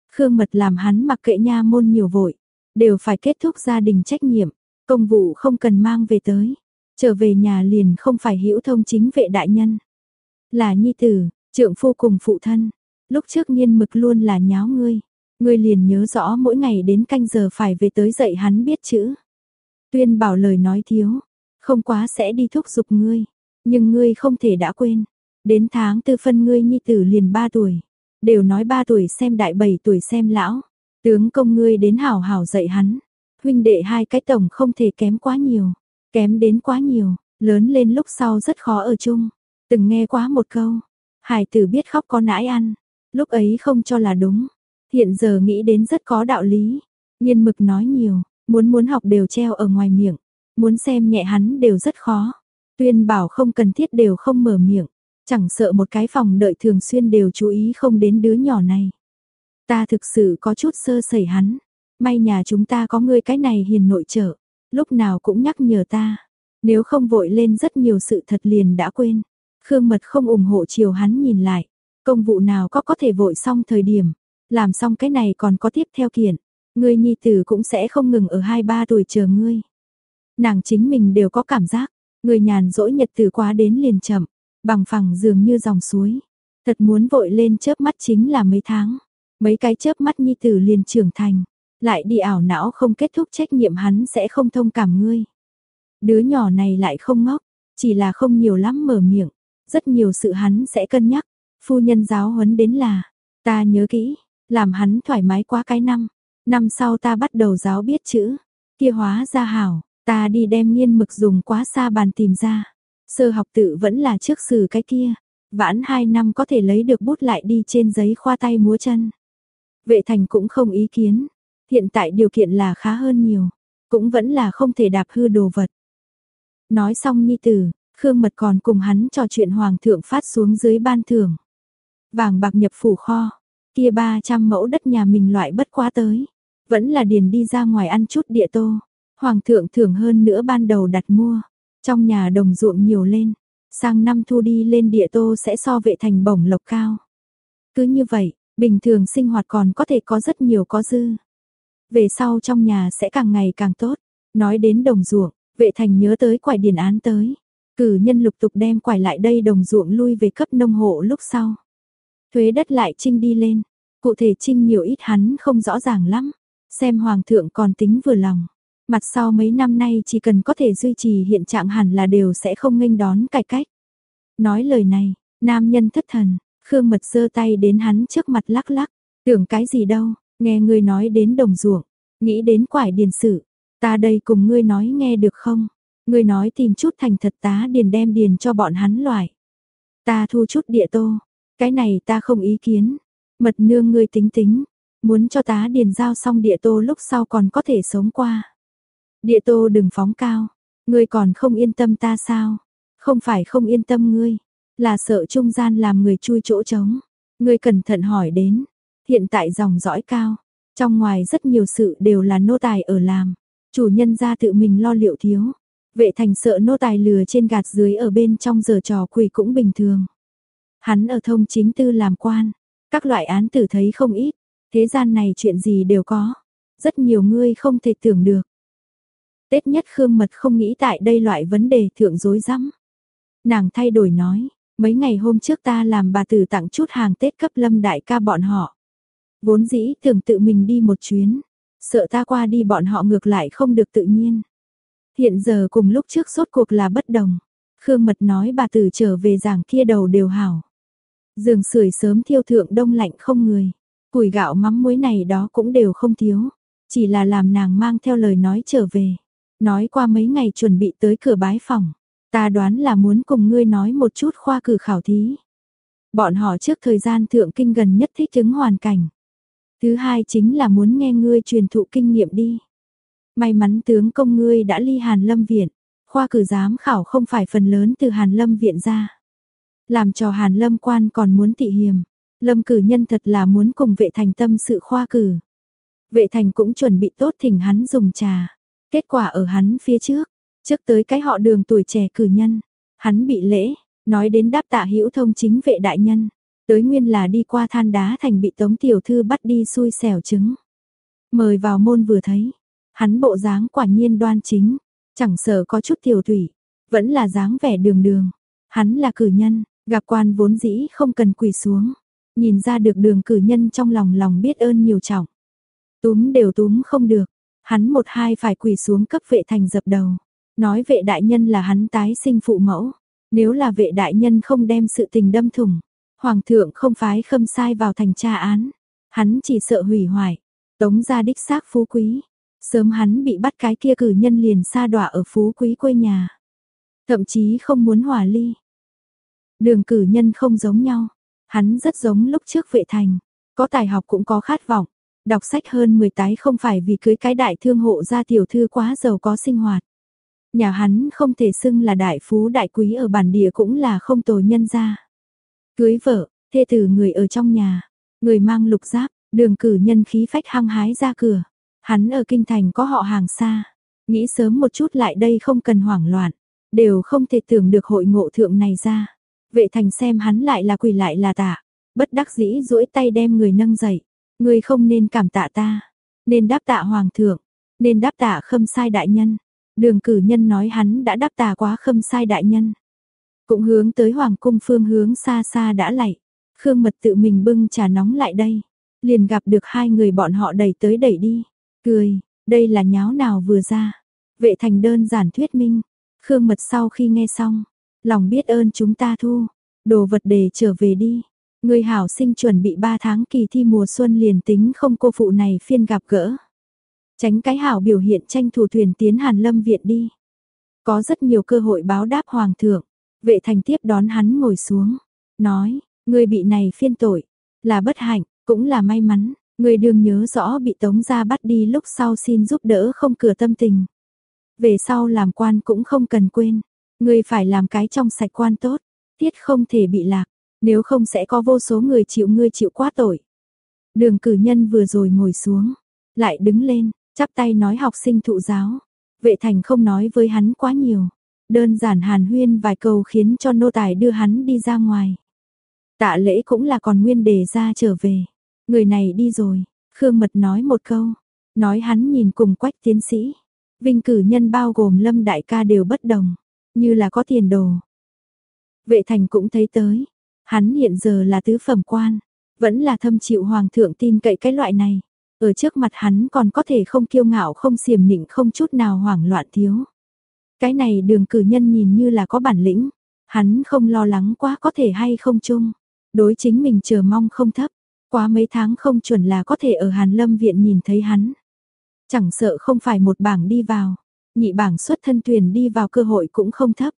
Khương Mật làm hắn mặc kệ nha môn nhiều vội. Đều phải kết thúc gia đình trách nhiệm. Công vụ không cần mang về tới. Trở về nhà liền không phải hữu thông chính vệ đại nhân. Là nhi tử, trượng phu cùng phụ thân. Lúc trước nhiên mực luôn là nháo ngươi. Ngươi liền nhớ rõ mỗi ngày đến canh giờ phải về tới dạy hắn biết chữ. Tuyên bảo lời nói thiếu, không quá sẽ đi thúc giục ngươi, nhưng ngươi không thể đã quên. Đến tháng tư phân ngươi nhi tử liền ba tuổi, đều nói ba tuổi xem đại bảy tuổi xem lão, tướng công ngươi đến hảo hảo dạy hắn. Huynh đệ hai cái tổng không thể kém quá nhiều, kém đến quá nhiều, lớn lên lúc sau rất khó ở chung. Từng nghe quá một câu, hải tử biết khóc có nãi ăn, lúc ấy không cho là đúng, hiện giờ nghĩ đến rất có đạo lý. Nhiên mực nói nhiều, muốn muốn học đều treo ở ngoài miệng, Muốn xem nhẹ hắn đều rất khó. Tuyên bảo không cần thiết đều không mở miệng. Chẳng sợ một cái phòng đợi thường xuyên đều chú ý không đến đứa nhỏ này. Ta thực sự có chút sơ sẩy hắn. May nhà chúng ta có người cái này hiền nội trợ. Lúc nào cũng nhắc nhở ta. Nếu không vội lên rất nhiều sự thật liền đã quên. Khương Mật không ủng hộ chiều hắn nhìn lại. Công vụ nào có có thể vội xong thời điểm, làm xong cái này còn có tiếp theo kiện, ngươi nhi tử cũng sẽ không ngừng ở 2-3 tuổi chờ ngươi. Nàng chính mình đều có cảm giác, người nhàn rỗi nhật tử quá đến liền chậm, bằng phẳng dường như dòng suối. Thật muốn vội lên chớp mắt chính là mấy tháng, mấy cái chớp mắt nhi tử liền trưởng thành, lại đi ảo não không kết thúc trách nhiệm hắn sẽ không thông cảm ngươi. Đứa nhỏ này lại không ngốc, chỉ là không nhiều lắm mở miệng, rất nhiều sự hắn sẽ cân nhắc, phu nhân giáo huấn đến là, ta nhớ kỹ, làm hắn thoải mái quá cái năm, năm sau ta bắt đầu giáo biết chữ, kia hóa ra hảo, ta đi đem nghiên mực dùng quá xa bàn tìm ra, sơ học tự vẫn là trước sử cái kia, vãn hai năm có thể lấy được bút lại đi trên giấy khoa tay múa chân. Vệ thành cũng không ý kiến, hiện tại điều kiện là khá hơn nhiều, cũng vẫn là không thể đạp hư đồ vật. Nói xong nhi tử, Khương Mật còn cùng hắn trò chuyện hoàng thượng phát xuống dưới ban thưởng. Vàng bạc nhập phủ kho, kia 300 mẫu đất nhà mình loại bất quá tới, vẫn là điền đi ra ngoài ăn chút địa tô. Hoàng thượng thưởng hơn nữa ban đầu đặt mua, trong nhà đồng ruộng nhiều lên, sang năm thu đi lên địa tô sẽ so vệ thành bổng lộc cao. Cứ như vậy, bình thường sinh hoạt còn có thể có rất nhiều có dư. Về sau trong nhà sẽ càng ngày càng tốt. Nói đến đồng ruộng, vệ thành nhớ tới quải điển án tới. Cử nhân lục tục đem quải lại đây đồng ruộng lui về cấp nông hộ lúc sau. Thuế đất lại trinh đi lên. Cụ thể trinh nhiều ít hắn không rõ ràng lắm. Xem hoàng thượng còn tính vừa lòng. Mặt sau mấy năm nay chỉ cần có thể duy trì hiện trạng hẳn là đều sẽ không nghênh đón cải cách. Nói lời này, nam nhân thất thần, Khương Mật giơ tay đến hắn trước mặt lắc lắc, tưởng cái gì đâu, nghe ngươi nói đến đồng ruộng, nghĩ đến quải điền sự, ta đây cùng ngươi nói nghe được không? Ngươi nói tìm chút thành thật tá điền đem điền cho bọn hắn loại. Ta thu chút địa tô, cái này ta không ý kiến. Mật nương ngươi tính tính, muốn cho tá điền giao xong địa tô lúc sau còn có thể sống qua. Địa tô đừng phóng cao, ngươi còn không yên tâm ta sao? Không phải không yên tâm ngươi, là sợ trung gian làm người chui chỗ trống. Ngươi cẩn thận hỏi đến, hiện tại dòng dõi cao, trong ngoài rất nhiều sự đều là nô tài ở làm, chủ nhân ra tự mình lo liệu thiếu. Vệ thành sợ nô tài lừa trên gạt dưới ở bên trong giờ trò quỷ cũng bình thường. Hắn ở thông chính tư làm quan, các loại án tử thấy không ít, thế gian này chuyện gì đều có, rất nhiều ngươi không thể tưởng được. Tết nhất Khương Mật không nghĩ tại đây loại vấn đề thượng dối rắm. Nàng thay đổi nói, mấy ngày hôm trước ta làm bà tử tặng chút hàng Tết cấp lâm đại ca bọn họ. Vốn dĩ tưởng tự mình đi một chuyến, sợ ta qua đi bọn họ ngược lại không được tự nhiên. Hiện giờ cùng lúc trước sốt cuộc là bất đồng. Khương Mật nói bà tử trở về giảng kia đầu đều hảo. Giường sưởi sớm thiêu thượng đông lạnh không người. Củi gạo mắm muối này đó cũng đều không thiếu. Chỉ là làm nàng mang theo lời nói trở về. Nói qua mấy ngày chuẩn bị tới cửa bái phòng. Ta đoán là muốn cùng ngươi nói một chút khoa cử khảo thí. Bọn họ trước thời gian thượng kinh gần nhất thích ứng hoàn cảnh. Thứ hai chính là muốn nghe ngươi truyền thụ kinh nghiệm đi. May mắn tướng công ngươi đã ly Hàn Lâm Viện, khoa cử giám khảo không phải phần lớn từ Hàn Lâm Viện ra. Làm cho Hàn Lâm quan còn muốn tị hiềm, Lâm cử nhân thật là muốn cùng vệ thành tâm sự khoa cử. Vệ thành cũng chuẩn bị tốt thỉnh hắn dùng trà. Kết quả ở hắn phía trước, trước tới cái họ đường tuổi trẻ cử nhân, hắn bị lễ, nói đến đáp tạ hữu thông chính vệ đại nhân, tới nguyên là đi qua than đá thành bị tống tiểu thư bắt đi xui xẻo trứng. Mời vào môn vừa thấy, hắn bộ dáng quả nhiên đoan chính, chẳng sợ có chút tiểu thủy, vẫn là dáng vẻ đường đường. Hắn là cử nhân, gặp quan vốn dĩ không cần quỳ xuống, nhìn ra được đường cử nhân trong lòng lòng biết ơn nhiều trọng. Túm đều túm không được, hắn một hai phải quỳ xuống cấp vệ thành dập đầu, nói vệ đại nhân là hắn tái sinh phụ mẫu, nếu là vệ đại nhân không đem sự tình đâm thủng, hoàng thượng không phái khâm sai vào thành tra án, hắn chỉ sợ hủy hoại, tống ra đích xác phú quý, sớm hắn bị bắt cái kia cử nhân liền xa đọa ở phú quý quê nhà, thậm chí không muốn hòa ly. Đường cử nhân không giống nhau, hắn rất giống lúc trước vệ thành, có tài học cũng có khát vọng, Đọc sách hơn 10 tái không phải vì cưới cái đại thương hộ gia tiểu thư quá giàu có sinh hoạt. Nhà hắn không thể xưng là đại phú đại quý ở bản địa cũng là không tồi nhân gia. Cưới vợ, thê tử người ở trong nhà, người mang lục giáp, đường cử nhân khí phách hăng hái ra cửa. Hắn ở kinh thành có họ hàng xa, nghĩ sớm một chút lại đây không cần hoảng loạn, đều không thể tưởng được hội ngộ thượng này ra. Vệ thành xem hắn lại là quỳ lại là tạ, bất đắc dĩ duỗi tay đem người nâng dậy. Người không nên cảm tạ ta, nên đáp tạ hoàng thượng, nên đáp tạ khâm sai đại nhân. Đường cử nhân nói hắn đã đáp tạ quá khâm sai đại nhân. Cũng hướng tới hoàng cung phương hướng xa xa đã lạy. Khương mật tự mình bưng trà nóng lại đây. Liền gặp được hai người bọn họ đẩy tới đẩy đi. Cười, đây là nháo nào vừa ra. Vệ thành đơn giản thuyết minh. Khương mật sau khi nghe xong. Lòng biết ơn chúng ta thu. Đồ vật để trở về đi. Người hảo sinh chuẩn bị 3 tháng kỳ thi mùa xuân liền tính không cô phụ này phiên gặp gỡ. Tránh cái hảo biểu hiện tranh thủ thuyền tiến Hàn Lâm Viện đi. Có rất nhiều cơ hội báo đáp Hoàng thượng. Vệ thành tiếp đón hắn ngồi xuống. Nói, người bị này phiên tội. Là bất hạnh, cũng là may mắn. Người đừng nhớ rõ bị tống ra bắt đi lúc sau xin giúp đỡ không cửa tâm tình. Về sau làm quan cũng không cần quên. Người phải làm cái trong sạch quan tốt. Tiết không thể bị lạc. Nếu không sẽ có vô số người chịu ngươi chịu quá tội. Đường cử nhân vừa rồi ngồi xuống. Lại đứng lên, chắp tay nói học sinh thụ giáo. Vệ thành không nói với hắn quá nhiều. Đơn giản hàn huyên vài câu khiến cho nô tài đưa hắn đi ra ngoài. Tạ lễ cũng là còn nguyên đề ra trở về. Người này đi rồi, Khương Mật nói một câu. Nói hắn nhìn cùng quách tiến sĩ. Vinh cử nhân bao gồm lâm đại ca đều bất đồng. Như là có tiền đồ. Vệ thành cũng thấy tới. Hắn hiện giờ là tứ phẩm quan. Vẫn là thâm chịu hoàng thượng tin cậy cái loại này. Ở trước mặt hắn còn có thể không kiêu ngạo, không xiềm nịnh, không chút nào hoảng loạn thiếu. Cái này đường cử nhân nhìn như là có bản lĩnh. Hắn không lo lắng quá có thể hay không chung. Đối chính mình chờ mong không thấp. Quá mấy tháng không chuẩn là có thể ở Hàn Lâm viện nhìn thấy hắn. Chẳng sợ không phải một bảng đi vào. Nhị bảng xuất thân tuyển đi vào cơ hội cũng không thấp.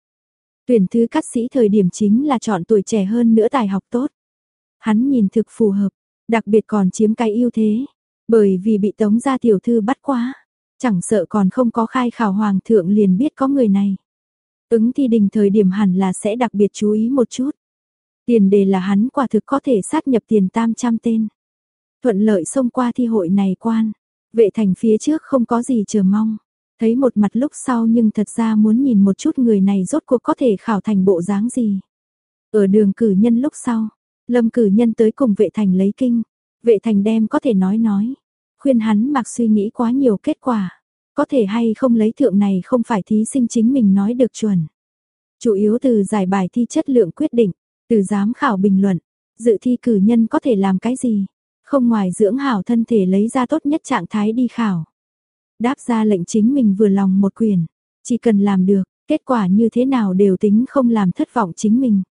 Tuyển thứ cát sĩ thời điểm chính là chọn tuổi trẻ hơn nữa tài học tốt. Hắn nhìn thực phù hợp, đặc biệt còn chiếm cái ưu thế. Bởi vì bị tống gia tiểu thư bắt quá. Chẳng sợ còn không có khai khảo hoàng thượng liền biết có người này. Ứng thi đình thời điểm hẳn là sẽ đặc biệt chú ý một chút. Tiền đề là hắn quả thực có thể sát nhập tiền tam trăm tên. Thuận lợi xông qua thi hội này quan. Vệ thành phía trước không có gì chờ mong. Thấy một mặt lúc sau nhưng thật ra muốn nhìn một chút người này rốt cuộc có thể khảo thành bộ dáng gì. Ở đường cử nhân lúc sau, lâm cử nhân tới cùng vệ thành lấy kinh. Vệ thành đem có thể nói nói. Khuyên hắn mặc suy nghĩ quá nhiều kết quả. Có thể hay không lấy thượng này không phải thí sinh chính mình nói được chuẩn. Chủ yếu từ giải bài thi chất lượng quyết định, từ giám khảo bình luận, dự thi cử nhân có thể làm cái gì. Không ngoài dưỡng hảo thân thể lấy ra tốt nhất trạng thái đi khảo. Đáp ra lệnh chính mình vừa lòng một quyền, chỉ cần làm được, kết quả như thế nào đều tính không làm thất vọng chính mình.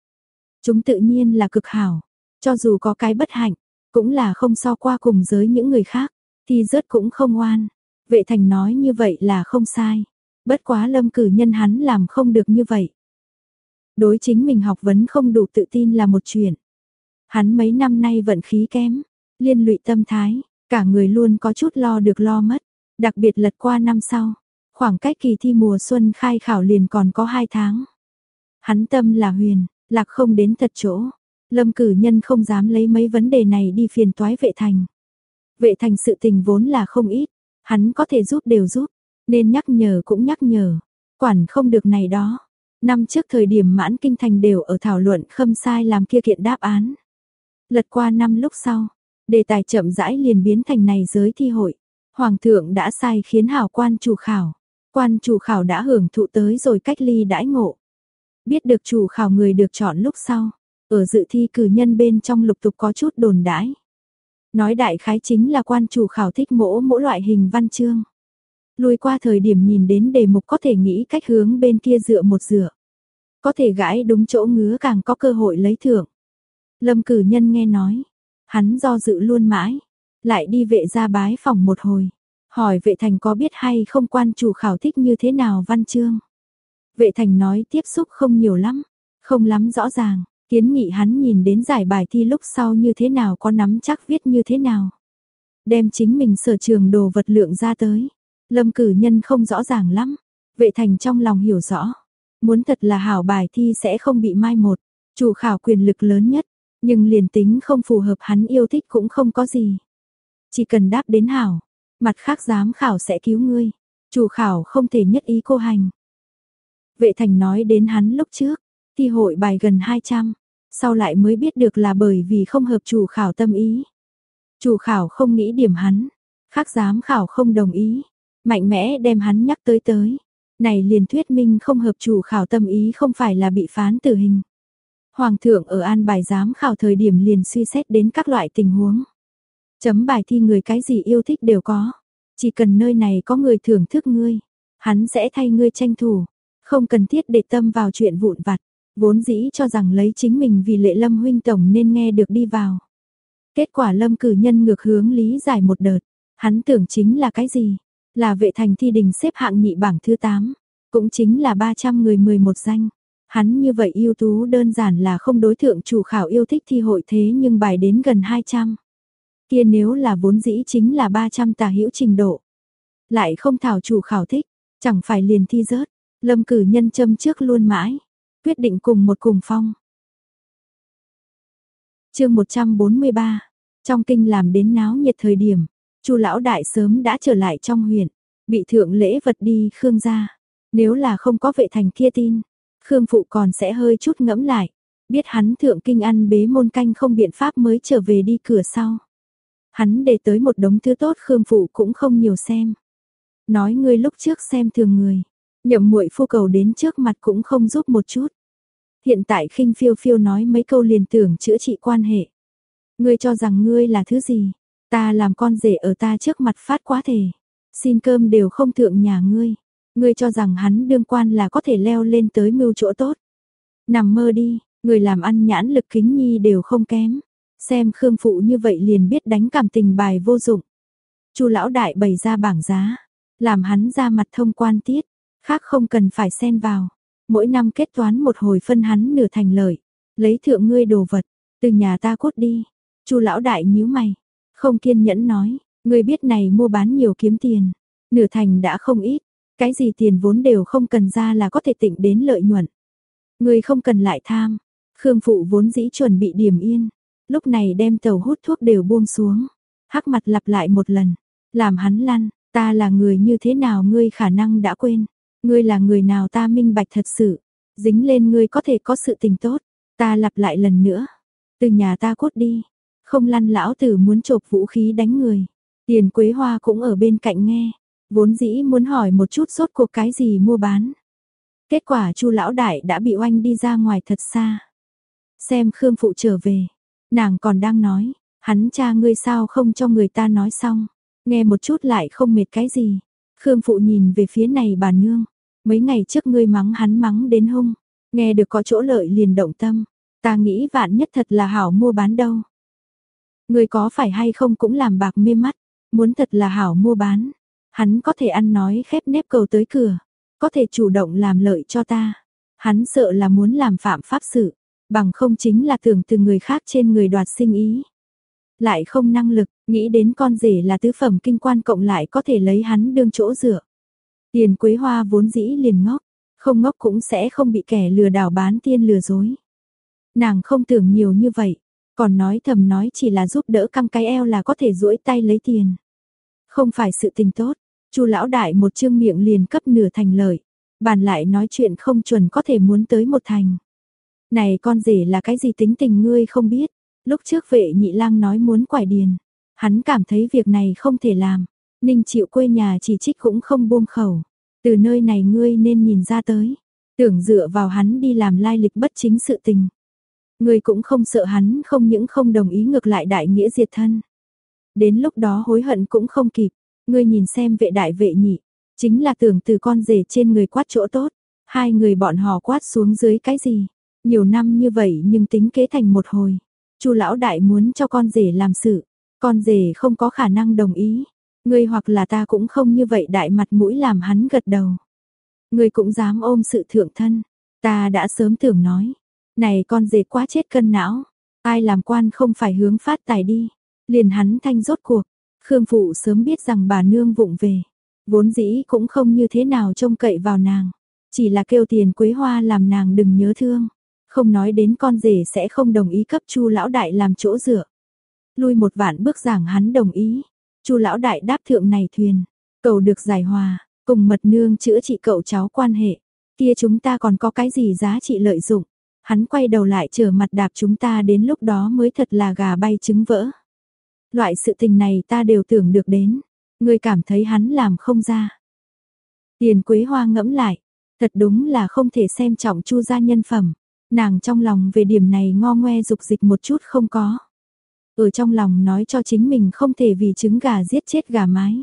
Chúng tự nhiên là cực hảo, cho dù có cái bất hạnh, cũng là không so qua cùng giới những người khác, thì rớt cũng không oan. Vệ thành nói như vậy là không sai, bất quá lâm cử nhân hắn làm không được như vậy. Đối chính mình học vấn không đủ tự tin là một chuyện. Hắn mấy năm nay vận khí kém, liên lụy tâm thái, cả người luôn có chút lo được lo mất. Đặc biệt lật qua năm sau, khoảng cách kỳ thi mùa xuân khai khảo liền còn có 2 tháng. Hắn tâm là huyền, lạc không đến thật chỗ. Lâm cử nhân không dám lấy mấy vấn đề này đi phiền toái vệ thành. Vệ thành sự tình vốn là không ít, hắn có thể giúp đều giúp, nên nhắc nhở cũng nhắc nhở, quản không được này đó. Năm trước thời điểm mãn kinh thành đều ở thảo luận khâm sai làm kia kiện đáp án. Lật qua năm lúc sau, đề tài chậm rãi liền biến thành này giới thi hội. Hoàng thượng đã sai khiến hảo quan chủ khảo. Quan chủ khảo đã hưởng thụ tới rồi cách ly đãi ngộ. Biết được chủ khảo người được chọn lúc sau. Ở dự thi cử nhân bên trong lục tục có chút đồn đãi. Nói đại khái chính là quan chủ khảo thích mỗ mỗi loại hình văn chương. Lùi qua thời điểm nhìn đến đề mục có thể nghĩ cách hướng bên kia dựa một dựa. Có thể gãi đúng chỗ ngứa càng có cơ hội lấy thưởng. Lâm cử nhân nghe nói. Hắn do dự luôn mãi lại đi vệ ra bái phòng một hồi, hỏi vệ thành có biết hay không quan chủ khảo thích như thế nào văn chương. Vệ thành nói tiếp xúc không nhiều lắm, không lắm rõ ràng, kiến nghị hắn nhìn đến giải bài thi lúc sau như thế nào có nắm chắc viết như thế nào. Đem chính mình sở trường đồ vật lượng ra tới, lâm cử nhân không rõ ràng lắm, vệ thành trong lòng hiểu rõ. Muốn thật là hảo bài thi sẽ không bị mai một, chủ khảo quyền lực lớn nhất, nhưng liền tính không phù hợp hắn yêu thích cũng không có gì. Chỉ cần đáp đến hảo, mặt khác giám khảo sẽ cứu ngươi. Chủ khảo không thể nhất ý cô hành. Vệ thành nói đến hắn lúc trước, thi hội bài gần 200, Sau lại mới biết được là bởi vì không hợp chủ khảo tâm ý. Chủ khảo không nghĩ điểm hắn, khác giám khảo không đồng ý, mạnh mẽ đem hắn nhắc tới tới. Này liền thuyết minh không hợp chủ khảo tâm ý không phải là bị phán tử hình. Hoàng thượng ở an bài giám khảo thời điểm liền suy xét đến các loại tình huống. Chấm bài thi người cái gì yêu thích đều có. Chỉ cần nơi này có người thưởng thức ngươi, hắn sẽ thay ngươi tranh thủ. Không cần thiết để tâm vào chuyện vụn vặt. Vốn dĩ cho rằng lấy chính mình vì lệ lâm huynh tổng nên nghe được đi vào. Kết quả lâm cử nhân ngược hướng lý giải một đợt. Hắn tưởng chính là cái gì? Là vệ thành thi đình xếp hạng nhị bảng thứ 8. Cũng chính là 300 người 11 danh. Hắn như vậy ưu tú đơn giản là không đối thượng chủ khảo yêu thích thi hội thế nhưng bài đến gần 200. Kia nếu là vốn dĩ chính là 300 tà hữu trình độ. Lại không thảo chủ khảo thích, chẳng phải liền thi rớt. Lâm cử nhân châm trước luôn mãi. Quyết định cùng một cùng phong. chương 143. Trong kinh làm đến náo nhiệt thời điểm, chu lão đại sớm đã trở lại trong huyện. Bị thượng lễ vật đi Khương gia. Nếu là không có vệ thành kia tin, Khương Phụ còn sẽ hơi chút ngẫm lại, biết hắn thượng kinh ăn bế môn canh không biện pháp mới trở về đi cửa sau. Hắn để tới một đống thứ tốt Khương Phụ cũng không nhiều xem. Nói ngươi lúc trước xem thường người, nhậm muội phu cầu đến trước mặt cũng không giúp một chút. Hiện tại khinh phiêu phiêu nói mấy câu liền tưởng chữa trị quan hệ. Ngươi cho rằng ngươi là thứ gì? Ta làm con rể ở ta trước mặt phát quá thể. Xin cơm đều không thượng nhà ngươi. Ngươi cho rằng hắn đương quan là có thể leo lên tới mưu chỗ tốt. Nằm mơ đi, người làm ăn nhãn lực kính nhi đều không kém. Xem Khương Phụ như vậy liền biết đánh cảm tình bài vô dụng. chu lão đại bày ra bảng giá, làm hắn ra mặt thông quan tiết, khác không cần phải xen vào. Mỗi năm kết toán một hồi phân hắn nửa thành lợi, lấy thượng ngươi đồ vật, từ nhà ta cốt đi. chu lão đại nhíu mày, không kiên nhẫn nói, ngươi biết này mua bán nhiều kiếm tiền, nửa thành đã không ít, cái gì tiền vốn đều không cần ra là có thể tịnh đến lợi nhuận. Người không cần lại tham. Khương phụ vốn dĩ chuẩn bị điểm yên. Lúc này đem tàu hút thuốc đều buông xuống. Hắc mặt lặp lại một lần. Làm hắn lăn, ta là người như thế nào ngươi khả năng đã quên. Ngươi là người nào ta minh bạch thật sự. Dính lên ngươi có thể có sự tình tốt. Ta lặp lại lần nữa. Từ nhà ta cốt đi. Không lăn lão tử muốn chộp vũ khí đánh người. Tiền quế hoa cũng ở bên cạnh nghe vốn dĩ muốn hỏi một chút sốt cuộc cái gì mua bán. Kết quả Chu lão đại đã bị oanh đi ra ngoài thật xa. Xem Khương phụ trở về, nàng còn đang nói, hắn cha ngươi sao không cho người ta nói xong, nghe một chút lại không mệt cái gì. Khương phụ nhìn về phía này bà nương, mấy ngày trước ngươi mắng hắn mắng đến hung, nghe được có chỗ lợi liền động tâm, ta nghĩ vạn nhất thật là hảo mua bán đâu. Ngươi có phải hay không cũng làm bạc mê mắt, muốn thật là hảo mua bán, Hắn có thể ăn nói khép nép cầu tới cửa, có thể chủ động làm lợi cho ta. Hắn sợ là muốn làm phạm pháp sự, bằng không chính là tưởng từ người khác trên người đoạt sinh ý. Lại không năng lực, nghĩ đến con rể là tứ phẩm kinh quan cộng lại có thể lấy hắn đương chỗ dựa. Tiền quế hoa vốn dĩ liền ngốc, không ngốc cũng sẽ không bị kẻ lừa đảo bán tiên lừa dối. Nàng không tưởng nhiều như vậy, còn nói thầm nói chỉ là giúp đỡ căng cái eo là có thể duỗi tay lấy tiền. Không phải sự tình tốt, Chu lão đại một chương miệng liền cấp nửa thành lợi, bàn lại nói chuyện không chuẩn có thể muốn tới một thành. Này con rể là cái gì tính tình ngươi không biết, lúc trước vệ nhị lang nói muốn quải điền, hắn cảm thấy việc này không thể làm, ninh chịu quê nhà chỉ trích cũng không buông khẩu, từ nơi này ngươi nên nhìn ra tới, tưởng dựa vào hắn đi làm lai lịch bất chính sự tình. Ngươi cũng không sợ hắn không những không đồng ý ngược lại đại nghĩa diệt thân. Đến lúc đó hối hận cũng không kịp, Ngươi nhìn xem vệ đại vệ nhị, chính là tưởng từ con rể trên người quát chỗ tốt, hai người bọn họ quát xuống dưới cái gì? Nhiều năm như vậy nhưng tính kế thành một hồi. Chu lão đại muốn cho con rể làm sự, con rể không có khả năng đồng ý. Ngươi hoặc là ta cũng không như vậy đại mặt mũi làm hắn gật đầu. Ngươi cũng dám ôm sự thượng thân, ta đã sớm tưởng nói, này con rể quá chết cân não, ai làm quan không phải hướng phát tài đi. Liền hắn thanh rốt cuộc, Khương Phụ sớm biết rằng bà nương vụng về, vốn dĩ cũng không như thế nào trông cậy vào nàng, chỉ là kêu tiền quế hoa làm nàng đừng nhớ thương, không nói đến con rể sẽ không đồng ý cấp chu lão đại làm chỗ dựa. Lui một vạn bước giảng hắn đồng ý, chu lão đại đáp thượng này thuyền, cầu được giải hòa, cùng mật nương chữa trị cậu cháu quan hệ, kia chúng ta còn có cái gì giá trị lợi dụng, Hắn quay đầu lại trở mặt đạp chúng ta đến lúc đó mới thật là gà bay trứng vỡ. Loại sự tình này ta đều tưởng được đến. Ngươi cảm thấy hắn làm không ra. Tiền Quế Hoa ngẫm lại, thật đúng là không thể xem trọng Chu gia nhân phẩm. Nàng trong lòng về điểm này ngo ngoe dục dịch một chút không có. Ở trong lòng nói cho chính mình không thể vì trứng gà giết chết gà mái.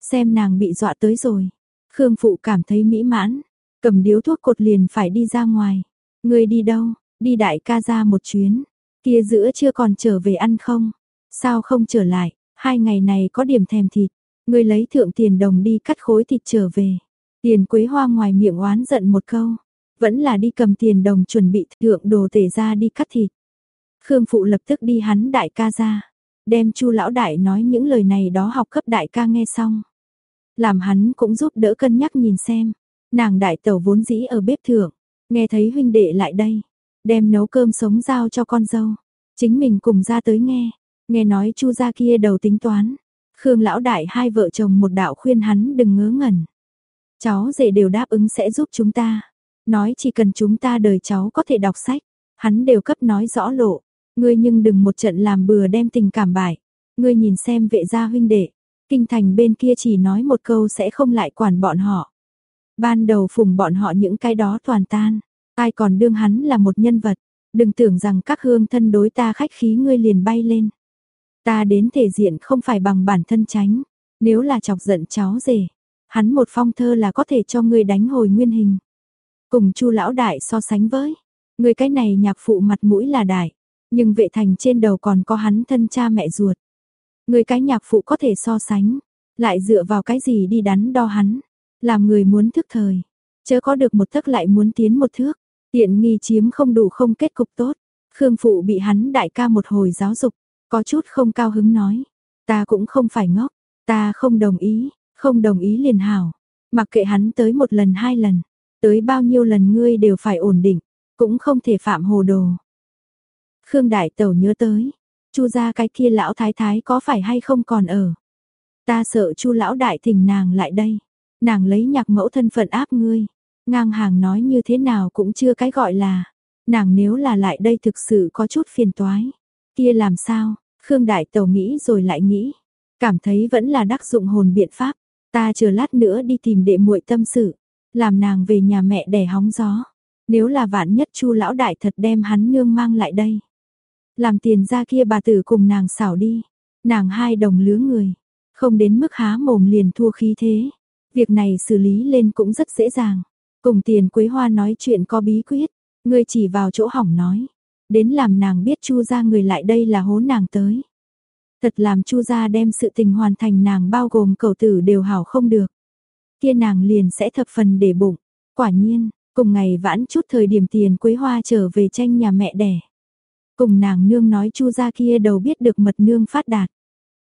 Xem nàng bị dọa tới rồi. Khương Phụ cảm thấy mỹ mãn, cầm điếu thuốc cột liền phải đi ra ngoài. Người đi đâu? Đi đại ca ra một chuyến. Kia giữa chưa còn trở về ăn không? Sao không trở lại? Hai ngày này có điểm thèm thịt. Người lấy thượng tiền đồng đi cắt khối thịt trở về. Tiền quế hoa ngoài miệng oán giận một câu. Vẫn là đi cầm tiền đồng chuẩn bị thượng đồ tể ra đi cắt thịt. Khương Phụ lập tức đi hắn đại ca ra. Đem chu lão đại nói những lời này đó học cấp đại ca nghe xong. Làm hắn cũng giúp đỡ cân nhắc nhìn xem. Nàng đại tẩu vốn dĩ ở bếp thượng. Nghe thấy huynh đệ lại đây. Đem nấu cơm sống giao cho con dâu. Chính mình cùng ra tới nghe. Nghe nói chu gia kia đầu tính toán. Khương lão đại hai vợ chồng một đạo khuyên hắn đừng ngớ ngẩn. Cháu rể đều đáp ứng sẽ giúp chúng ta. Nói chỉ cần chúng ta đời cháu có thể đọc sách. Hắn đều cấp nói rõ lộ. Ngươi nhưng đừng một trận làm bừa đem tình cảm bại. Ngươi nhìn xem vệ gia huynh đệ. Kinh thành bên kia chỉ nói một câu sẽ không lại quản bọn họ. Ban đầu phùng bọn họ những cái đó toàn tan. Ai còn đương hắn là một nhân vật. Đừng tưởng rằng các hương thân đối ta khách khí ngươi liền bay lên. Ta đến thể diện không phải bằng bản thân tránh. Nếu là chọc giận cháu rể. Hắn một phong thơ là có thể cho ngươi đánh hồi nguyên hình. Cùng chu lão đại so sánh với. Người cái này nhạc phụ mặt mũi là đại. Nhưng vệ thành trên đầu còn có hắn thân cha mẹ ruột. Người cái nhạc phụ có thể so sánh. Lại dựa vào cái gì đi đắn đo hắn. Làm người muốn thức thời. Chớ có được một thức lại muốn tiến một thước. Tiện nghi chiếm không đủ không kết cục tốt. Khương phụ bị hắn đại ca một hồi giáo dục. Có chút không cao hứng nói. Ta cũng không phải ngốc. Ta không đồng ý. Không đồng ý liền hảo. Mặc kệ hắn tới một lần hai lần. Tới bao nhiêu lần ngươi đều phải ổn định. Cũng không thể phạm hồ đồ. Khương Đại Tẩu nhớ tới, Chu gia cái kia lão thái thái có phải hay không còn ở. Ta sợ Chu lão đại thỉnh nàng lại đây, nàng lấy nhạc mẫu thân phận áp ngươi, ngang hàng nói như thế nào cũng chưa cái gọi là, nàng nếu là lại đây thực sự có chút phiền toái. Kia làm sao? Khương Đại Tẩu nghĩ rồi lại nghĩ, cảm thấy vẫn là đắc dụng hồn biện pháp, ta chờ lát nữa đi tìm đệ muội tâm sự, làm nàng về nhà mẹ đẻ hóng gió. Nếu là vạn nhất Chu lão đại thật đem hắn nương mang lại đây, làm tiền ra kia bà tử cùng nàng xảo đi. Nàng hai đồng lứa người. Không đến mức há mồm liền thua khí thế. Việc này xử lý lên cũng rất dễ dàng. Cùng tiền quế hoa nói chuyện có bí quyết. Ngươi chỉ vào chỗ hỏng nói. Đến làm nàng biết chu gia người lại đây là hố nàng tới. Thật làm chu gia đem sự tình hoàn thành nàng bao gồm cầu tử đều hảo không được. Kia nàng liền sẽ thập phần để bụng. Quả nhiên, cùng ngày vãn chút thời điểm tiền quế hoa trở về tranh nhà mẹ đẻ. Cùng nàng nương nói chu gia kia đầu biết được mật nương phát đạt.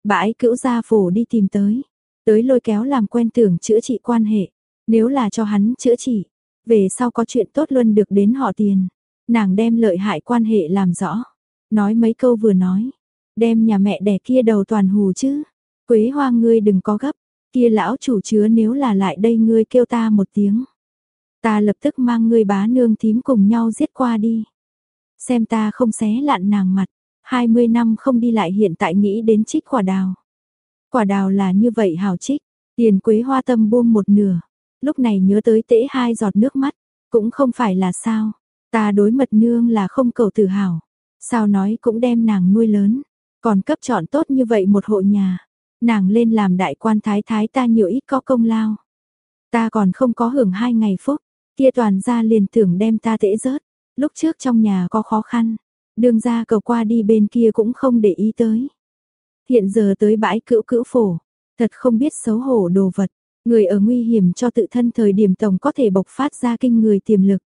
Bãi cữu gia phổ đi tìm tới. Tới lôi kéo làm quen tưởng chữa trị quan hệ. Nếu là cho hắn chữa trị. Về sau có chuyện tốt luôn được đến họ tiền. Nàng đem lợi hại quan hệ làm rõ. Nói mấy câu vừa nói. Đem nhà mẹ đẻ kia đầu toàn hù chứ. Quế hoa ngươi đừng có gấp. Kia lão chủ chứa nếu là lại đây ngươi kêu ta một tiếng. Ta lập tức mang ngươi bá nương thím cùng nhau giết qua đi. Xem ta không xé lạn nàng mặt, 20 năm không đi lại hiện tại nghĩ đến trích quả đào. Quả đào là như vậy hào trích, tiền quế hoa tâm buông một nửa, lúc này nhớ tới tễ hai giọt nước mắt, cũng không phải là sao, ta đối mật nương là không cầu tự hào, sao nói cũng đem nàng nuôi lớn, còn cấp chọn tốt như vậy một hộ nhà, nàng lên làm đại quan thái thái ta nhiều ít có công lao. Ta còn không có hưởng hai ngày phúc, kia toàn ra liền tưởng đem ta tễ rớt. Lúc trước trong nhà có khó khăn, đường ra cầu qua đi bên kia cũng không để ý tới. Hiện giờ tới bãi cữu cữu phổ, thật không biết xấu hổ đồ vật, người ở nguy hiểm cho tự thân thời điểm tổng có thể bộc phát ra kinh người tiềm lực.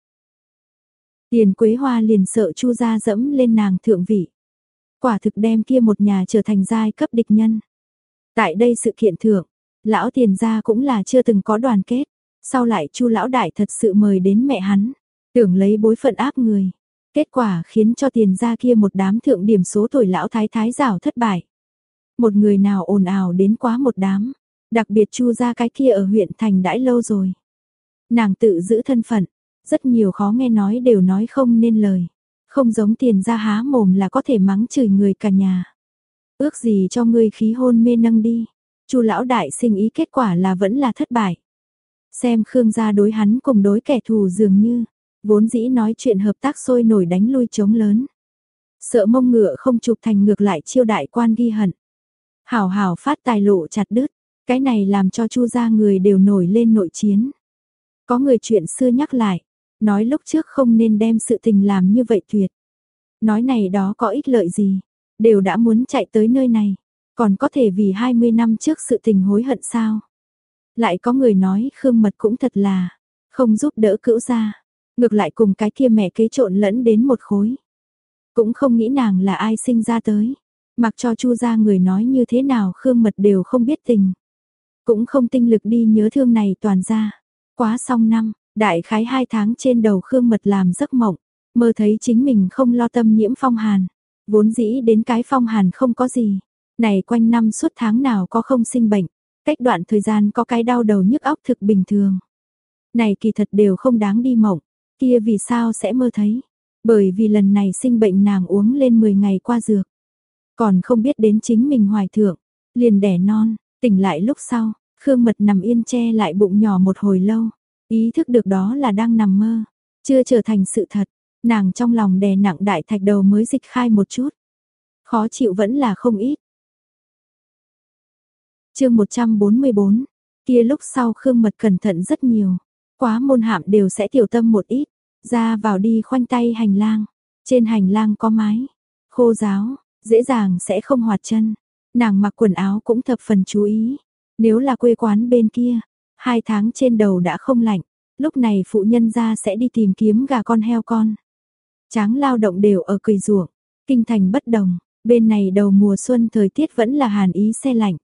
Tiền Quế Hoa liền sợ Chu gia dẫm lên nàng thượng vị. Quả thực đem kia một nhà trở thành giai cấp địch nhân. Tại đây sự kiện thượng, lão tiền gia cũng là chưa từng có đoàn kết, sau lại Chu lão đại thật sự mời đến mẹ hắn. Tưởng lấy bối phận áp người. Kết quả khiến cho tiền gia kia một đám thượng điểm số tuổi lão thái thái giảo thất bại. Một người nào ồn ào đến quá một đám. Đặc biệt chu gia cái kia ở huyện thành đãi lâu rồi. Nàng tự giữ thân phận. Rất nhiều khó nghe nói đều nói không nên lời. Không giống tiền gia há mồm là có thể mắng chửi người cả nhà. Ước gì cho ngươi khí hôn mê nâng đi. Chu lão đại sinh ý kết quả là vẫn là thất bại. Xem Khương gia đối hắn cùng đối kẻ thù dường như, vốn dĩ nói chuyện hợp tác sôi nổi đánh lui chống lớn. Sợ mông ngựa không chụp thành ngược lại chiêu đại quan ghi hận. Hảo hảo phát tài lộ chặt đứt, cái này làm cho chu gia người đều nổi lên nội chiến. Có người chuyện xưa nhắc lại, nói lúc trước không nên đem sự tình làm như vậy tuyệt. Nói này đó có ích lợi gì, đều đã muốn chạy tới nơi này, còn có thể vì 20 năm trước sự tình hối hận sao? Lại có người nói Khương Mật cũng thật là không giúp đỡ cữu gia, ngược lại cùng cái kia mẹ kế trộn lẫn đến một khối. Cũng không nghĩ nàng là ai sinh ra tới, mặc cho Chu gia người nói như thế nào Khương Mật đều không biết tình. Cũng không tinh lực đi nhớ thương này toàn ra. Quá xong năm, đại khái hai tháng trên đầu Khương Mật làm giấc mộng, mơ thấy chính mình không lo tâm nhiễm phong hàn. Vốn dĩ đến cái phong hàn không có gì, này quanh năm suốt tháng nào có không sinh bệnh, cách đoạn thời gian có cái đau đầu nhức óc thực bình thường. Này kỳ thật đều không đáng đi mộng, kia vì sao sẽ mơ thấy? Bởi vì lần này sinh bệnh nàng uống lên 10 ngày qua dược. Còn không biết đến chính mình hoài thượng, liền đẻ non, tỉnh lại lúc sau, Khương Mật nằm yên che lại bụng nhỏ một hồi lâu, ý thức được đó là đang nằm mơ, chưa trở thành sự thật, nàng trong lòng đè nặng đại thạch đầu mới dịch khai một chút. Khó chịu vẫn là không ít. Chương 144. Kia lúc sau Khương Mật cẩn thận rất nhiều, quá môn hạm đều sẽ tiểu tâm một ít, ra vào đi khoanh tay hành lang, trên hành lang có mái, khô giáo, dễ dàng sẽ không hoạt chân. Nàng mặc quần áo cũng thập phần chú ý, nếu là quê quán bên kia, hai tháng trên đầu đã không lạnh, lúc này phụ nhân ra sẽ đi tìm kiếm gà con heo con. Tráng lao động đều ở cười ruộng, kinh thành bất đồng, bên này đầu mùa xuân thời tiết vẫn là hàn ý xe lạnh.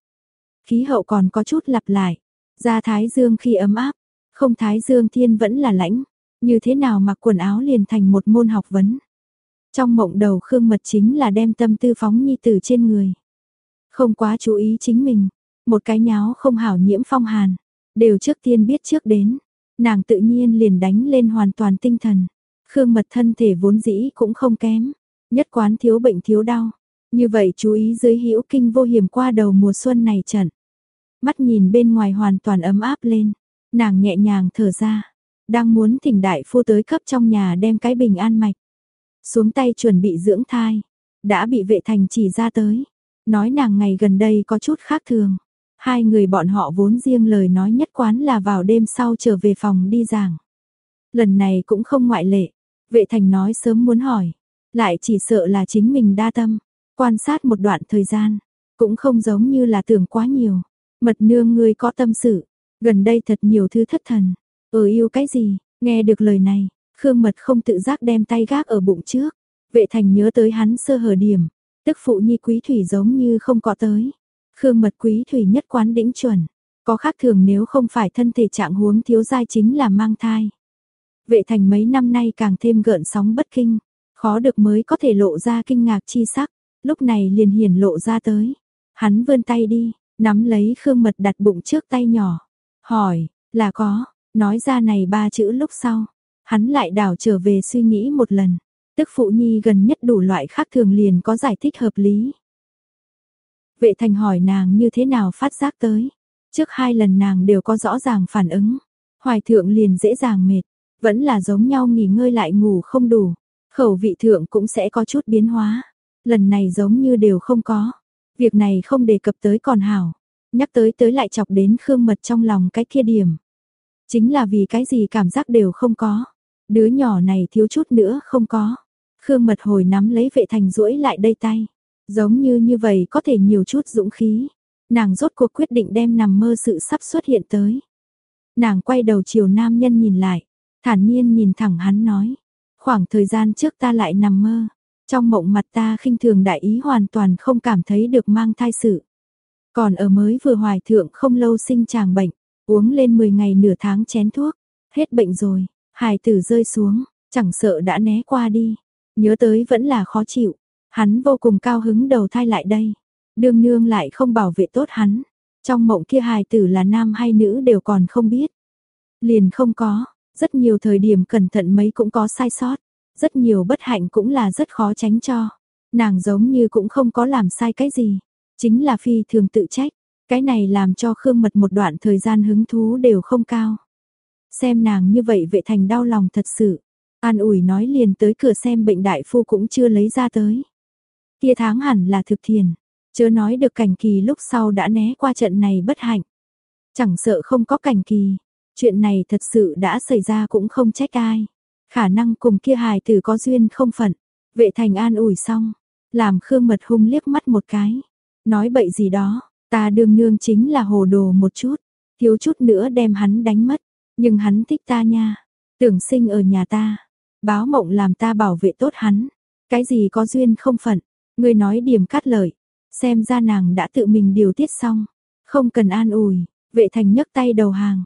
Khí hậu còn có chút lặp lại, ra thái dương khi ấm áp, không thái dương thiên vẫn là lãnh, như thế nào mặc quần áo liền thành một môn học vấn. Trong mộng đầu Khương Mật chính là đem tâm tư phóng nhi tử trên người. Không quá chú ý chính mình, một cái nháo không hảo nhiễm phong hàn, đều trước tiên biết trước đến, nàng tự nhiên liền đánh lên hoàn toàn tinh thần. Khương Mật thân thể vốn dĩ cũng không kém, nhất quán thiếu bệnh thiếu đau. Như vậy chú ý dưới hữu kinh vô hiểm qua đầu mùa xuân này trận. Mắt nhìn bên ngoài hoàn toàn ấm áp lên, nàng nhẹ nhàng thở ra, đang muốn thỉnh đại phu tới cấp trong nhà đem cái bình an mạch. Xuống tay chuẩn bị dưỡng thai, đã bị vệ thành chỉ ra tới, nói nàng ngày gần đây có chút khác thường. Hai người bọn họ vốn riêng lời nói nhất quán là vào đêm sau trở về phòng đi giảng. Lần này cũng không ngoại lệ, vệ thành nói sớm muốn hỏi, lại chỉ sợ là chính mình đa tâm, quan sát một đoạn thời gian, cũng không giống như là tưởng quá nhiều. Mật nương ngươi có tâm sự, gần đây thật nhiều thứ thất thần, ở yêu cái gì, nghe được lời này, Khương Mật không tự giác đem tay gác ở bụng trước, vệ thành nhớ tới hắn sơ hở điểm, tức phụ nhi quý thủy giống như không có tới. Khương Mật quý thủy nhất quán đỉnh chuẩn, có khác thường nếu không phải thân thể trạng huống thiếu giai chính là mang thai. Vệ thành mấy năm nay càng thêm gợn sóng bất kinh, khó được mới có thể lộ ra kinh ngạc chi sắc, lúc này liền hiển lộ ra tới. Hắn vươn tay đi, nắm lấy Khương Mật đặt bụng trước tay nhỏ, hỏi, là có, nói ra này ba chữ lúc sau, hắn lại đảo trở về suy nghĩ một lần, tức phụ nhi gần nhất đủ loại khác thường liền có giải thích hợp lý. Vệ thành hỏi nàng như thế nào phát giác tới, trước hai lần nàng đều có rõ ràng phản ứng, hoài thượng liền dễ dàng mệt, vẫn là giống nhau nghỉ ngơi lại ngủ không đủ, khẩu vị thượng cũng sẽ có chút biến hóa, lần này giống như đều không có, việc này không đề cập tới còn hảo, nhắc tới tới lại chọc đến Khương Mật trong lòng cái kia điểm. Chính là vì cái gì cảm giác đều không có, đứa nhỏ này thiếu chút nữa không có. Khương Mật hồi nắm lấy vệ thành duỗi lại đây tay, giống như như vậy có thể nhiều chút dũng khí. Nàng rốt cuộc quyết định đem nằm mơ sự sắp xuất hiện tới. Nàng quay đầu chiều nam nhân nhìn lại, thản nhiên nhìn thẳng hắn nói, khoảng thời gian trước ta lại nằm mơ, trong mộng mặt ta khinh thường đại ý hoàn toàn không cảm thấy được mang thai sự. Còn ở mới vừa hoài thượng không lâu sinh chàng bệnh, uống lên 10 ngày nửa tháng chén thuốc, hết bệnh rồi, hài tử rơi xuống, chẳng sợ đã né qua đi, nhớ tới vẫn là khó chịu, hắn vô cùng cao hứng đầu thai lại đây, đương nương lại không bảo vệ tốt hắn, trong mộng kia hài tử là nam hay nữ đều còn không biết, liền không có, rất nhiều thời điểm cẩn thận mấy cũng có sai sót, rất nhiều bất hạnh cũng là rất khó tránh cho. Nàng giống như cũng không có làm sai cái gì, chính là phi thường tự trách, cái này làm cho Khương Mật một đoạn thời gian hứng thú đều không cao. Xem nàng như vậy vệ thành đau lòng thật sự, an ủi nói liền tới cửa xem bệnh đại phu cũng chưa lấy ra tới. Kia tháng hẳn là thực thiền, chớ nói được cảnh kỳ lúc sau đã né qua trận này bất hạnh. Chẳng sợ không có cảnh kỳ, chuyện này thật sự đã xảy ra cũng không trách ai. Khả năng cùng kia hài tử có duyên không phận. Vệ thành an ủi xong, làm Khương Mật hung liếc mắt một cái. Nói bậy gì đó, ta đương nương chính là hồ đồ một chút, thiếu chút nữa đem hắn đánh mất. Nhưng hắn thích ta nha, tưởng sinh ở nhà ta. Báo mộng làm ta bảo vệ tốt hắn. Cái gì có duyên không phận, người nói điểm cắt lời. Xem ra nàng đã tự mình điều tiết xong, không cần an ủi, vệ thành nhấc tay đầu hàng.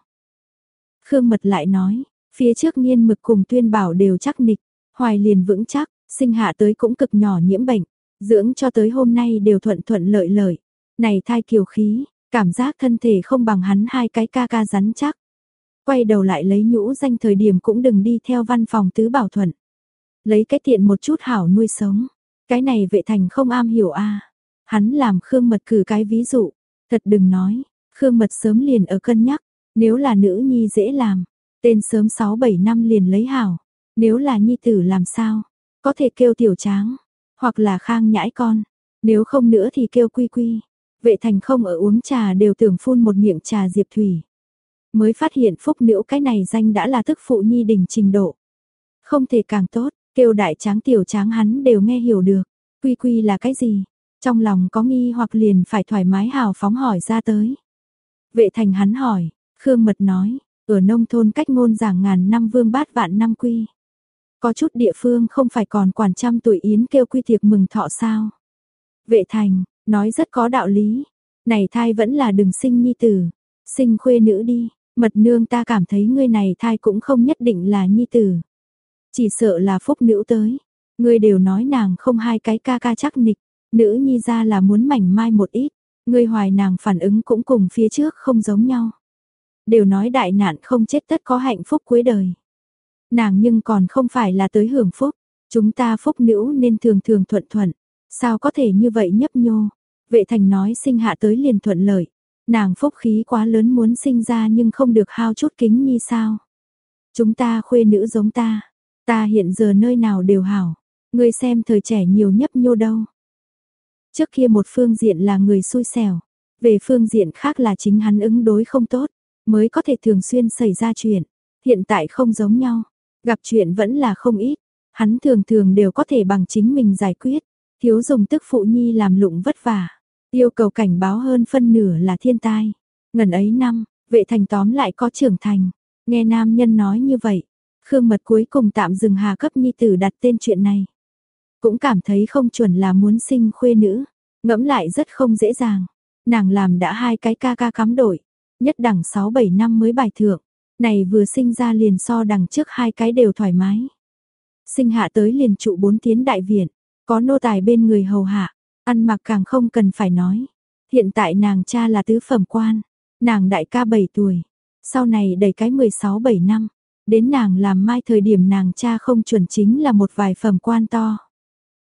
Khương Mật lại nói, phía trước nghiên mực cùng tuyên bảo đều chắc nịch, hoài liền vững chắc, sinh hạ tới cũng cực nhỏ nhiễm bệnh, dưỡng cho tới hôm nay đều thuận thuận lợi lợi. Này thai kiều khí, cảm giác thân thể không bằng hắn hai cái ca ca rắn chắc. Quay đầu lại lấy nhũ danh thời điểm cũng đừng đi theo văn phòng tứ bảo thuận. Lấy cái tiện một chút hảo nuôi sống. Cái này vệ thành không am hiểu a Hắn làm Khương Mật cử cái ví dụ. Thật đừng nói, Khương Mật sớm liền ở cân nhắc. Nếu là nữ nhi dễ làm, tên sớm 6-7 năm liền lấy hảo. Nếu là nhi tử làm sao, có thể kêu tiểu tráng, hoặc là khang nhãi con. Nếu không nữa thì kêu quy quy. Vệ thành không ở uống trà đều tưởng phun một miệng trà diệp thủy. Mới phát hiện phúc nữ cái này danh đã là thức phụ nhi đình trình độ. Không thể càng tốt, kêu đại tráng tiểu tráng hắn đều nghe hiểu được. Quy quy là cái gì? Trong lòng có nghi hoặc liền phải thoải mái hào phóng hỏi ra tới. Vệ thành hắn hỏi, Khương Mật nói, ở nông thôn cách ngôn giảng ngàn năm vương bát vạn năm quy. Có chút địa phương không phải còn quản trăm tuổi yến kêu quy tiệc mừng thọ sao. Vệ thành, nói rất có đạo lý. Này thai vẫn là đừng sinh nhi tử, sinh khuê nữ đi, mật nương ta cảm thấy ngươi này thai cũng không nhất định là nhi tử. Chỉ sợ là phúc nữ tới, ngươi đều nói nàng không hai cái ca ca chắc nịch, nữ nhi ra là muốn mảnh mai một ít, ngươi hoài nàng phản ứng cũng cùng phía trước không giống nhau. Đều nói đại nạn không chết tất có hạnh phúc cuối đời. Nàng nhưng còn không phải là tới hưởng phúc, chúng ta phúc nữ nên thường thường thuận thuận, sao có thể như vậy nhấp nhô. Vệ thành nói sinh hạ tới liền thuận lợi, nàng phúc khí quá lớn muốn sinh ra nhưng không được hao chút kính nhi sao. Chúng ta khuê nữ giống ta, ta hiện giờ nơi nào đều hảo, ngươi xem thời trẻ nhiều nhấp nhô đâu. Trước kia một phương diện là người xui xẻo, về phương diện khác là chính hắn ứng đối không tốt, mới có thể thường xuyên xảy ra chuyện. Hiện tại không giống nhau, gặp chuyện vẫn là không ít, hắn thường thường đều có thể bằng chính mình giải quyết, thiếu dùng tức phụ nhi làm lụng vất vả, yêu cầu cảnh báo hơn phân nửa là thiên tai. Ngần ấy năm, vệ thành tóm lại có trưởng thành, nghe nam nhân nói như vậy, Khương Mật cuối cùng tạm dừng hà cấp nhi tử đặt tên chuyện này. Cũng cảm thấy không chuẩn là muốn sinh khuê nữ, ngẫm lại rất không dễ dàng. Nàng làm đã hai cái ca ca cắm đổi, nhất đẳng 6-7 năm mới bài thượng, này vừa sinh ra liền so đằng trước hai cái đều thoải mái. Sinh hạ tới liền trụ bốn tiến đại viện, có nô tài bên người hầu hạ, ăn mặc càng không cần phải nói. Hiện tại nàng cha là tứ phẩm quan, nàng đại ca 7 tuổi, sau này đầy cái 16-7 năm, đến nàng làm mai thời điểm nàng cha không chuẩn chính là một vài phẩm quan to.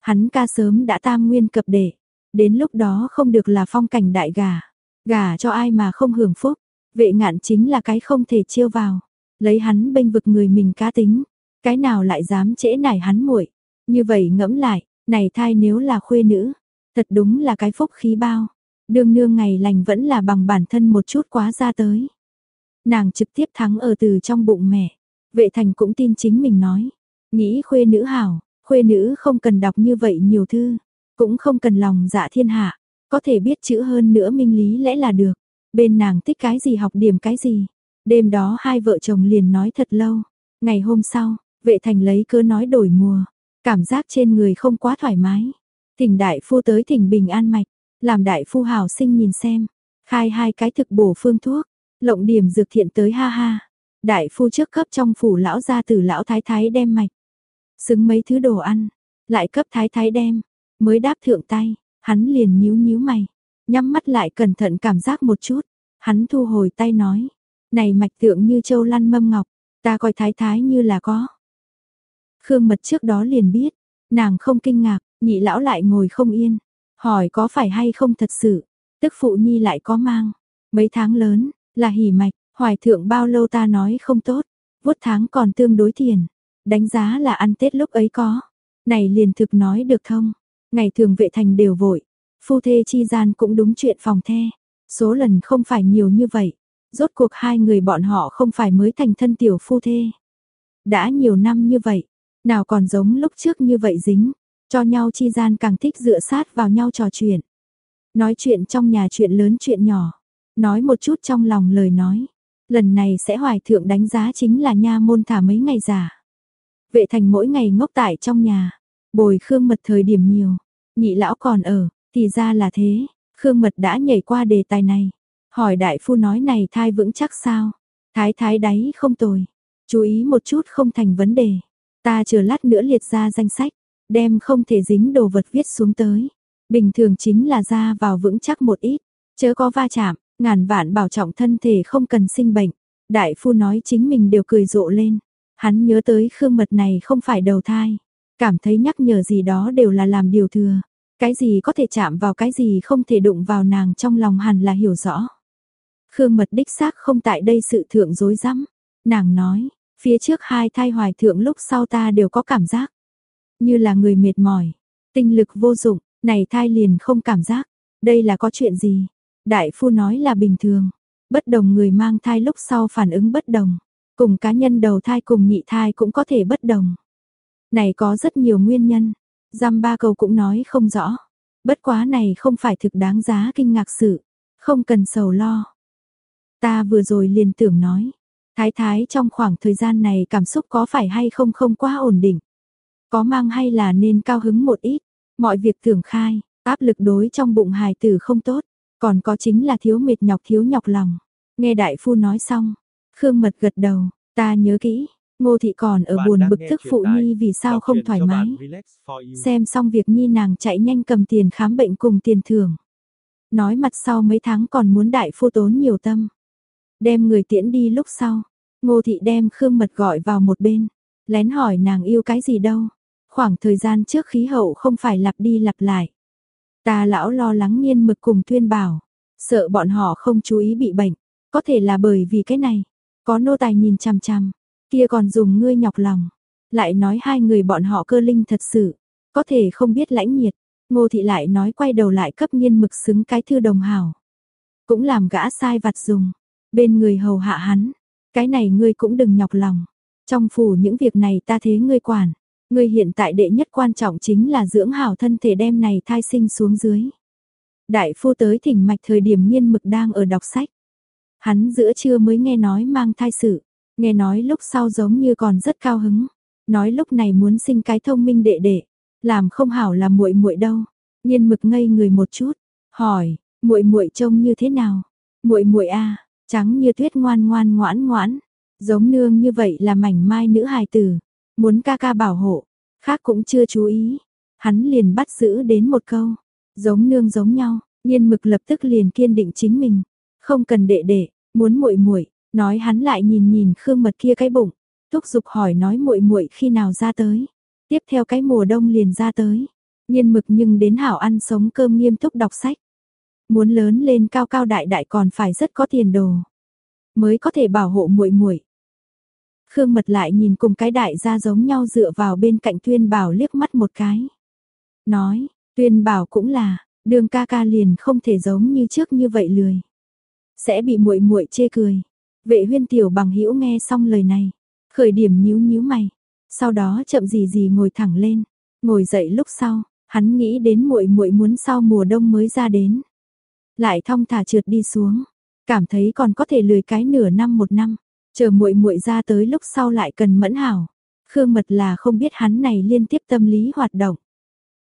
Hắn ca sớm đã tam nguyên cập đệ, đến lúc đó không được là phong cảnh đại gà, gả cho ai mà không hưởng phúc, vệ ngạn chính là cái không thể chiêu vào, lấy hắn bênh vực người mình cá tính, cái nào lại dám trễ nải hắn muội. Như vậy ngẫm lại, này thai nếu là khuê nữ, thật đúng là cái phúc khí bao. Đương nương ngày lành vẫn là bằng bản thân một chút quá ra tới. Nàng trực tiếp thắng ở từ trong bụng mẹ. Vệ thành cũng tin chính mình nói. Nghĩ khuê nữ hảo, khuê nữ không cần đọc như vậy nhiều thư. Cũng không cần lòng dạ thiên hạ. Có thể biết chữ hơn nữa minh lý lẽ là được. Bên nàng thích cái gì học điểm cái gì. Đêm đó hai vợ chồng liền nói thật lâu. Ngày hôm sau, vệ thành lấy cớ nói đổi mùa. Cảm giác trên người không quá thoải mái. Thỉnh đại phu tới thỉnh bình an mạch. Làm đại phu hảo sinh nhìn xem. Khai hai cái thực bổ phương thuốc. Lộng điểm dược thiện tới ha ha. Đại phu trước cấp trong phủ lão gia tử lão thái thái đem mạch. Xứng mấy thứ đồ ăn. Lại cấp thái thái đem. Mới đáp thượng tay. Hắn liền nhíu nhíu mày. Nhắm mắt lại cẩn thận cảm giác một chút. Hắn thu hồi tay nói. Này mạch tượng như châu lăn mâm ngọc. Ta coi thái thái như là có. Khương Mật trước đó liền biết, nàng không kinh ngạc, nhị lão lại ngồi không yên, hỏi có phải hay không thật sự, tức phụ nhi lại có mang, mấy tháng lớn, là hỉ mạch, hoài thượng bao lâu ta nói không tốt, vuốt tháng còn tương đối tiền, đánh giá là ăn Tết lúc ấy có, này liền thực nói được không ngày thường vệ thành đều vội, phu thê chi gian cũng đúng chuyện phòng the, số lần không phải nhiều như vậy, rốt cuộc hai người bọn họ không phải mới thành thân tiểu phu thê. Đã nhiều năm như vậy, nào còn giống lúc trước như vậy dính, cho nhau chi gian càng thích dựa sát vào nhau trò chuyện. Nói chuyện trong nhà chuyện lớn chuyện nhỏ, nói một chút trong lòng lời nói. Lần này sẽ hoài thượng đánh giá chính là nha môn thả mấy ngày giả. Vệ thành mỗi ngày ngốc tại trong nhà, bồi khương mật thời điểm nhiều, nhị lão còn ở, thì ra là thế, khương mật đã nhảy qua đề tài này. Hỏi đại phu nói này thai vững chắc sao? Thái thái đáy không tồi, chú ý một chút không thành vấn đề. Ta chờ lát nữa liệt ra danh sách, đem không thể dính đồ vật viết xuống tới. Bình thường chính là ra vào vững chắc một ít, chớ có va chạm, ngàn vạn bảo trọng thân thể không cần sinh bệnh. Đại phu nói chính mình đều cười rộ lên. Hắn nhớ tới khương mật này không phải đầu thai. Cảm thấy nhắc nhở gì đó đều là làm điều thừa. Cái gì có thể chạm vào cái gì không thể đụng vào nàng trong lòng hẳn là hiểu rõ. Khương mật đích xác không tại đây sự thượng dối rắm Nàng nói, phía trước hai thai hoài thượng lúc sau ta đều có cảm giác. Như là người mệt mỏi, tinh lực vô dụng, này thai liền không cảm giác. Đây là có chuyện gì? Đại phu nói là bình thường. Bất đồng người mang thai lúc sau phản ứng bất đồng. Cùng cá nhân đầu thai cùng nhị thai cũng có thể bất đồng. Này có rất nhiều nguyên nhân. Giam ba câu cũng nói không rõ. Bất quá này không phải thực đáng giá kinh ngạc sự. Không cần sầu lo. Ta vừa rồi liền tưởng nói. Thái thái trong khoảng thời gian này cảm xúc có phải hay không không quá ổn định. Có mang hay là nên cao hứng một ít. Mọi việc tưởng khai, áp lực đối trong bụng hài tử không tốt. Còn có chính là thiếu mệt nhọc thiếu nhọc lòng. Nghe đại phu nói xong. Khương mật gật đầu. Ta nhớ kỹ, Ngô thị còn ở buồn bực tức phụ nhi vì sao không thoải mái. Xem xong việc nhi nàng chạy nhanh cầm tiền khám bệnh cùng tiền thưởng. Nói mặt sau mấy tháng còn muốn đại phu tốn nhiều tâm. Đem người tiễn đi lúc sau, Ngô thị đem Khương Mật gọi vào một bên, lén hỏi nàng yêu cái gì đâu. Khoảng thời gian trước khí hậu không phải lặp đi lặp lại. Ta lão lo lắng nghiên mực cùng tuyên bảo, sợ bọn họ không chú ý bị bệnh, có thể là bởi vì cái này. Có nô tài nhìn chằm chằm, kia còn dùng ngươi nhọc lòng. Lại nói hai người bọn họ cơ linh thật sự, có thể không biết lãnh nhiệt. Ngô thị lại nói quay đầu lại cấp nghiên mực xứng cái thư đồng hảo. Cũng làm gã sai vặt dùng, bên người hầu hạ hắn. Cái này ngươi cũng đừng nhọc lòng. Trong phủ những việc này ta thế ngươi quản. Ngươi hiện tại đệ nhất quan trọng chính là dưỡng hảo thân thể đem này thai sinh xuống dưới. Đại phu tới thỉnh mạch thời điểm nghiên mực đang ở đọc sách. Hắn giữa trưa mới nghe nói mang thai sự, nghe nói lúc sau giống như còn rất cao hứng, nói lúc này muốn sinh cái thông minh đệ đệ, làm không hảo là muội muội đâu. Nhiên mực ngây người một chút, hỏi, muội muội trông như thế nào? Muội muội a, trắng như tuyết ngoan ngoan ngoãn ngoãn, giống nương như vậy là mảnh mai nữ hài tử, muốn ca ca bảo hộ, khác cũng chưa chú ý. Hắn liền bắt giữ đến một câu, giống nương giống nhau, Nhiên mực lập tức liền kiên định chính mình, không cần đệ đệ, muốn muội muội, nói hắn lại nhìn nhìn Khương Mật kia cái bụng, thúc giục hỏi nói muội muội khi nào ra tới. Tiếp theo cái mùa đông liền ra tới. Nhiên mực nhưng đến hảo ăn sống cơm nghiêm túc đọc sách. Muốn lớn lên cao cao đại đại còn phải rất có tiền đồ, mới có thể bảo hộ muội muội. Khương Mật lại nhìn cùng cái đại gia giống nhau dựa vào bên cạnh Tuyên Bảo liếc mắt một cái. Nói, Tuyên Bảo cũng là, đường ca ca liền không thể giống như trước như vậy lười sẽ bị muội muội chê cười. Vệ Huyên tiểu bằng hữu nghe xong lời này, khởi điểm nhíu nhíu mày, sau đó chậm gì gì ngồi thẳng lên, ngồi dậy lúc sau, hắn nghĩ đến muội muội muốn sau mùa đông mới ra đến. Lại thong thả trượt đi xuống, cảm thấy còn có thể lười cái nửa năm một năm, chờ muội muội ra tới lúc sau lại cần mẫn hảo. Khương Mật là không biết hắn này liên tiếp tâm lý hoạt động.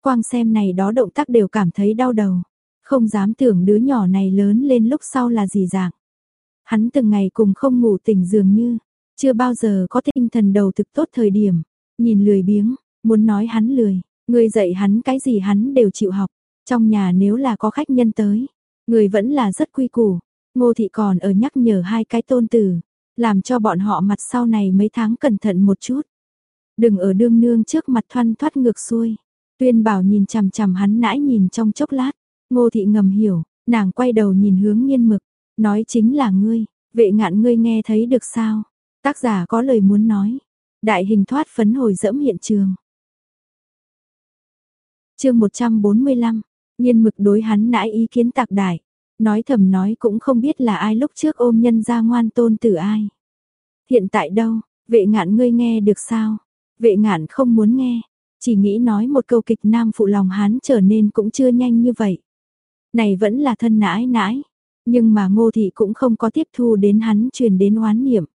Quang xem này đó động tác đều cảm thấy đau đầu. Không dám tưởng đứa nhỏ này lớn lên lúc sau là gì dạng. Hắn từng ngày cùng không ngủ tỉnh dường như, chưa bao giờ có tinh thần đầu thực tốt thời điểm, nhìn lười biếng, muốn nói hắn lười, người dạy hắn cái gì hắn đều chịu học, trong nhà nếu là có khách nhân tới, người vẫn là rất quy củ, ngô thị còn ở nhắc nhở hai cái tôn tử, làm cho bọn họ mặt sau này mấy tháng cẩn thận một chút. Đừng ở đương nương trước mặt thoăn thoát ngược xuôi. Tuyên bảo nhìn chằm chằm hắn nãi nhìn trong chốc lát, ngô thị ngầm hiểu, nàng quay đầu nhìn hướng nghiên mực, nói chính là ngươi, vệ ngạn ngươi nghe thấy được sao? Tác giả có lời muốn nói, đại hình thoát phấn hồi dẫm hiện trường. chương 145, nhiên mực đối hắn nãi ý kiến tạc đại, nói thầm nói cũng không biết là ai lúc trước ôm nhân ra ngoan tôn tử ai. Hiện tại đâu, vệ ngạn ngươi nghe được sao? Vệ ngạn không muốn nghe, chỉ nghĩ nói một câu kịch nam phụ lòng hắn trở nên cũng chưa nhanh như vậy. Này vẫn là thân nãi nãi, nhưng mà ngô thị cũng không có tiếp thu đến hắn truyền đến oán niệm.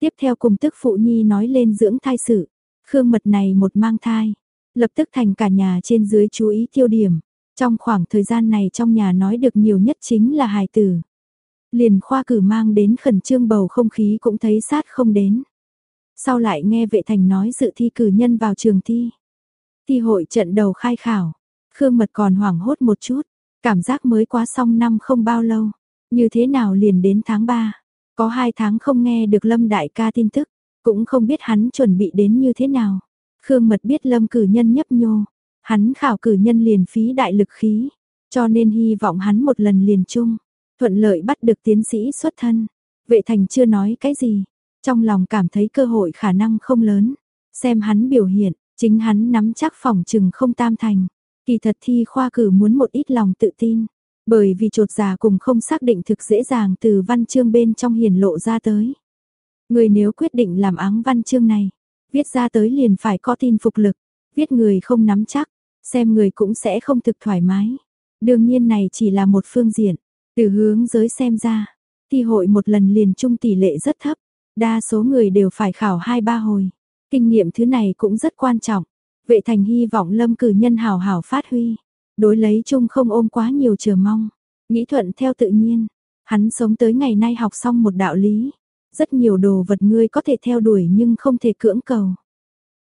Tiếp theo cùng tức phụ nhi nói lên dưỡng thai sự, khương mật này một mang thai, lập tức thành cả nhà trên dưới chú ý tiêu điểm. Trong khoảng thời gian này trong nhà nói được nhiều nhất chính là hài tử. Liền khoa cử mang đến khẩn trương bầu không khí cũng thấy sát không đến. Sau lại nghe vệ thành nói dự thi cử nhân vào trường thi. Thi hội trận đầu khai khảo. Khương Mật còn hoảng hốt một chút. Cảm giác mới quá xong năm không bao lâu. Như thế nào liền đến tháng 3. Có hai tháng không nghe được Lâm Đại ca tin tức. Cũng không biết hắn chuẩn bị đến như thế nào. Khương Mật biết Lâm cử nhân nhấp nhô. Hắn khảo cử nhân liền phí đại lực khí. Cho nên hy vọng hắn một lần liền chung. Thuận lợi bắt được tiến sĩ xuất thân. Vệ thành chưa nói cái gì. Trong lòng cảm thấy cơ hội khả năng không lớn. Xem hắn biểu hiện, chính hắn nắm chắc phòng trừng không tam thành. Kỳ thật thi khoa cử muốn một ít lòng tự tin. Bởi vì trột già cùng không xác định thực dễ dàng từ văn chương bên trong hiển lộ ra tới. Người nếu quyết định làm áng văn chương này, viết ra tới liền phải có tin phục lực, viết người không nắm chắc, xem người cũng sẽ không thực thoải mái. Đương nhiên này chỉ là một phương diện, từ hướng giới xem ra, thi hội một lần liền chung tỷ lệ rất thấp, Đa số người đều phải khảo 2-3 hồi. Kinh nghiệm thứ này cũng rất quan trọng. Vệ thành hy vọng lâm cử nhân hào hào phát huy. Đối lấy chung không ôm quá nhiều chờ mong. Nghĩ thuận theo tự nhiên. Hắn sống tới ngày nay học xong một đạo lý. Rất nhiều đồ vật ngươi có thể theo đuổi nhưng không thể cưỡng cầu.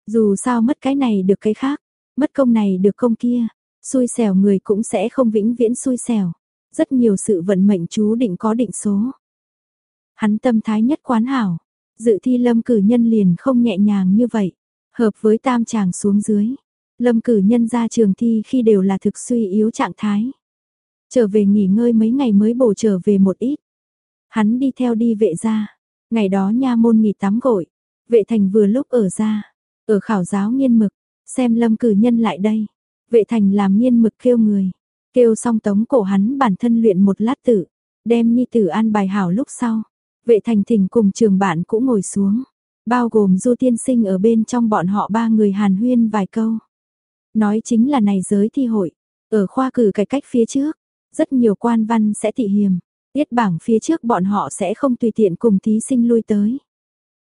Dù sao mất cái này được cái khác. Mất công này được công kia. Xui xẻo người cũng sẽ không vĩnh viễn xui xẻo. Rất nhiều sự vận mệnh chú định có định số. Hắn tâm thái nhất quán hảo, Dự thi lâm cử nhân liền không nhẹ nhàng như vậy, hợp với tam chàng xuống dưới. Lâm cử nhân ra trường thi khi đều là thực suy yếu trạng thái. Trở về nghỉ ngơi mấy ngày mới bổ trở về một ít. Hắn đi theo đi vệ ra. Ngày đó nha môn nghỉ tắm gội. Vệ thành vừa lúc ở ra. Ở khảo giáo nghiên mực. Xem lâm cử nhân lại đây. Vệ thành làm nghiên mực kêu người. Kêu xong tống cổ hắn bản thân luyện một lát tử. Đem nhi tử an bài hảo lúc sau. Vệ thành thỉnh cùng trường bạn cũng ngồi xuống, bao gồm du tiên sinh ở bên trong bọn họ ba người hàn huyên vài câu. Nói chính là này giới thi hội, ở khoa cử cải cách phía trước, rất nhiều quan văn sẽ thị hiềm, tiết bảng phía trước bọn họ sẽ không tùy tiện cùng thí sinh lui tới.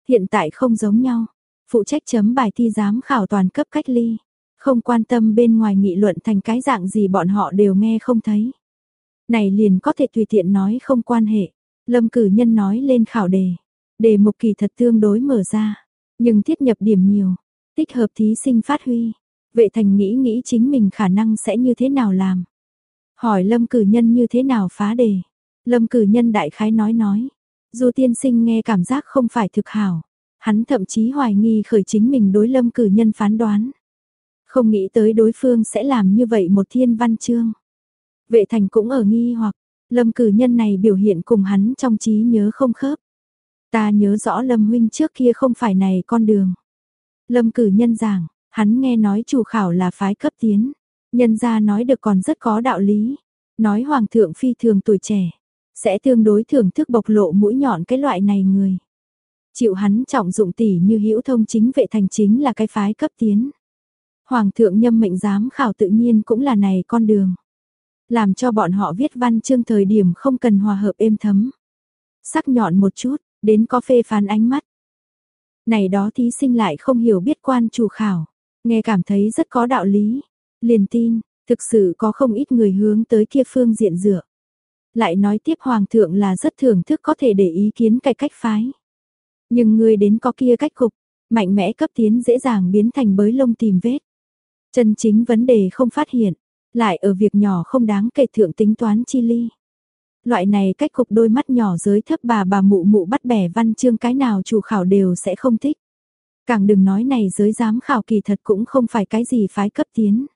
Hiện tại không giống nhau, phụ trách chấm bài thi giám khảo toàn cấp cách ly, không quan tâm bên ngoài nghị luận thành cái dạng gì bọn họ đều nghe không thấy. Này liền có thể tùy tiện nói không quan hệ. Lâm cử nhân nói lên khảo đề. Đề mục kỳ thật tương đối mở ra, nhưng thiết nhập điểm nhiều, tích hợp thí sinh phát huy. Vệ thành nghĩ nghĩ chính mình khả năng sẽ như thế nào làm. Hỏi lâm cử nhân như thế nào phá đề. Lâm cử nhân đại khái nói nói. Dù tiên sinh nghe cảm giác không phải thực hảo. Hắn thậm chí hoài nghi khởi chính mình đối lâm cử nhân phán đoán. Không nghĩ tới đối phương sẽ làm như vậy một thiên văn chương. Vệ thành cũng ở nghi hoặc, Lâm cử nhân này biểu hiện cùng hắn trong trí nhớ không khớp. Ta nhớ rõ Lâm huynh trước kia không phải này con đường. Lâm cử nhân giảng, hắn nghe nói chủ khảo là phái cấp tiến. Nhân gia nói được còn rất có đạo lý. Nói hoàng thượng phi thường tuổi trẻ. Sẽ tương đối thưởng thức bộc lộ mũi nhọn cái loại này người. Chịu hắn trọng dụng tỷ như hữu thông chính vệ thành chính là cái phái cấp tiến. Hoàng thượng nhâm mệnh giám khảo tự nhiên cũng là này con đường làm cho bọn họ viết văn chương thời điểm không cần hòa hợp êm thấm. Sắc nhọn một chút, đến có phê phán ánh mắt. Này đó thí sinh lại không hiểu biết quan chủ khảo, nghe cảm thấy rất có đạo lý, liền tin, thực sự có không ít người hướng tới kia phương diện dựa. Lại nói tiếp hoàng thượng là rất thưởng thức có thể để ý kiến cải cách phái. Nhưng người đến có kia cách cục, mạnh mẽ cấp tiến dễ dàng biến thành bới lông tìm vết. Chân chính vấn đề không phát hiện, lại ở việc nhỏ không đáng kể thượng tính toán chi ly. Loại này cách cục đôi mắt nhỏ giới thấp bà bà mụ mụ bắt bẻ văn chương cái nào chủ khảo đều sẽ không thích. Càng đừng nói này giới giám khảo kỳ thật cũng không phải cái gì phái cấp tiến.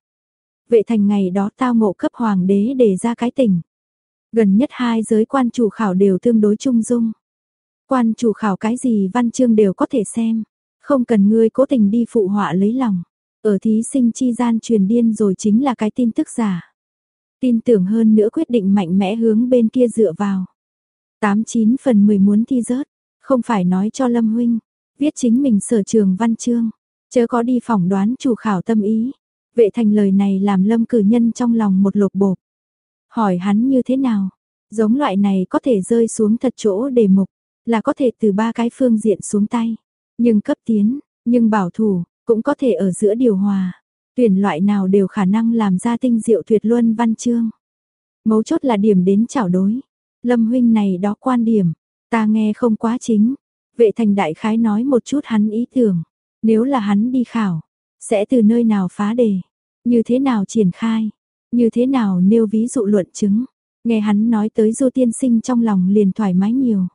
Vệ thành ngày đó tao ngộ cấp hoàng đế để ra cái tình. Gần nhất hai giới quan chủ khảo đều tương đối trung dung. Quan chủ khảo cái gì văn chương đều có thể xem. Không cần ngươi cố tình đi phụ họa lấy lòng. Ở thí sinh chi gian truyền điên rồi chính là cái tin tức giả. Tin tưởng hơn nữa quyết định mạnh mẽ hướng bên kia dựa vào. 89 phần 10 muốn thi rớt, không phải nói cho Lâm Huynh, viết chính mình sở trường văn chương, chớ có đi phỏng đoán chủ khảo tâm ý. Vệ thành lời này làm Lâm cử nhân trong lòng một lột bột. Hỏi hắn như thế nào? Giống loại này có thể rơi xuống thật chỗ đề mục, là có thể từ ba cái phương diện xuống tay. Nhưng cấp tiến, nhưng bảo thủ, cũng có thể ở giữa điều hòa. Tuyển loại nào đều khả năng làm ra tinh diệu tuyệt luân văn chương. Mấu chốt là điểm đến chảo đối. Lâm huynh này đó quan điểm, ta nghe không quá chính. Vệ thành đại khái nói một chút hắn ý tưởng. Nếu là hắn đi khảo, sẽ từ nơi nào phá đề, như thế nào triển khai, như thế nào nêu ví dụ luận chứng. Nghe hắn nói tới du tiên sinh trong lòng liền thoải mái nhiều.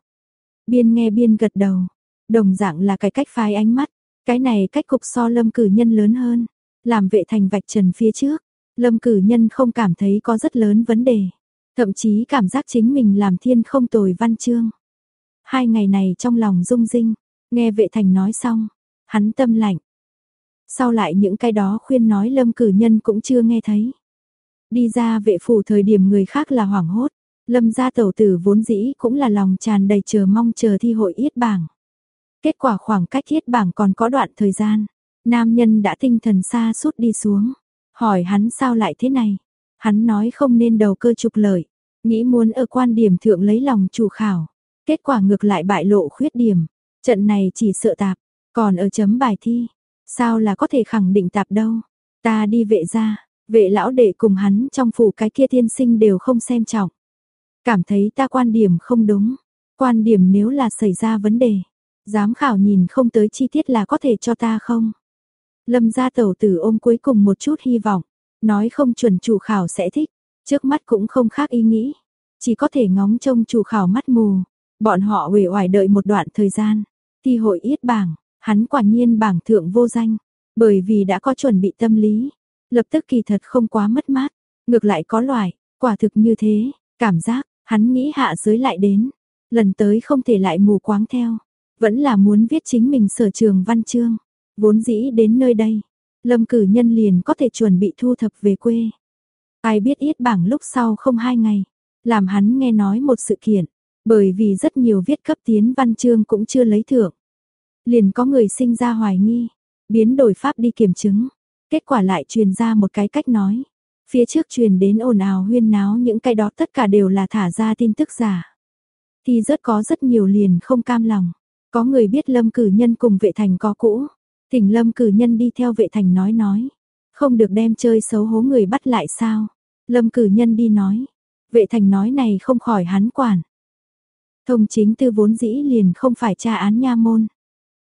Biên nghe biên gật đầu, đồng dạng là cái cách phái ánh mắt, cái này cách cục so lâm cử nhân lớn hơn, làm vệ thành vạch trần phía trước, lâm cử nhân không cảm thấy có rất lớn vấn đề, thậm chí cảm giác chính mình làm thiên không tồi văn chương. Hai ngày này trong lòng rung rinh, nghe vệ thành nói xong, hắn tâm lạnh. Sau lại những cái đó khuyên nói lâm cử nhân cũng chưa nghe thấy. Đi ra vệ phủ thời điểm người khác là hoảng hốt, lâm gia tẩu tử vốn dĩ cũng là lòng tràn đầy chờ mong chờ thi hội yết bảng. Kết quả khoảng cách thiết bảng còn có đoạn thời gian, nam nhân đã tinh thần xa suốt đi xuống, hỏi hắn sao lại thế này. Hắn nói không nên đầu cơ trục lợi, nghĩ muốn ở quan điểm thượng lấy lòng chủ khảo. Kết quả ngược lại bại lộ khuyết điểm, trận này chỉ sợ tạp, còn ở chấm bài thi, sao là có thể khẳng định tạp đâu. Ta đi vệ ra, vệ lão đệ cùng hắn trong phủ cái kia thiên sinh đều không xem trọng. Cảm thấy ta quan điểm không đúng, quan điểm nếu là xảy ra vấn đề, Giám khảo nhìn không tới chi tiết là có thể cho ta không? Lâm gia tẩu tử ôm cuối cùng một chút hy vọng, nói không chuẩn chủ khảo sẽ thích, trước mắt cũng không khác ý nghĩ, chỉ có thể ngóng trông chủ khảo mắt mù. Bọn họ uể oải đợi một đoạn thời gian, thi hội yết bảng, hắn quả nhiên bảng thượng vô danh, bởi vì đã có chuẩn bị tâm lý, lập tức kỳ thật không quá mất mát, ngược lại có loại, quả thực như thế, cảm giác, hắn nghĩ hạ giới lại đến, lần tới không thể lại mù quáng theo, vẫn là muốn viết chính mình sở trường văn chương. Vốn dĩ đến nơi đây, Lâm cử nhân liền có thể chuẩn bị thu thập về quê. Ai biết yết bảng lúc sau không hai ngày, làm hắn nghe nói một sự kiện, bởi vì rất nhiều viết cấp tiến văn chương cũng chưa lấy thưởng. Liền có người sinh ra hoài nghi, biến đổi pháp đi kiểm chứng, kết quả lại truyền ra một cái cách nói. Phía trước truyền đến ồn ào huyên náo những cái đó tất cả đều là thả ra tin tức giả. Thì rất có rất nhiều liền không cam lòng. Có người biết Lâm Cử Nhân cùng vệ thành có cũ. Thỉnh Lâm Cử Nhân đi theo vệ thành nói nói. Không được đem chơi xấu hố người bắt lại sao. Lâm Cử Nhân đi nói. Vệ thành nói này không khỏi hắn quản. Thông chính tư vốn dĩ liền không phải tra án nha môn.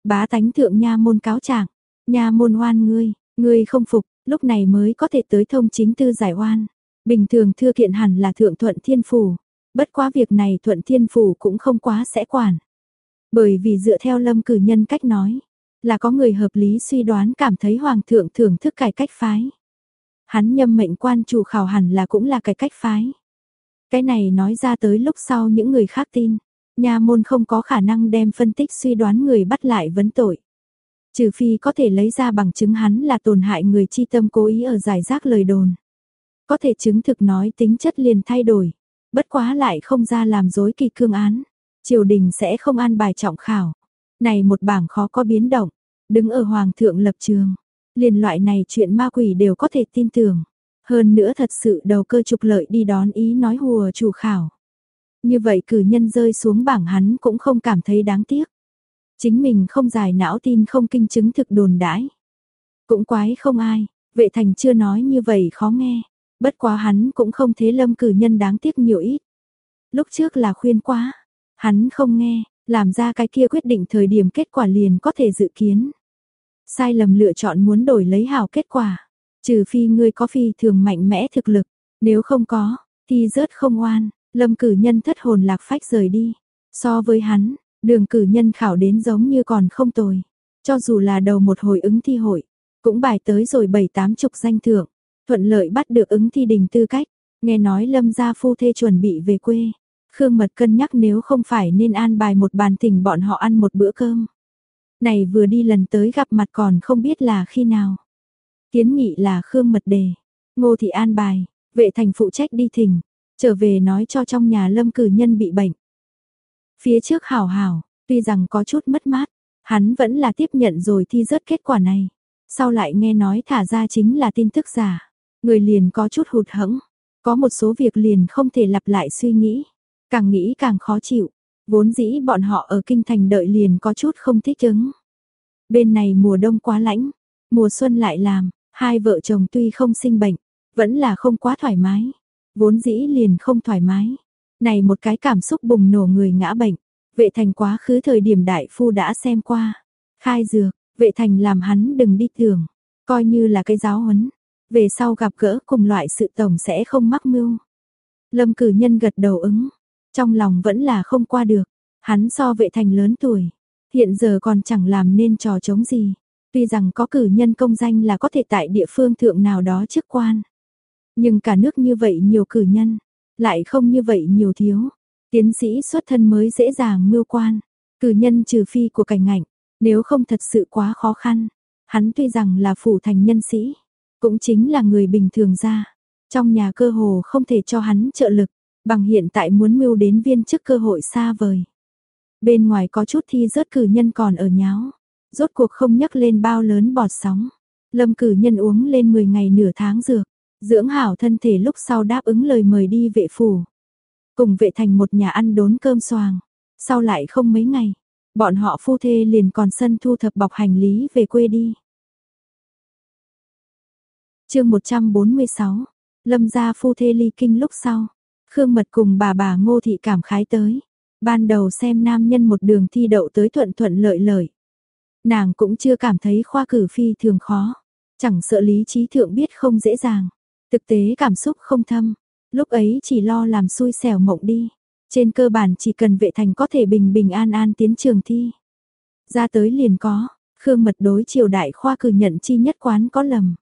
Bá tánh thượng nha môn cáo trạng. Nha môn oan ngươi, ngươi không phục, lúc này mới có thể tới thông chính tư giải oan. Bình thường thưa kiện hẳn là thượng thuận thiên phủ. Bất quá việc này thuận thiên phủ cũng không quá sẽ quản. Bởi vì dựa theo lâm cử nhân cách nói, là có người hợp lý suy đoán cảm thấy hoàng thượng thưởng thức cải cách phái. Hắn nhâm mệnh quan chủ khảo hẳn là cũng là cải cách phái. Cái này nói ra tới lúc sau những người khác tin, nhà môn không có khả năng đem phân tích suy đoán người bắt lại vấn tội. Trừ phi có thể lấy ra bằng chứng hắn là tổn hại người chi tâm cố ý ở giải rác lời đồn. Có thể chứng thực nói tính chất liền thay đổi, bất quá lại không ra làm dối kỳ cương án triều đình sẽ không an bài trọng khảo. Này một bảng khó có biến động, đứng ở hoàng thượng lập trường, liền loại này chuyện ma quỷ đều có thể tin tưởng. Hơn nữa thật sự đầu cơ trục lợi đi đón ý nói hùa chủ khảo. Như vậy cử nhân rơi xuống bảng hắn cũng không cảm thấy đáng tiếc. Chính mình không giải não tin không kinh chứng thực đồn đãi. Cũng quái không ai, vệ thành chưa nói như vậy khó nghe. Bất quá hắn cũng không thế lâm cử nhân đáng tiếc nhiều ít. Lúc trước là khuyên quá, Hắn không nghe, làm ra cái kia quyết định thời điểm kết quả liền có thể dự kiến. Sai lầm lựa chọn muốn đổi lấy hảo kết quả. Trừ phi ngươi có phi thường mạnh mẽ thực lực, nếu không có, thì rớt không oan. Lâm cử nhân thất hồn lạc phách rời đi. So với hắn, đường cử nhân khảo đến giống như còn không tồi. Cho dù là đầu một hồi ứng thi hội, cũng bài tới rồi bảy tám chục danh thưởng, thuận lợi bắt được ứng thi đình tư cách. Nghe nói lâm gia phu thê chuẩn bị về quê. Khương Mật cân nhắc nếu không phải nên an bài một bàn thỉnh bọn họ ăn một bữa cơm. Này vừa đi lần tới gặp mặt còn không biết là khi nào. Kiến nghị là Khương Mật đề. Ngô Thị an bài, vệ thành phụ trách đi thỉnh. Trở về nói cho trong nhà lâm cử nhân bị bệnh. Phía trước hảo hảo, tuy rằng có chút mất mát, hắn vẫn là tiếp nhận rồi thi rớt kết quả này. Sau lại nghe nói thả ra chính là tin tức giả. Người liền có chút hụt hẫng, có một số việc liền không thể lặp lại suy nghĩ. Càng nghĩ càng khó chịu, vốn dĩ bọn họ ở kinh thành đợi liền có chút không thích ứng. Bên này mùa đông quá lạnh, mùa xuân lại làm, hai vợ chồng tuy không sinh bệnh, vẫn là không quá thoải mái. Vốn dĩ liền không thoải mái. Này một cái cảm xúc bùng nổ người ngã bệnh. Vệ thành quá khứ thời điểm đại phu đã xem qua. Khai dược, vệ thành làm hắn đừng đi tưởng. Coi như là cái giáo huấn. Về sau gặp gỡ cùng loại sự tổng sẽ không mắc mưu. Lâm cử nhân gật đầu ứng. Trong lòng vẫn là không qua được. Hắn so vệ thành lớn tuổi. Hiện giờ còn chẳng làm nên trò chống gì. Tuy rằng có cử nhân công danh là có thể tại địa phương thượng nào đó chức quan. Nhưng cả nước như vậy nhiều cử nhân, lại không như vậy nhiều thiếu. Tiến sĩ xuất thân mới dễ dàng mưu quan, cử nhân trừ phi của cảnh ngạnh, nếu không thật sự quá khó khăn. Hắn tuy rằng là phủ thành nhân sĩ, cũng chính là người bình thường ra. Trong nhà cơ hồ không thể cho hắn trợ lực, bằng hiện tại muốn mưu đến viên chức cơ hội xa vời. Bên ngoài có chút thi rớt cử nhân còn ở nháo, rốt cuộc không nhắc lên bao lớn bọt sóng. Lâm cử nhân uống lên 10 ngày nửa tháng dược, Dưỡng hảo thân thể lúc sau đáp ứng lời mời đi vệ phủ. Cùng vệ thành một nhà ăn đốn cơm xoàng. Sau lại không mấy ngày, bọn họ phu thê liền còn sân thu thập bọc hành lý về quê đi. chương 146, lâm gia phu thê ly kinh lúc sau. Khương Mật cùng bà bà Ngô Thị cảm khái tới. Ban đầu xem nam nhân một đường thi đậu tới thuận thuận lợi lợi. Nàng cũng chưa cảm thấy khoa cử phi thường khó. Chẳng sợ lý trí thượng biết không dễ dàng. Thực tế cảm xúc không thâm, lúc ấy chỉ lo làm xui xẻo mộng đi. Trên cơ bản chỉ cần vệ thành có thể bình bình an an tiến trường thi. Ra tới liền có, Khương Mật đối triều đại khoa cử nhận chi nhất quán có lầm.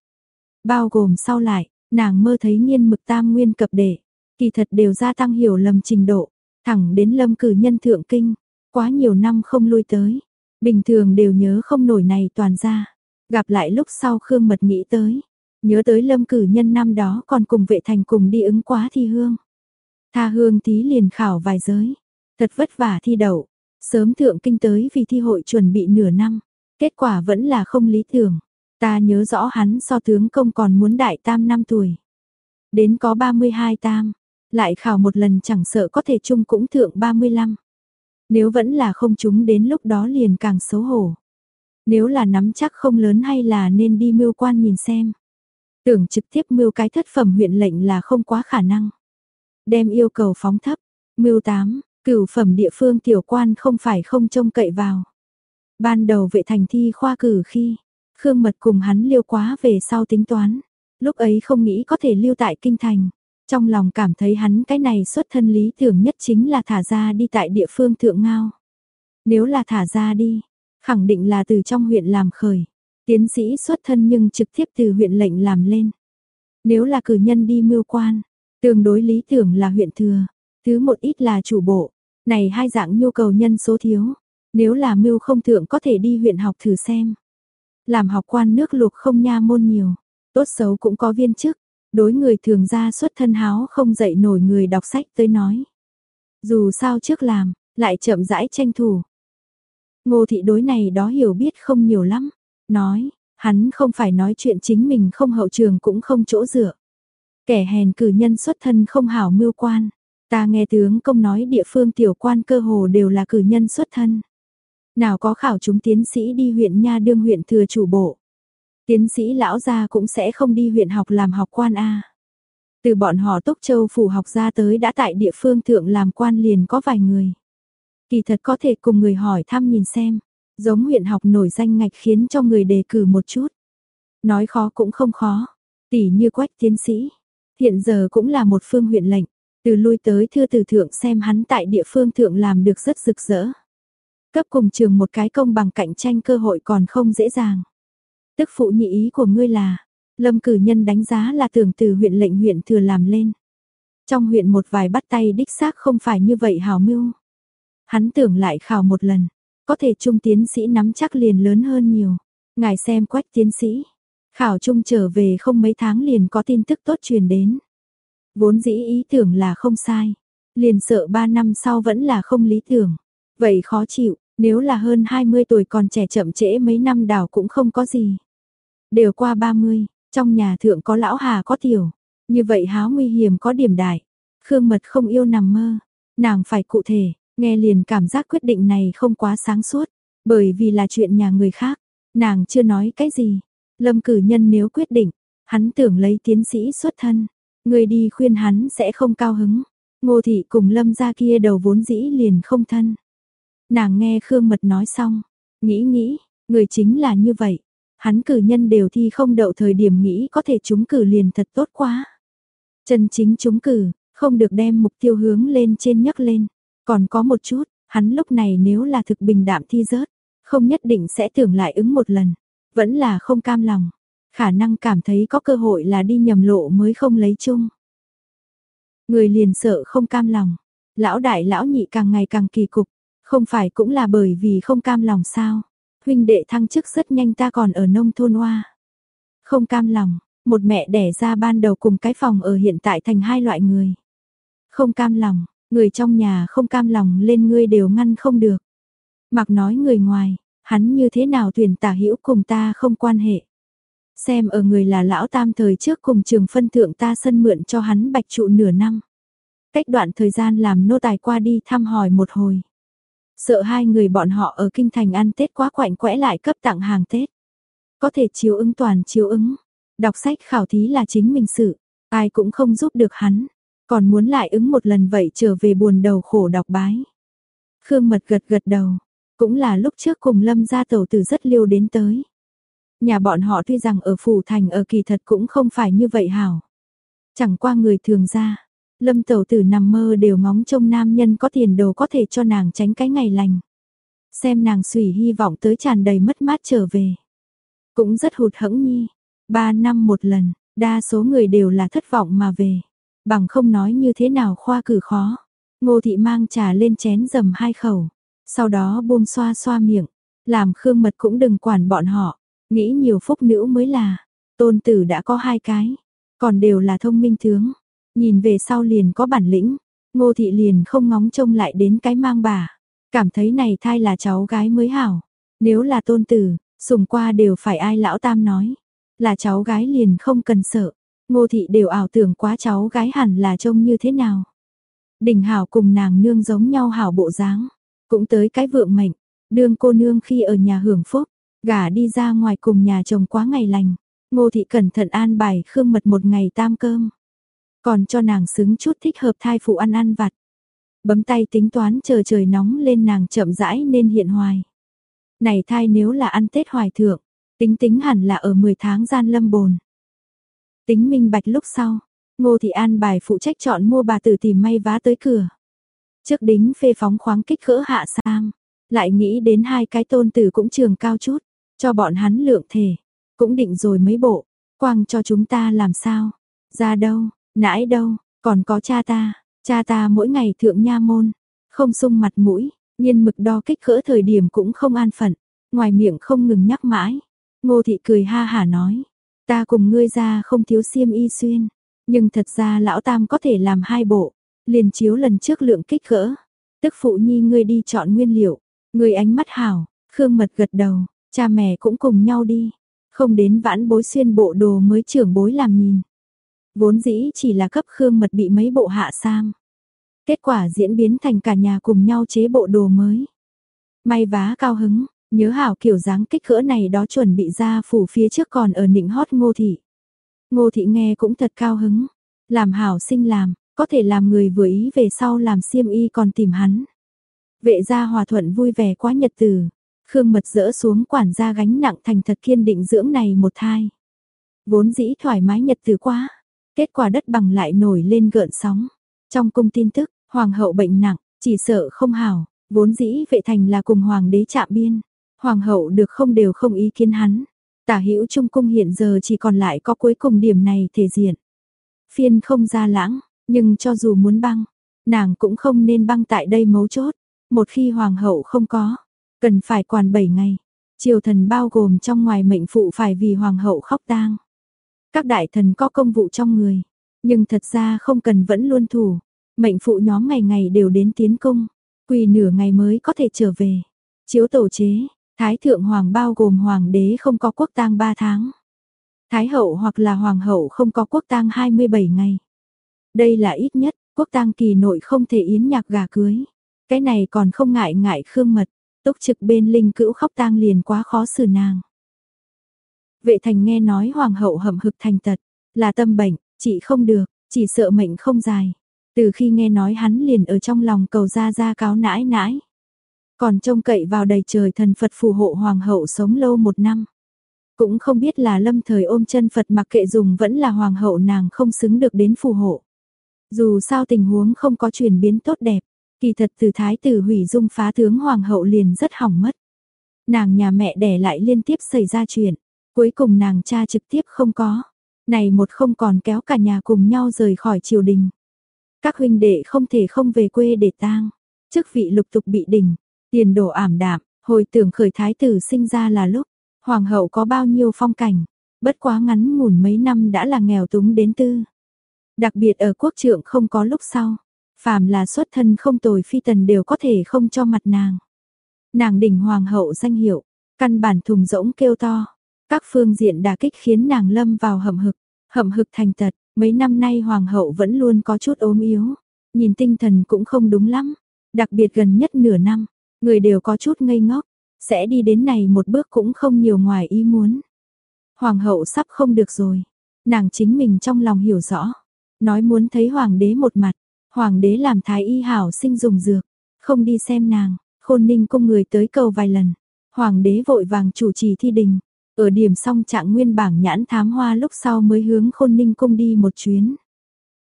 Bao gồm sau lại, nàng mơ thấy nghiên mực tam nguyên cập đệ, kỳ thật đều gia tăng hiểu lầm trình độ, thẳng đến lâm cử nhân thượng kinh, quá nhiều năm không lui tới. Bình thường đều nhớ không nổi này toàn ra. Gặp lại lúc sau Khương Mật nghĩ tới, Nhớ tới lâm cử nhân năm đó còn cùng vệ thành cùng đi ứng quá thi hương. Tha hương tí liền khảo vài giới. Thật vất vả thi đậu. Sớm thượng kinh tới vì thi hội chuẩn bị nửa năm. Kết quả vẫn là không lý tưởng. Ta nhớ rõ hắn so tướng công còn muốn đại tam năm tuổi. Đến có 32 tam. Lại khảo một lần chẳng sợ có thể chung cũng thượng 35. Nếu vẫn là không chúng đến lúc đó liền càng xấu hổ. Nếu là nắm chắc không lớn hay là nên đi mưu quan nhìn xem. Tưởng trực tiếp mưu cái thất phẩm huyện lệnh là không quá khả năng. Đem yêu cầu phóng thấp. Mưu 8, cửu phẩm địa phương tiểu quan không phải không trông cậy vào. Ban đầu vệ thành thi khoa cử khi, Khương Mật cùng hắn liêu quá về sau tính toán. Lúc ấy không nghĩ có thể lưu tại kinh thành. Trong lòng cảm thấy hắn cái này xuất thân lý tưởng nhất chính là thả ra đi tại địa phương thượng ngao. Nếu là thả ra đi, khẳng định là từ trong huyện làm khởi. Tiến sĩ xuất thân nhưng trực tiếp từ huyện lệnh làm lên. Nếu là cử nhân đi mưu quan, tương đối lý tưởng là huyện thừa, thứ một ít là chủ bộ. Này hai dạng nhu cầu nhân số thiếu, nếu là mưu không thượng có thể đi huyện học thử xem. Làm học quan nước lục không nha môn nhiều, tốt xấu cũng có viên chức, đối người thường ra xuất thân háo không dậy nổi người đọc sách tới nói. Dù sao trước làm, lại chậm rãi tranh thủ. Ngô thị đối này đó hiểu biết không nhiều lắm, Nói, hắn không phải nói chuyện chính mình không hậu trường cũng không chỗ dựa. Kẻ hèn cử nhân xuất thân không hảo mưu quan. Ta nghe tướng công nói địa phương tiểu quan cơ hồ đều là cử nhân xuất thân. Nào có khảo chúng tiến sĩ đi huyện nha đương huyện thừa chủ bộ. Tiến sĩ lão gia cũng sẽ không đi huyện học làm học quan A. Từ bọn họ Túc Châu phủ học ra tới đã tại địa phương thượng làm quan liền có vài người. Kỳ thật có thể cùng người hỏi thăm nhìn xem. Giống huyện học nổi danh ngạch khiến cho người đề cử một chút. Nói khó cũng không khó. Tỷ như quách tiến sĩ. Hiện giờ cũng là một phương huyện lệnh. Từ lui tới thưa từ thượng xem hắn tại địa phương thượng làm được rất rực rỡ. Cấp cùng trường một cái công bằng cạnh tranh cơ hội còn không dễ dàng. Tức phụ nhị ý của ngươi là, lâm cử nhân đánh giá là tưởng từ huyện lệnh huyện thừa làm lên. Trong huyện một vài bắt tay đích xác không phải như vậy hào mưu. Hắn tưởng lại khảo một lần, có thể trung tiến sĩ nắm chắc liền lớn hơn nhiều. Ngài xem quách tiến sĩ, khảo trung trở về không mấy tháng liền có tin tức tốt truyền đến. Vốn dĩ ý tưởng là không sai, liền sợ 3 năm sau vẫn là không lý tưởng. Vậy khó chịu, nếu là hơn 20 tuổi còn trẻ chậm trễ mấy năm đảo cũng không có gì. Đều qua 30, trong nhà thượng có lão hà có tiểu, như vậy háo nguy hiểm có điểm đại. Khương Mật không yêu nằm mơ, nàng phải cụ thể, nghe liền cảm giác quyết định này không quá sáng suốt, bởi vì là chuyện nhà người khác, nàng chưa nói cái gì. Lâm cử nhân nếu quyết định, hắn tưởng lấy tiến sĩ xuất thân, người đi khuyên hắn sẽ không cao hứng. Ngô thị cùng lâm gia kia đầu vốn dĩ liền không thân. Nàng nghe Khương Mật nói xong, nghĩ nghĩ, người chính là như vậy. Hắn cử nhân đều thi không đậu thời điểm nghĩ có thể trúng cử liền thật tốt quá. Chân chính trúng cử, không được đem mục tiêu hướng lên trên nhấc lên. Còn có một chút, hắn lúc này nếu là thực bình đạm thi rớt, không nhất định sẽ tưởng lại ứng một lần. Vẫn là không cam lòng. Khả năng cảm thấy có cơ hội là đi nhầm lộ mới không lấy chung. Người liền sợ không cam lòng. Lão đại lão nhị càng ngày càng kỳ cục. Không phải cũng là bởi vì không cam lòng sao. Huynh đệ thăng chức rất nhanh ta còn ở nông thôn hoa. Không cam lòng, một mẹ đẻ ra ban đầu cùng cái phòng ở hiện tại thành hai loại người. Không cam lòng, người trong nhà không cam lòng lên ngươi đều ngăn không được. Mặc nói người ngoài, hắn như thế nào tuyển tả hữu cùng ta không quan hệ. Xem ở người là lão tam thời trước cùng trường phân thượng ta sân mượn cho hắn bạch trụ nửa năm. Cách đoạn thời gian làm nô tài qua đi thăm hỏi một hồi. Sợ hai người bọn họ ở kinh thành ăn Tết quá quạnh quẽ lại cấp tặng hàng Tết. Có thể chiếu ứng toàn chiếu ứng. Đọc sách khảo thí là chính mình sự, ai cũng không giúp được hắn. Còn muốn lại ứng một lần vậy trở về buồn đầu khổ đọc bái. Khương Mật gật gật đầu, cũng là lúc trước cùng Lâm gia tẩu tử rất liêu đến tới. Nhà bọn họ tuy rằng ở phủ thành ở kỳ thật cũng không phải như vậy hảo. Chẳng qua người thường ra, Lâm tẩu tử nằm mơ đều ngóng trông nam nhân có tiền đồ có thể cho nàng tránh cái ngày lành. Xem nàng sủy hy vọng tới tràn đầy mất mát trở về. Cũng rất hụt hẫng nhi. Ba năm một lần, đa số người đều là thất vọng mà về. Bằng không nói như thế nào khoa cử khó. Ngô thị mang trà lên chén dầm hai khẩu. Sau đó buông xoa xoa miệng. Làm khương mật cũng đừng quản bọn họ. Nghĩ nhiều phúc nữ mới là. Tôn tử đã có hai cái. Còn đều là thông minh tướng. Nhìn về sau liền có bản lĩnh, ngô thị liền không ngóng trông lại đến cái mang bà. Cảm thấy này thai là cháu gái mới hảo. Nếu là tôn tử, sùng qua đều phải ai lão tam nói. Là cháu gái liền không cần sợ. Ngô thị đều ảo tưởng quá cháu gái hẳn là trông như thế nào. Đình hảo cùng nàng nương giống nhau hảo bộ dáng. Cũng tới cái vượng mệnh. Đương cô nương khi ở nhà hưởng phúc. Gả đi ra ngoài cùng nhà chồng quá ngày lành. Ngô thị cẩn thận an bài khương mật một ngày tam cơm. Còn cho nàng xứng chút thích hợp thai phụ ăn ăn vặt. Bấm tay tính toán chờ trời nóng lên nàng chậm rãi nên hiện hoài. Này thai nếu là ăn Tết hoài thượng, tính tính hẳn là ở 10 tháng gian lâm bồn. Tính minh bạch lúc sau, Ngô Thị An bài phụ trách chọn mua bà tử tìm may vá tới cửa. Trước đính phê phóng khoáng kích cỡ hạ sang, lại nghĩ đến hai cái tôn tử cũng trường cao chút, cho bọn hắn lượng thể, cũng định rồi mấy bộ, quang cho chúng ta làm sao, ra đâu, Nãi đâu, còn có cha ta, cha ta mỗi ngày thượng nha môn, không sung mặt mũi, nhiên mực đo kích cỡ thời điểm cũng không an phận, ngoài miệng không ngừng nhắc mãi. Ngô thị cười ha hả nói, ta cùng ngươi ra không thiếu xiêm y xuyên, nhưng thật ra lão tam có thể làm hai bộ, liền chiếu lần trước lượng kích cỡ. Tức phụ nhi ngươi đi chọn nguyên liệu, ngươi ánh mắt hảo, Khương Mật gật đầu, cha mẹ cũng cùng nhau đi, không đến vãn bối xuyên bộ đồ mới trưởng bối làm nhìn. Vốn dĩ chỉ là cấp Khương Mật bị mấy bộ hạ sam. Kết quả diễn biến thành cả nhà cùng nhau chế bộ đồ mới. May vá cao hứng, nhớ hảo kiểu dáng kích cỡ này đó chuẩn bị ra phủ phía trước còn ở nịnh hót ngô thị. Ngô thị nghe cũng thật cao hứng, làm hảo sinh làm, có thể làm người vừa ý về sau làm xiêm y còn tìm hắn. Vệ gia hòa thuận vui vẻ quá nhật từ, Khương Mật dỡ xuống quản gia gánh nặng thành thật kiên định dưỡng này một thai. Vốn dĩ thoải mái nhật từ quá, Kết quả đất bằng lại nổi lên gợn sóng. Trong cung tin tức, hoàng hậu bệnh nặng, chỉ sợ không hảo, vốn dĩ vệ thành là cùng hoàng đế chạm biên. Hoàng hậu được không đều không ý kiến hắn. Tả hữu trung cung hiện giờ chỉ còn lại có cuối cùng điểm này thể diện. Phiên không ra lãng, nhưng cho dù muốn băng, nàng cũng không nên băng tại đây mấu chốt. Một khi hoàng hậu không có, cần phải quản 7 ngày. Triều thần bao gồm trong ngoài mệnh phụ phải vì hoàng hậu khóc tang. Các đại thần có công vụ trong người, nhưng thật ra không cần vẫn luôn thủ. Mệnh phụ nhóm ngày ngày đều đến tiến cung, quỳ nửa ngày mới có thể trở về. Chiếu tổ chế, Thái thượng hoàng bao gồm hoàng đế không có quốc tang 3 tháng. Thái hậu hoặc là hoàng hậu không có quốc tang 27 ngày. Đây là ít nhất, quốc tang kỳ nội không thể yến nhạc gà cưới. Cái này còn không ngại ngại khương mật, túc trực bên linh cữu khóc tang liền quá khó xử nàng. Vệ thành nghe nói hoàng hậu hầm hực thành tật, là tâm bệnh, chị không được, chỉ sợ mệnh không dài. Từ khi nghe nói hắn liền ở trong lòng cầu ra ra cáo nãi nãi. Còn trông cậy vào đầy trời thần Phật phù hộ hoàng hậu sống lâu một năm. Cũng không biết là lâm thời ôm chân Phật mặc kệ dùng vẫn là hoàng hậu nàng không xứng được đến phù hộ. Dù sao tình huống không có chuyển biến tốt đẹp, kỳ thật từ thái tử hủy dung phá tướng hoàng hậu liền rất hỏng mất. Nàng nhà mẹ đẻ lại liên tiếp xảy ra chuyện, cuối cùng nàng cha trực tiếp không có. Này một không còn kéo cả nhà cùng nhau rời khỏi triều đình. Các huynh đệ không thể không về quê để tang, chức vị lục tục bị đỉnh, Tiền đồ ảm đạm, hồi tưởng khởi thái tử sinh ra là lúc, hoàng hậu có bao nhiêu phong cảnh, bất quá ngắn ngủn mấy năm đã là nghèo túng đến tư. Đặc biệt ở quốc trượng không có lúc sau, phàm là xuất thân không tồi phi tần đều có thể không cho mặt nàng. Nàng đỉnh hoàng hậu danh hiệu, căn bản thùng rỗng kêu to, các phương diện đả kích khiến nàng lâm vào hầm hực, hầm hực thành tật, mấy năm nay hoàng hậu vẫn luôn có chút ốm yếu, nhìn tinh thần cũng không đúng lắm, đặc biệt gần nhất nửa năm, Người đều có chút ngây ngốc, sẽ đi đến này một bước cũng không nhiều ngoài ý muốn. Hoàng hậu sắp không được rồi, nàng chính mình trong lòng hiểu rõ, nói muốn thấy hoàng đế một mặt, hoàng đế làm thái y hảo sinh dùng dược, không đi xem nàng, khôn ninh cung người tới cầu vài lần, hoàng đế vội vàng chủ trì thi đình, ở điểm xong trạng nguyên bảng nhãn thám hoa lúc sau mới hướng khôn ninh cung đi một chuyến.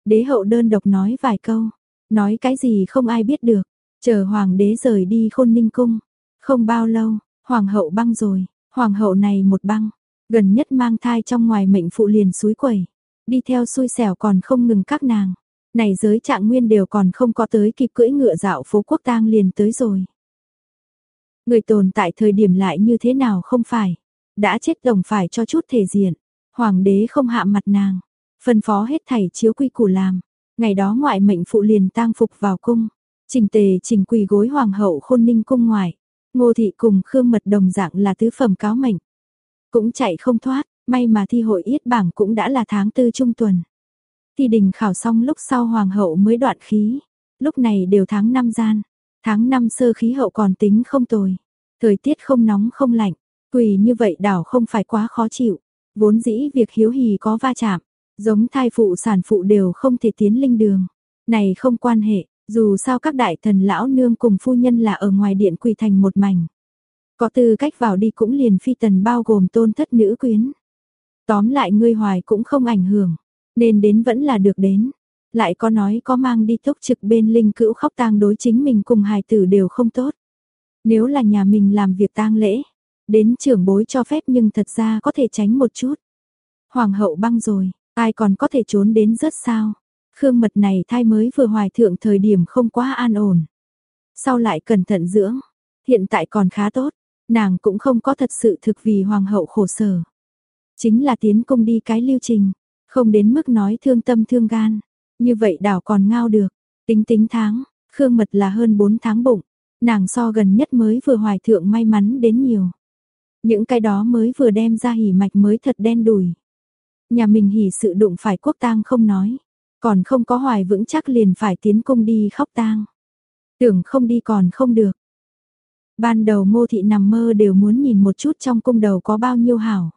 Đế hậu đơn độc nói vài câu, nói cái gì không ai biết được, Chờ hoàng đế rời đi khôn ninh cung. Không bao lâu, hoàng hậu băng rồi, hoàng hậu này một băng, gần nhất mang thai trong ngoài mệnh phụ liền suối quẩy. Đi theo xui xẻo còn không ngừng các nàng. Này giới trạng nguyên đều còn không có tới kịp cưỡi ngựa dạo phố quốc tang liền tới rồi. Người tồn tại thời điểm lại như thế nào không phải. Đã chết đồng phải cho chút thể diện. Hoàng đế không hạ mặt nàng. Phân phó hết thảy chiếu quy củ làm. Ngày đó ngoại mệnh phụ liền tang phục vào cung. Trình tề trình quỳ gối hoàng hậu khôn ninh cung ngoài. Ngô thị cùng Khương Mật đồng dạng là tứ phẩm cáo mệnh. Cũng chạy không thoát, may mà thi hội yết bảng cũng đã là tháng tư trung tuần. Thi đình khảo xong lúc sau hoàng hậu mới đoạn khí. Lúc này đều tháng năm gian. Tháng năm sơ khí hậu còn tính không tồi. Thời tiết không nóng không lạnh. Quỳ như vậy đảo không phải quá khó chịu. Vốn dĩ việc hiếu hì có va chạm. Giống thai phụ sản phụ đều không thể tiến linh đường. Này không quan hệ, dù sao các đại thần lão nương cùng phu nhân là ở ngoài điện quỳ thành một mảnh. Có tư cách vào đi cũng liền phi tần bao gồm tôn thất nữ quyến. Tóm lại ngươi hoài cũng không ảnh hưởng, nên đến vẫn là được đến. Lại có nói có mang đi tốc trực bên linh cữu khóc tang đối chính mình cùng hài tử đều không tốt. Nếu là nhà mình làm việc tang lễ, đến trưởng bối cho phép nhưng thật ra có thể tránh một chút. Hoàng hậu băng rồi, ai còn có thể trốn đến rất sao. Khương mật này thai mới vừa hoài thượng thời điểm không quá an ổn. Sau lại cẩn thận dưỡng, hiện tại còn khá tốt, nàng cũng không có thật sự thực vì hoàng hậu khổ sở. Chính là tiến công đi cái lưu trình, không đến mức nói thương tâm thương gan, như vậy đảo còn ngao được, tính tính tháng, Khương mật là hơn 4 tháng bụng, nàng so gần nhất mới vừa hoài thượng may mắn đến nhiều. Những cái đó mới vừa đem ra hỉ mạch mới thật đen đùi. Nhà mình hỉ sự đụng phải quốc tang không nói, còn không có hoài vững chắc liền phải tiến cung đi khóc tang. Tưởng không đi còn không được. Ban đầu ngô thị nằm mơ đều muốn nhìn một chút trong cung đầu có bao nhiêu hảo.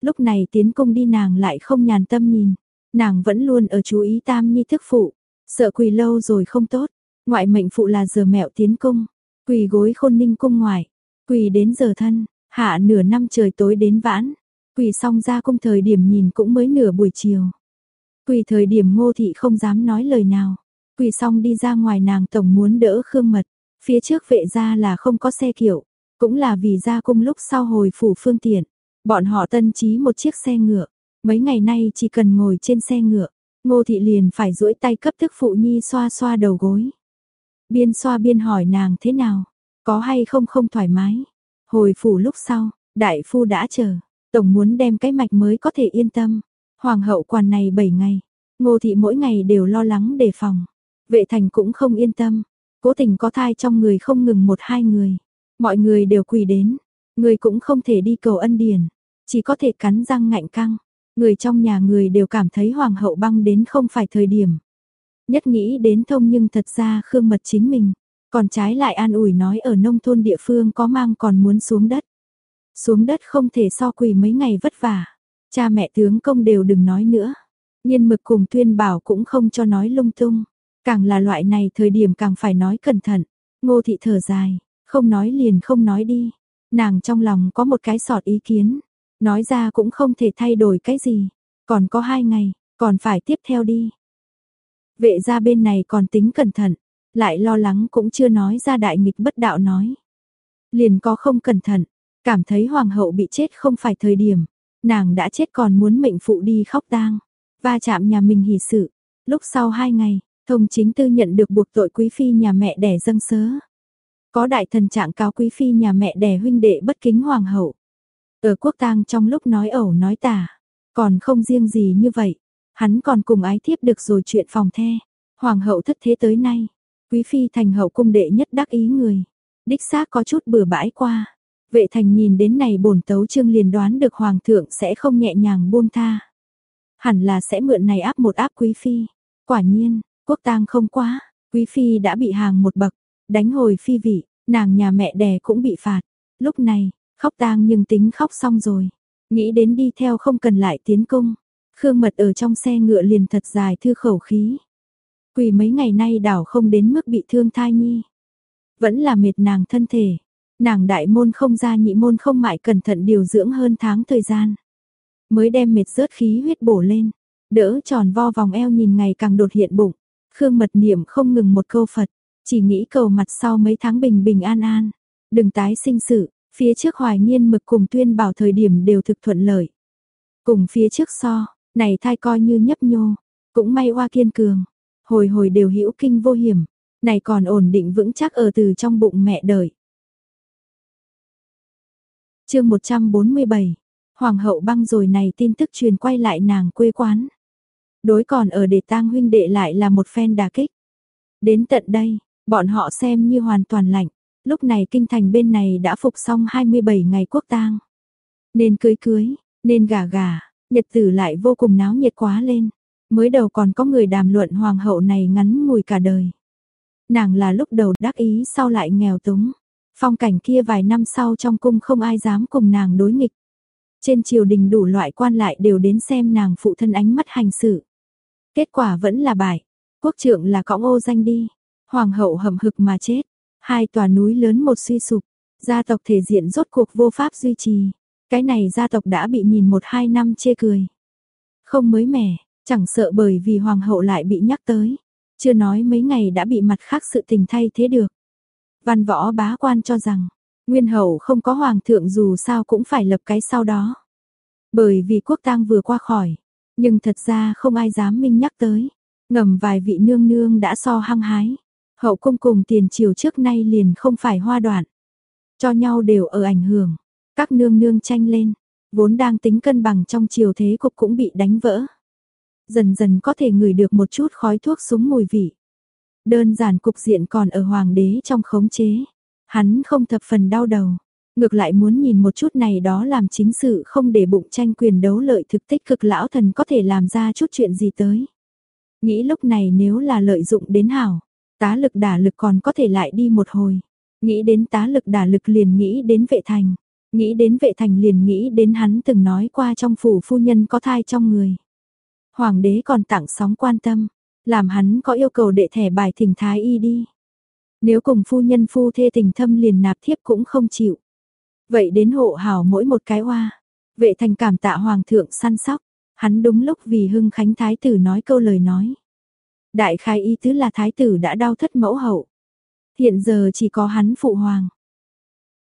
Lúc này tiến cung đi nàng lại không nhàn tâm nhìn. Nàng vẫn luôn ở chú ý tam nhi thức phụ. Sợ quỳ lâu rồi không tốt. Ngoại mệnh phụ là giờ mẹo tiến cung. Quỳ gối khôn ninh cung ngoài. Quỳ đến giờ thân. Hạ nửa năm trời tối đến vãn. Quỳ xong ra cung thời điểm nhìn cũng mới nửa buổi chiều. Quỳ thời điểm ngô thị không dám nói lời nào. Quỳ xong đi ra ngoài nàng tổng muốn đỡ Khương Mật, phía trước vệ ra là không có xe kiệu, cũng là vì ra cung lúc sau hồi phủ phương tiện. Bọn họ tân trí một chiếc xe ngựa, mấy ngày nay chỉ cần ngồi trên xe ngựa, ngô thị liền phải duỗi tay cấp thức phụ nhi xoa xoa đầu gối. Biên xoa biên hỏi nàng thế nào, có hay không không thoải mái. Hồi phủ lúc sau, đại phu đã chờ, tổng muốn đem cái mạch mới có thể yên tâm. Hoàng hậu quản này 7 ngày, ngô thị mỗi ngày đều lo lắng đề phòng. Vệ thành cũng không yên tâm, cố tình có thai trong người không ngừng một hai người. Mọi người đều quỳ đến, người cũng không thể đi cầu ân điển, chỉ có thể cắn răng ngạnh căng. Người trong nhà người đều cảm thấy hoàng hậu băng đến không phải thời điểm. Nhất nghĩ đến thông nhưng thật ra Khương Mật chính mình, còn trái lại an ủi nói ở nông thôn địa phương có mang còn muốn xuống đất. Xuống đất không thể so quỳ mấy ngày vất vả. Cha mẹ tướng công đều đừng nói nữa. Nhiên mực cùng tuyên bảo cũng không cho nói lung tung. Càng là loại này thời điểm càng phải nói cẩn thận. Ngô thị thở dài, không nói liền không nói đi. Nàng trong lòng có một cái sọt ý kiến. Nói ra cũng không thể thay đổi cái gì. Còn có hai ngày, còn phải tiếp theo đi. Vệ ra bên này còn tính cẩn thận, lại lo lắng cũng chưa nói ra đại nghịch bất đạo nói. Liền có không cẩn thận, cảm thấy hoàng hậu bị chết không phải thời điểm, nàng đã chết còn muốn mệnh phụ đi khóc tang, va chạm nhà mình hỉ sự. Lúc sau hai ngày, thông chính tư nhận được buộc tội quý phi nhà mẹ đẻ dâng sớ. Có đại thần trạng cáo quý phi nhà mẹ đẻ huynh đệ bất kính hoàng hậu. Ở quốc tang trong lúc nói ẩu nói tả, còn không riêng gì như vậy, hắn còn cùng ái thiếp được rồi chuyện phòng the. Hoàng hậu thất thế tới nay, quý phi thành hậu cung đệ nhất đắc ý người. Đích xác có chút bừa bãi qua. Vệ thành nhìn đến này bổn tấu chương liền đoán được hoàng thượng sẽ không nhẹ nhàng buông tha. Hẳn là sẽ mượn này áp một áp quý phi. Quả nhiên, quốc tang không quá, quý phi đã bị hàng một bậc, đánh hồi phi vị, nàng nhà mẹ đẻ cũng bị phạt. Lúc này, khóc tang nhưng tính khóc xong rồi, nghĩ đến đi theo không cần lại tiến cung. Khương Mật ở trong xe ngựa liền thật dài thư khẩu khí. Quỳ mấy ngày nay đảo không đến mức bị thương thai nhi. Vẫn là mệt nàng thân thể. Nàng đại môn không ra nhị môn không mại cẩn thận điều dưỡng hơn tháng thời gian. Mới đem mệt rớt khí huyết bổ lên. Đỡ tròn vo vòng eo nhìn ngày càng đột hiện bụng. Khương mật niệm không ngừng một câu Phật. Chỉ nghĩ cầu mặt sau mấy tháng bình bình an an. Đừng tái sinh sự. Phía trước hoài nhiên mực cùng tuyên bảo thời điểm đều thực thuận lợi. Cùng phía trước so, này thai coi như nhấp nhô. Cũng may hoa kiên cường. Hồi hồi đều hữu kinh vô hiểm này còn ổn định vững chắc ở từ trong bụng mẹ đời. chương 147, Hoàng hậu băng rồi này tin tức truyền quay lại nàng quê quán. Đối còn ở để tang huynh đệ lại là một phen đà kích. Đến tận đây, bọn họ xem như hoàn toàn lạnh. Lúc này kinh thành bên này đã phục xong 27 ngày quốc tang. Nên cưới cưới, nên gà gà, nhật tử lại vô cùng náo nhiệt quá lên. Mới đầu còn có người đàm luận hoàng hậu này ngắn ngủi cả đời. Nàng là lúc đầu đắc ý sau lại nghèo túng. Phong cảnh kia vài năm sau trong cung không ai dám cùng nàng đối nghịch. Trên triều đình đủ loại quan lại đều đến xem nàng phụ thân ánh mắt hành xử. Kết quả vẫn là bại. Quốc trưởng là cõng ô danh đi. Hoàng hậu hầm hực mà chết. Hai tòa núi lớn một suy sụp. Gia tộc thể diện rốt cuộc vô pháp duy trì. Cái này gia tộc đã bị nhìn một hai năm chê cười. Không mới mẻ, chẳng sợ bởi vì hoàng hậu lại bị nhắc tới. Chưa nói mấy ngày đã bị mặt khác sự tình thay thế được. Văn võ bá quan cho rằng, nguyên hậu không có hoàng thượng dù sao cũng phải lập cái sau đó. Bởi vì quốc tang vừa qua khỏi, nhưng thật ra không ai dám minh nhắc tới. Ngầm vài vị nương nương đã so hăng hái. Hậu cung cùng tiền triều trước nay liền không phải hoa đoạn. Cho nhau đều ở ảnh hưởng. Các nương nương tranh lên, vốn đang tính cân bằng trong triều thế cục cũng bị đánh vỡ dần dần có thể ngửi được một chút khói thuốc súng mùi vị. Đơn giản cục diện còn ở hoàng đế trong khống chế. Hắn không thập phần đau đầu. Ngược lại muốn nhìn một chút này đó làm chính sự không để bụng tranh quyền đấu lợi thực tích cực lão thần có thể làm ra chút chuyện gì tới. Nghĩ lúc này nếu là lợi dụng đến hảo, tá lực đả lực còn có thể lại đi một hồi. Nghĩ đến tá lực đả lực liền nghĩ đến vệ thành. Nghĩ đến vệ thành liền nghĩ đến hắn từng nói qua trong phủ phu nhân có thai trong người. Hoàng đế còn tặng sóng quan tâm, làm hắn có yêu cầu đệ thẻ bài thỉnh thái y đi. Nếu cùng phu nhân phu thê tình thâm liền nạp thiếp cũng không chịu. Vậy đến hộ hảo mỗi một cái hoa. Vệ thành cảm tạ hoàng thượng săn sóc, hắn đúng lúc vì hưng khánh thái tử nói câu lời nói. Đại khai y tứ là thái tử đã đau thất mẫu hậu. Hiện giờ chỉ có hắn phụ hoàng.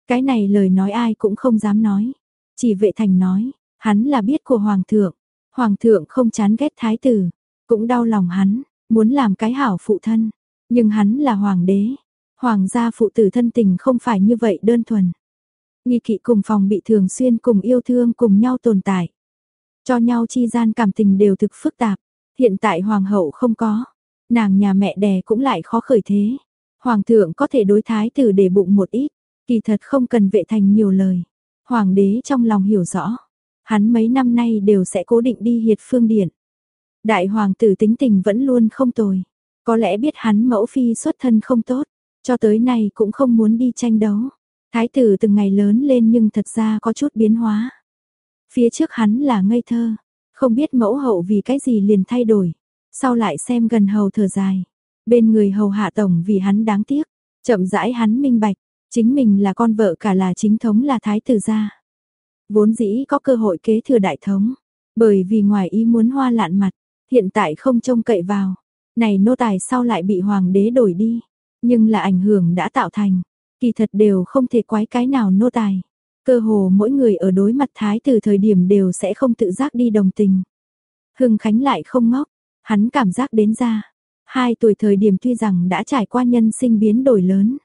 Cái này lời nói ai cũng không dám nói. Chỉ vệ thành nói, hắn là biết của hoàng thượng. Hoàng thượng không chán ghét thái tử, cũng đau lòng hắn, muốn làm cái hảo phụ thân. Nhưng hắn là hoàng đế. Hoàng gia phụ tử thân tình không phải như vậy đơn thuần. Nghi kỵ cùng phòng bị thường xuyên cùng yêu thương cùng nhau tồn tại. Cho nhau chi gian cảm tình đều thực phức tạp. Hiện tại hoàng hậu không có. Nàng nhà mẹ đẻ cũng lại khó khởi thế. Hoàng thượng có thể đối thái tử để bụng một ít. Kỳ thật không cần vệ thành nhiều lời. Hoàng đế trong lòng hiểu rõ. Hắn mấy năm nay đều sẽ cố định đi hiệt phương điện. Đại hoàng tử tính tình vẫn luôn không tồi. Có lẽ biết hắn mẫu phi xuất thân không tốt. Cho tới nay cũng không muốn đi tranh đấu. Thái tử từng ngày lớn lên nhưng thật ra có chút biến hóa. Phía trước hắn là ngây thơ, không biết mẫu hậu vì cái gì liền thay đổi. Sau lại xem gần hầu thở dài. Bên người hầu hạ tổng vì hắn đáng tiếc. Chậm rãi hắn minh bạch, chính mình là con vợ cả là chính thống là thái tử gia. Vốn dĩ có cơ hội kế thừa đại thống, bởi vì ngoài ý muốn hoa lạn mặt, hiện tại không trông cậy vào. Này nô tài sau lại bị hoàng đế đổi đi, nhưng là ảnh hưởng đã tạo thành, kỳ thật đều không thể quái cái nào nô tài. Cơ hồ mỗi người ở đối mặt thái tử thời điểm đều sẽ không tự giác đi đồng tình. Hưng Khánh lại không ngốc, hắn cảm giác đến ra. Hai tuổi thời điểm tuy rằng đã trải qua nhân sinh biến đổi lớn.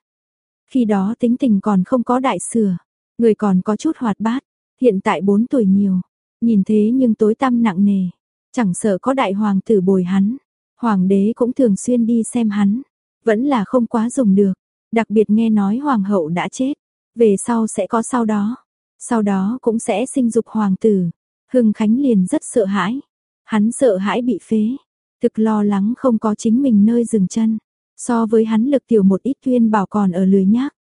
Khi đó tính tình còn không có đại sửa, người còn có chút hoạt bát, hiện tại bốn tuổi nhiều, nhìn thế nhưng tối tăm nặng nề, chẳng sợ có đại hoàng tử bồi hắn, hoàng đế cũng thường xuyên đi xem hắn, vẫn là không quá dùng được, đặc biệt nghe nói hoàng hậu đã chết, về sau sẽ có sau đó, sau đó cũng sẽ sinh dục hoàng tử. Hưng Khánh liền rất sợ hãi, hắn sợ hãi bị phế, thực lo lắng không có chính mình nơi dừng chân, so với hắn lực tiểu một ít tuyên bảo còn ở lười nhác.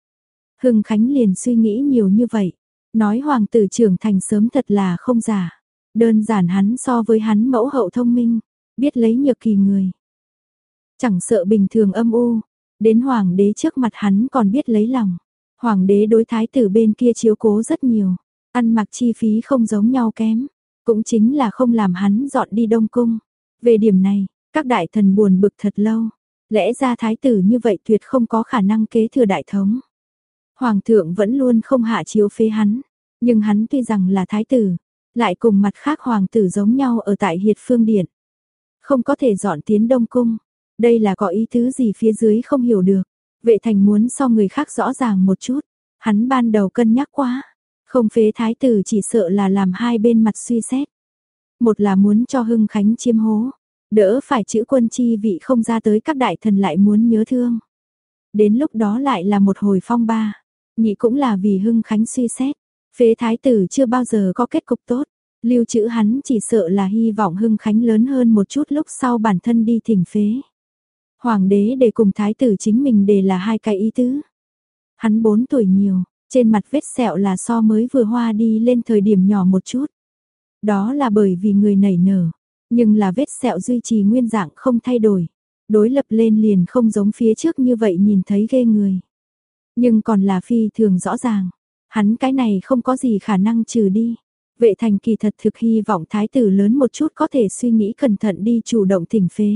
Hưng Khánh liền suy nghĩ nhiều như vậy, nói hoàng tử trưởng thành sớm thật là không giả, đơn giản hắn so với hắn mẫu hậu thông minh, biết lấy nhược kỳ người. Chẳng sợ bình thường âm u, đến hoàng đế trước mặt hắn còn biết lấy lòng. Hoàng đế đối thái tử bên kia chiếu cố rất nhiều, ăn mặc chi phí không giống nhau kém, cũng chính là không làm hắn dọn đi Đông Cung. Về điểm này, các đại thần buồn bực thật lâu, lẽ ra thái tử như vậy tuyệt không có khả năng kế thừa đại thống. Hoàng thượng vẫn luôn không hạ chiếu phế hắn, nhưng hắn tuy rằng là thái tử, lại cùng mặt khác hoàng tử giống nhau ở tại hiệt phương điện. Không có thể dọn tiến Đông Cung, đây là có ý thứ gì phía dưới không hiểu được. Vệ thành muốn so người khác rõ ràng một chút, hắn ban đầu cân nhắc quá, không phế thái tử chỉ sợ là làm hai bên mặt suy xét. Một là muốn cho Hưng Khánh chiêm hố, đỡ phải chữ quân chi vị không ra tới các đại thần lại muốn nhớ thương. Đến lúc đó lại là một hồi phong ba, nhị cũng là vì Hưng Khánh suy xét, phế thái tử chưa bao giờ có kết cục tốt. Lưu trữ hắn chỉ sợ là hy vọng Hưng Khánh lớn hơn một chút lúc sau bản thân đi thỉnh phế. Hoàng đế để cùng thái tử chính mình để là hai cái ý tứ. Hắn 4 tuổi nhiều, trên mặt vết sẹo là so mới vừa hoa đi lên thời điểm nhỏ một chút. Đó là bởi vì người nảy nở, nhưng là vết sẹo duy trì nguyên dạng không thay đổi. Đối lập lên liền không giống phía trước như vậy nhìn thấy ghê người. Nhưng còn là phi thường rõ ràng, hắn cái này không có gì khả năng trừ đi. Vệ thành kỳ thật thực hy vọng thái tử lớn một chút có thể suy nghĩ cẩn thận đi chủ động thỉnh phế.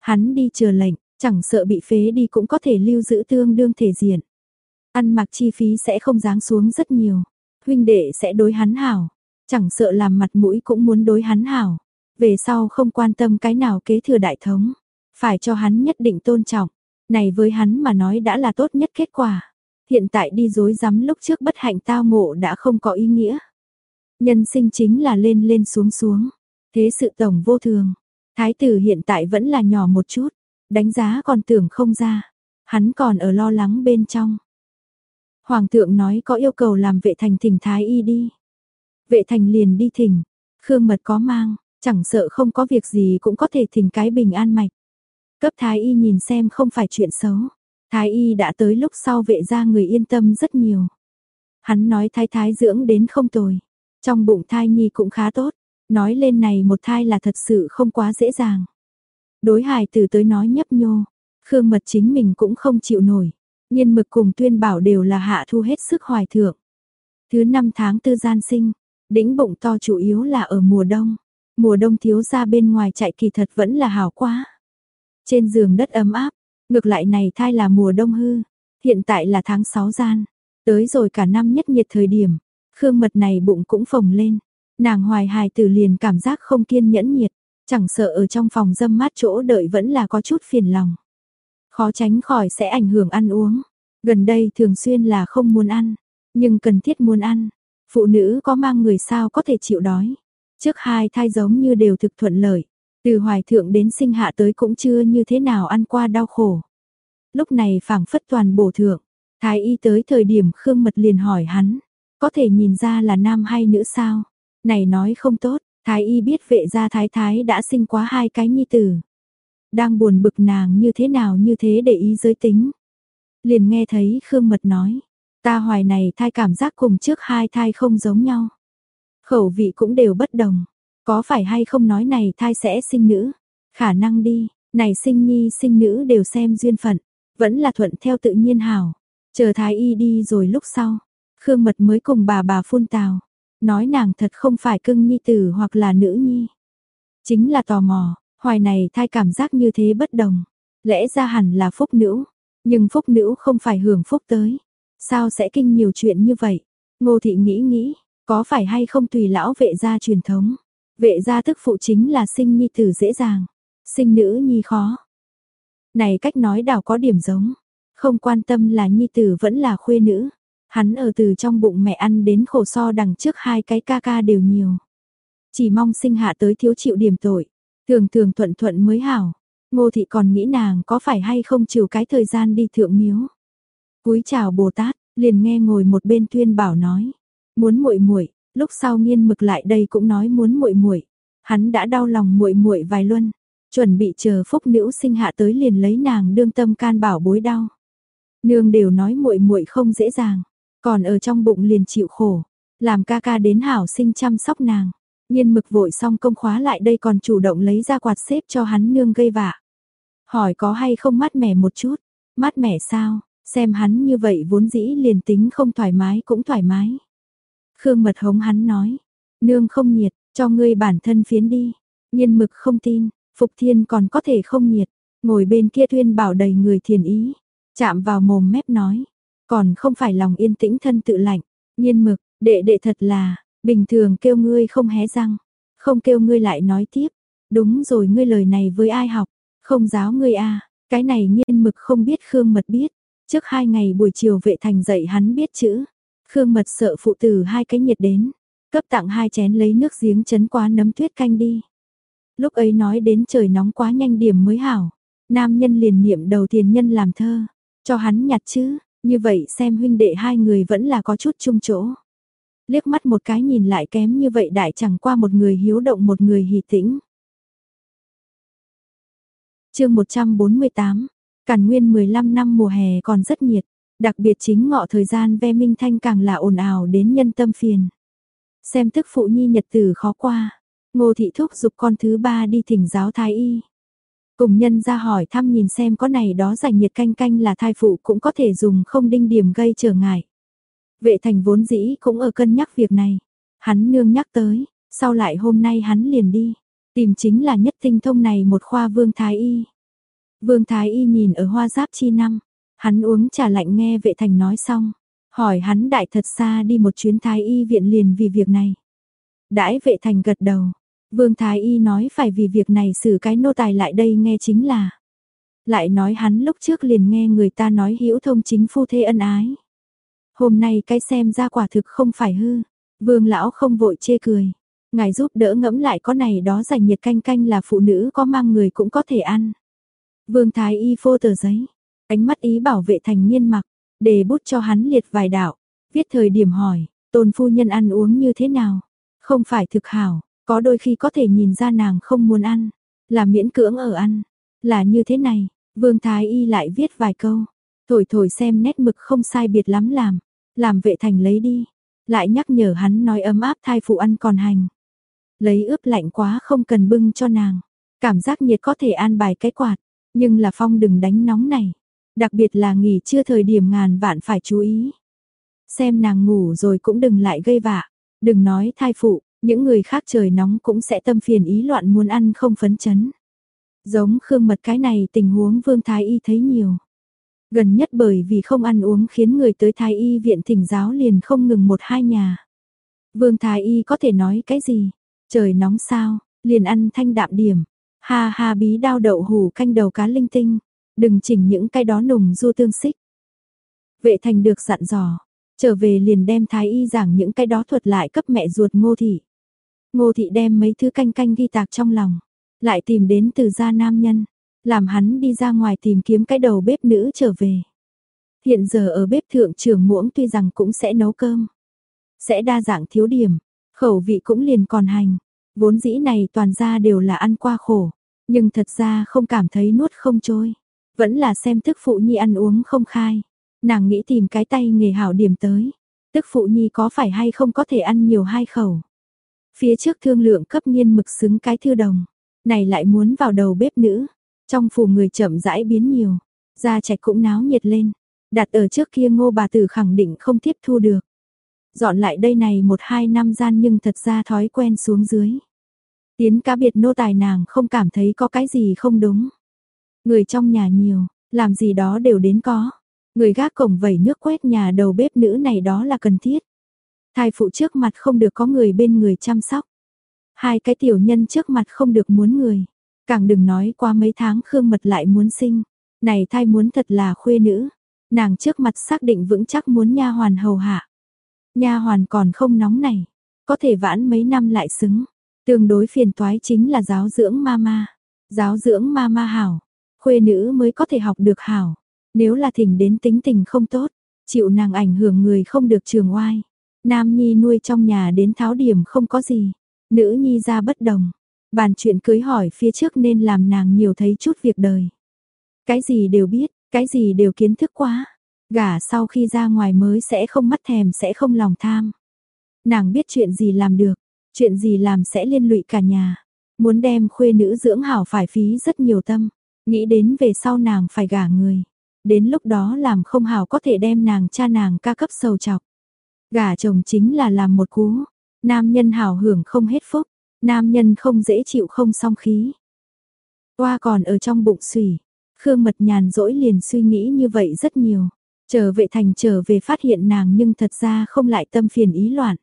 Hắn đi chờ lệnh, chẳng sợ bị phế đi cũng có thể lưu giữ tương đương thể diện. Ăn mặc chi phí sẽ không giáng xuống rất nhiều. Huynh đệ sẽ đối hắn hảo. Chẳng sợ làm mặt mũi cũng muốn đối hắn hảo. Về sau không quan tâm cái nào kế thừa đại thống. Phải cho hắn nhất định tôn trọng. Này với hắn mà nói đã là tốt nhất kết quả. Hiện tại đi dối rắm lúc trước bất hạnh tao ngộ đã không có ý nghĩa. Nhân sinh chính là lên lên xuống xuống. Thế sự tổng vô thường. Thái tử hiện tại vẫn là nhỏ một chút, đánh giá còn tưởng không ra, hắn còn ở lo lắng bên trong. Hoàng thượng nói có yêu cầu làm vệ thành thỉnh thái y đi. Vệ thành liền đi thỉnh, khương mật có mang, chẳng sợ không có việc gì cũng có thể thỉnh cái bình an mạch. Cấp thái y nhìn xem không phải chuyện xấu. Thái y đã tới lúc sau vệ ra người yên tâm rất nhiều. Hắn nói thái thái dưỡng đến không tồi. Trong bụng thai nhi cũng khá tốt. Nói lên này một thai là thật sự không quá dễ dàng. Đối hài tử tới nói nhấp nhô, Khương Mật chính mình cũng không chịu nổi. Nhiên mực cùng tuyên bảo đều là hạ thu hết sức hoài thượng. Thứ năm tháng tư gian sinh, đĩnh bụng to chủ yếu là ở mùa đông. Mùa đông thiếu ra bên ngoài chạy kỳ thật vẫn là hào quá. Trên giường đất ấm áp, ngược lại này thai là mùa đông hư, hiện tại là tháng 6 gian, tới rồi cả năm nhất nhiệt thời điểm, Khương Mật này bụng cũng phồng lên, nàng hoài hài tử liền cảm giác không kiên nhẫn nhiệt, chẳng sợ ở trong phòng dâm mát chỗ đợi vẫn là có chút phiền lòng. Khó tránh khỏi sẽ ảnh hưởng ăn uống, gần đây thường xuyên là không muốn ăn, nhưng cần thiết muốn ăn. Phụ nữ có mang người sao có thể chịu đói. Trước hai thai giống như đều thực thuận lợi, từ hoài thượng đến sinh hạ tới cũng chưa như thế nào ăn qua đau khổ. Lúc này phảng phất toàn bổ thượng, thái y tới thời điểm Khương Mật liền hỏi hắn, có thể nhìn ra là nam hay nữ sao? Này nói không tốt, thái y biết vệ gia thái thái đã sinh quá hai cái nhi tử. Đang buồn bực nàng như thế nào như thế để ý giới tính. Liền nghe thấy Khương Mật nói, ta hoài này thai cảm giác cùng trước hai thai không giống nhau. Khẩu vị cũng đều bất đồng, có phải hay không nói này thai sẽ sinh nữ? Khả năng đi, này sinh nhi sinh nữ đều xem duyên phận, vẫn là thuận theo tự nhiên hảo. Chờ thái y đi rồi lúc sau, Khương Mật mới cùng bà bà phun tào, nói nàng thật không phải cưng nhi tử hoặc là nữ nhi. Chính là tò mò, hoài này thai cảm giác như thế bất đồng, lẽ ra hẳn là phúc nữ, nhưng phúc nữ không phải hưởng phúc tới. Sao sẽ kinh nhiều chuyện như vậy? Ngô thị nghĩ nghĩ, có phải hay không tùy lão vệ gia truyền thống? Vệ gia thức phụ chính là sinh nhi tử dễ dàng, sinh nữ nhi khó. Này cách nói đảo có điểm giống, không quan tâm là nhi tử vẫn là khuê nữ. Hắn ở từ trong bụng mẹ ăn đến khổ so đằng trước hai cái ca ca đều nhiều. Chỉ mong sinh hạ tới thiếu chịu điểm tội, thường thường thuận thuận mới hảo. Ngô thị còn nghĩ nàng có phải hay không chịu cái thời gian đi thượng miếu. Cúi chào Bồ Tát, liền nghe ngồi một bên tuyên bảo nói, muốn muội muội, lúc sau nghiên mực lại đây cũng nói muốn muội muội. Hắn đã đau lòng muội muội vài luân, chuẩn bị chờ phúc nữ sinh hạ tới liền lấy nàng đương tâm can bảo bối đau. Nương đều nói muội muội không dễ dàng, còn ở trong bụng liền chịu khổ, làm ca ca đến hảo sinh chăm sóc nàng. Nhiên mực vội xong công khóa lại đây còn chủ động lấy ra quạt xếp cho hắn nương gây vạ. Hỏi có hay không mát mẻ một chút, mát mẻ sao, xem hắn như vậy vốn dĩ liền tính không thoải mái cũng thoải mái. Khương mật hống hắn nói, nương không nhiệt, cho ngươi bản thân phiến đi. Nhiên mực không tin, Phục Thiên còn có thể không nhiệt, ngồi bên kia tuyên bảo đầy người thiền ý, chạm vào mồm mép nói, còn không phải lòng yên tĩnh thân tự lạnh, nhiên mực, đệ đệ thật là, bình thường kêu ngươi không hé răng, không kêu ngươi lại nói tiếp, đúng rồi ngươi lời này với ai học, không giáo ngươi a à, cái này nhiên mực không biết Khương Mật biết, trước hai ngày buổi chiều vệ thành dạy hắn biết chữ, Khương Mật sợ phụ tử hai cái nhiệt đến, cấp tặng hai chén lấy nước giếng chấn quá nấm tuyết canh đi. Lúc ấy nói đến trời nóng quá nhanh điểm mới hảo, nam nhân liền niệm đầu tiền nhân làm thơ, cho hắn nhặt chứ, như vậy xem huynh đệ hai người vẫn là có chút chung chỗ. Liếc mắt một cái nhìn lại kém như vậy đại chẳng qua một người hiếu động một người hỷ tĩnh. chương 148, Càn nguyên 15 năm mùa hè còn rất nhiệt, đặc biệt chính ngọ thời gian ve minh thanh càng là ồn ào đến nhân tâm phiền. Xem tức phụ nhi nhật tử khó qua, ngô thị thúc giục con thứ ba đi thỉnh giáo thái y. Cùng nhân ra hỏi thăm nhìn xem có này đó dành nhiệt canh canh là thai phụ cũng có thể dùng không đinh điểm gây trở ngại. Vệ thành vốn dĩ cũng ở cân nhắc việc này. Hắn nương nhắc tới, sau lại hôm nay hắn liền đi. Tìm chính là nhất tinh thông này một khoa vương thái y. Vương thái y nhìn ở hoa giáp chi năm. Hắn uống trà lạnh nghe vệ thành nói xong. Hỏi hắn đại thật xa đi một chuyến thái y viện liền vì việc này. Đãi vệ thành gật đầu, Vương Thái Y nói phải vì việc này xử cái nô tài lại đây nghe chính là. Lại nói hắn lúc trước liền nghe người ta nói hữu thông chính phu thê ân ái. Hôm nay cái xem ra quả thực không phải hư. Vương lão không vội chê cười. Ngài giúp đỡ ngẫm lại có này đó dành nhiệt canh canh là phụ nữ có mang người cũng có thể ăn. Vương Thái Y phô tờ giấy. Ánh mắt ý bảo vệ thành niên mặc. Đề bút cho hắn liệt vài đạo. Viết thời điểm hỏi. Tôn phu nhân ăn uống như thế nào? Không phải thực hảo. Có đôi khi có thể nhìn ra nàng không muốn ăn, là miễn cưỡng ở ăn, là như thế này, Vương Thái Y lại viết vài câu, thổi thổi xem nét mực không sai biệt lắm làm, làm vệ thành lấy đi, lại nhắc nhở hắn nói ấm áp thai phụ ăn còn hành. Lấy ướp lạnh quá không cần bưng cho nàng, cảm giác nhiệt có thể an bài cái quạt, nhưng là phong đừng đánh nóng này, đặc biệt là nghỉ trưa thời điểm ngàn vạn phải chú ý. Xem nàng ngủ rồi cũng đừng lại gây vạ, đừng nói thai phụ, những người khác trời nóng cũng sẽ tâm phiền ý loạn muốn ăn không phấn chấn. Giống Khương Mật cái này tình huống Vương Thái Y thấy nhiều. Gần nhất bởi vì không ăn uống khiến người tới Thái Y viện thỉnh giáo liền không ngừng một hai nhà. Vương Thái Y có thể nói cái gì? Trời nóng sao, liền ăn thanh đạm điểm. Ha ha bí đao đậu hủ canh đầu cá linh tinh. Đừng chỉnh những cái đó nùng du tương xích. Vệ thành được dặn dò. Trở về liền đem Thái Y giảng những cái đó thuật lại cấp mẹ ruột ngô thị. Ngô thị đem mấy thứ canh canh ghi tạc trong lòng. Lại tìm đến từ gia nam nhân. Làm hắn đi ra ngoài tìm kiếm cái đầu bếp nữ trở về. Hiện giờ ở bếp thượng trưởng muỗng tuy rằng cũng sẽ nấu cơm. Sẽ đa dạng thiếu điểm. Khẩu vị cũng liền còn hành. Vốn dĩ này toàn ra đều là ăn qua khổ. Nhưng thật ra không cảm thấy nuốt không trôi. Vẫn là xem thức phụ nhi ăn uống không khai. Nàng nghĩ tìm cái tay nghề hảo điểm tới. Tức phụ nhi có phải hay không có thể ăn nhiều hai khẩu. Phía trước thương lượng cấp nghiên mực xứng cái thư đồng. Này lại muốn vào đầu bếp nữ. Trong phủ người chậm rãi biến nhiều. Gia trạch cũng náo nhiệt lên. Đặt ở trước kia ngô bà tử khẳng định không tiếp thu được. Dọn lại đây này một hai năm gian nhưng thật ra thói quen xuống dưới. Tiến cá biệt nô tài nàng không cảm thấy có cái gì không đúng. Người trong nhà nhiều, làm gì đó đều đến có. Người gác cổng vẩy nước quét nhà đầu bếp nữ này đó là cần thiết. Thai phụ trước mặt không được có người bên người chăm sóc. Hai cái tiểu nhân trước mặt không được muốn người. Càng đừng nói qua mấy tháng Khương Mật lại muốn sinh. Này thai muốn thật là khuê nữ. Nàng trước mặt xác định vững chắc muốn nha hoàn hầu hạ. Nha hoàn còn không nóng này. Có thể vãn mấy năm lại xứng. Tương đối phiền toái chính là giáo dưỡng mama. Giáo dưỡng mama hảo. Khuê nữ mới có thể học được hảo. Nếu là thỉnh đến tính tình không tốt, chịu nàng ảnh hưởng người không được trường oai. Nam Nhi nuôi trong nhà đến tháo điểm không có gì. Nữ Nhi ra bất đồng. Bàn chuyện cưới hỏi phía trước nên làm nàng nhiều thấy chút việc đời. Cái gì đều biết, cái gì đều kiến thức quá. Gả sau khi ra ngoài mới sẽ không mắt thèm sẽ không lòng tham. Nàng biết chuyện gì làm được, chuyện gì làm sẽ liên lụy cả nhà. Muốn đem khuê nữ dưỡng hảo phải phí rất nhiều tâm. Nghĩ đến về sau nàng phải gả người đến lúc đó làm không hảo có thể đem nàng cha nàng ca cấp sầu chọc. Gả chồng chính là làm một cú, nam nhân hảo hưởng không hết phúc, nam nhân không dễ chịu không song khí. toa còn ở trong bụng sủy, Khương Mật nhàn rỗi liền suy nghĩ như vậy rất nhiều. Trở về thành trở về phát hiện nàng nhưng thật ra không lại tâm phiền ý loạn.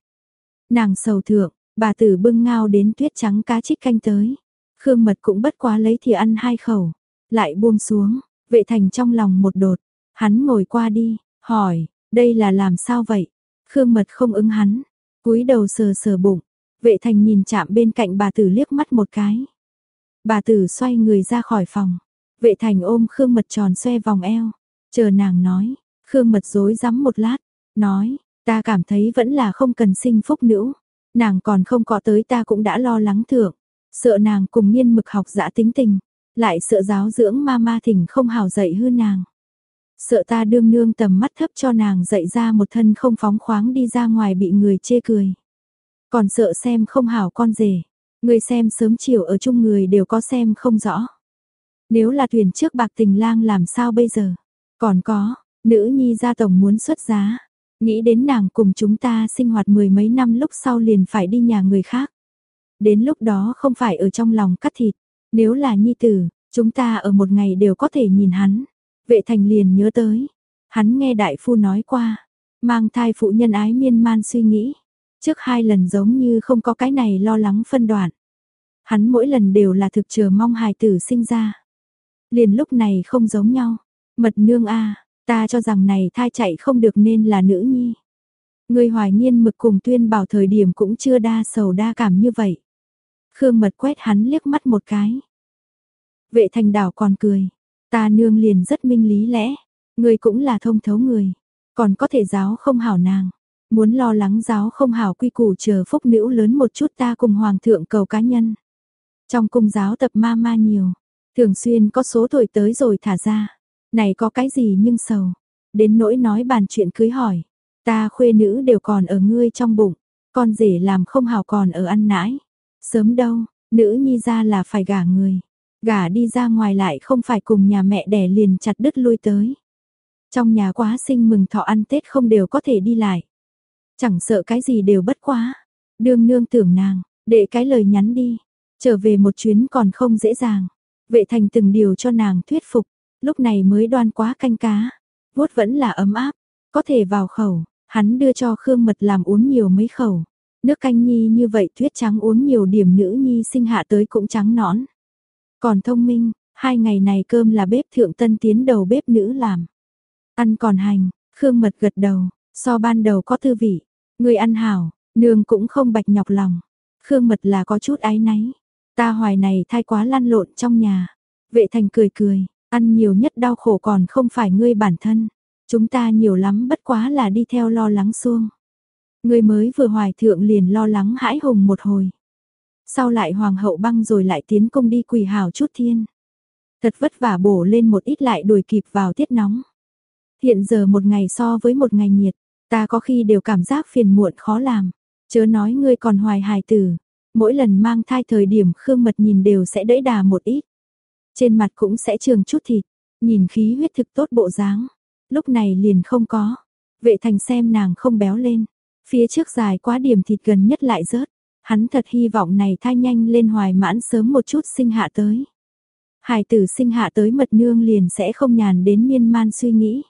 Nàng sầu thượng, bà tử bưng ngao đến tuyết trắng cá chích canh tới. Khương Mật cũng bất quá lấy thì ăn hai khẩu, lại buông xuống, Vệ thành trong lòng một đột, hắn ngồi qua đi, hỏi, đây là làm sao vậy? Khương mật không ứng hắn, cúi đầu sờ sờ bụng, vệ thành nhìn chạm bên cạnh bà tử liếc mắt một cái. Bà tử xoay người ra khỏi phòng, vệ thành ôm Khương mật tròn xoe vòng eo, chờ nàng nói, Khương mật dối rắm một lát, nói, ta cảm thấy vẫn là không cần sinh phúc nữ, nàng còn không có tới ta cũng đã lo lắng thượng, sợ nàng cùng nhiên mực học dã tính tình, lại sợ giáo dưỡng ma ma thỉnh không hào dạy hư nàng. Sợ ta đương nương tầm mắt thấp cho nàng dạy ra một thân không phóng khoáng đi ra ngoài bị người chê cười. Còn sợ xem không hảo con rể, người xem sớm chiều ở chung người đều có xem không rõ. Nếu là thuyền trước bạc tình lang làm sao bây giờ? Còn có, nữ nhi gia tổng muốn xuất giá, nghĩ đến nàng cùng chúng ta sinh hoạt mười mấy năm lúc sau liền phải đi nhà người khác. Đến lúc đó không phải ở trong lòng cắt thịt, nếu là nhi tử, chúng ta ở một ngày đều có thể nhìn hắn. Vệ thành liền nhớ tới. Hắn nghe đại phu nói qua. Mang thai phụ nhân ái miên man suy nghĩ. Trước hai lần giống như không có cái này lo lắng phân đoạn. Hắn mỗi lần đều là thực chờ mong hài tử sinh ra. Liền lúc này không giống nhau. Mật nương a ta cho rằng này thai chạy không được nên là nữ nhi. Người hoài nghiên mực cùng tuyên bảo thời điểm cũng chưa đa sầu đa cảm như vậy. Khương mật quét hắn liếc mắt một cái. Vệ thành đảo còn cười. Ta nương liền rất minh lý lẽ. Người cũng là thông thấu người. Còn có thể giáo không hảo nàng. Muốn lo lắng giáo không hảo quy củ chờ phúc nữ lớn một chút ta cùng hoàng thượng cầu cá nhân. Trong cung giáo tập ma ma nhiều. Thường xuyên có số tuổi tới rồi thả ra. Này có cái gì nhưng sầu. Đến nỗi nói bàn chuyện cưới hỏi. Ta khuê nữ đều còn ở ngươi trong bụng. Con rể làm không hảo còn ở ăn nãi. Sớm đâu, nữ nhi ra là phải gả người. Gả đi ra ngoài lại không phải cùng nhà mẹ đẻ liền chặt đứt lui tới. Trong nhà quá sinh mừng thọ ăn Tết không đều có thể đi lại. Chẳng sợ cái gì đều bất quá. Đương nương tưởng nàng, để cái lời nhắn đi. Trở về một chuyến còn không dễ dàng. Vệ thành từng điều cho nàng thuyết phục, lúc này mới đoan quá canh cá, vuốt vẫn là ấm áp, có thể vào khẩu, hắn đưa cho Khương Mật làm uống nhiều mấy khẩu. Nước canh nhi như vậy tuyết trắng uống nhiều điểm nữ nhi sinh hạ tới cũng trắng nõn. Còn thông minh, hai ngày này cơm là bếp thượng tân tiến đầu bếp nữ làm. Ăn còn hành, Khương Mật gật đầu, so ban đầu có thư vị. Người ăn hảo, nương cũng không bạch nhọc lòng. Khương Mật là có chút ái náy. Ta hoài này thay quá lăn lộn trong nhà. Vệ thành cười cười, ăn nhiều nhất đau khổ còn không phải ngươi bản thân. Chúng ta nhiều lắm bất quá là đi theo lo lắng xuông người mới vừa hoài thượng liền lo lắng hãi hùng một hồi. Sau lại hoàng hậu băng rồi lại tiến công đi quỳ hào chút thiên. Thật vất vả bổ lên một ít lại đuổi kịp vào tiết nóng. Hiện giờ một ngày so với một ngày nhiệt, ta có khi đều cảm giác phiền muộn khó làm. Chớ nói ngươi còn hoài hài tử, mỗi lần mang thai thời điểm Khương Mật nhìn đều sẽ đẫy đà một ít. Trên mặt cũng sẽ trường chút thịt, nhìn khí huyết thực tốt bộ dáng. Lúc này liền không có. Vệ thành xem nàng không béo lên. Phía trước dài quá điểm thịt gần nhất lại rớt. Hắn thật hy vọng này thai nhanh lên hoài mãn sớm một chút sinh hạ tới. hải tử sinh hạ tới mật nương liền sẽ không nhàn đến miên man suy nghĩ.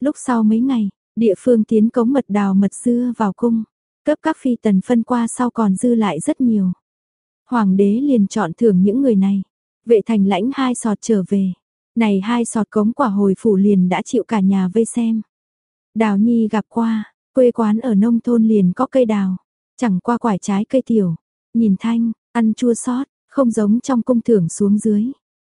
Lúc sau mấy ngày, địa phương tiến cống mật đào mật dưa vào cung. Cấp các phi tần phân qua sau còn dư lại rất nhiều. Hoàng đế liền chọn thưởng những người này. Vệ thành lãnh hai sọt trở về. Này hai sọt cống quả hồi phủ liền đã chịu cả nhà vây xem. Đào Nhi gặp qua, quê quán ở nông thôn liền có cây đào. Chẳng qua quải trái cây tiểu. Nhìn thanh, ăn chua sót, không giống trong cung thưởng xuống dưới.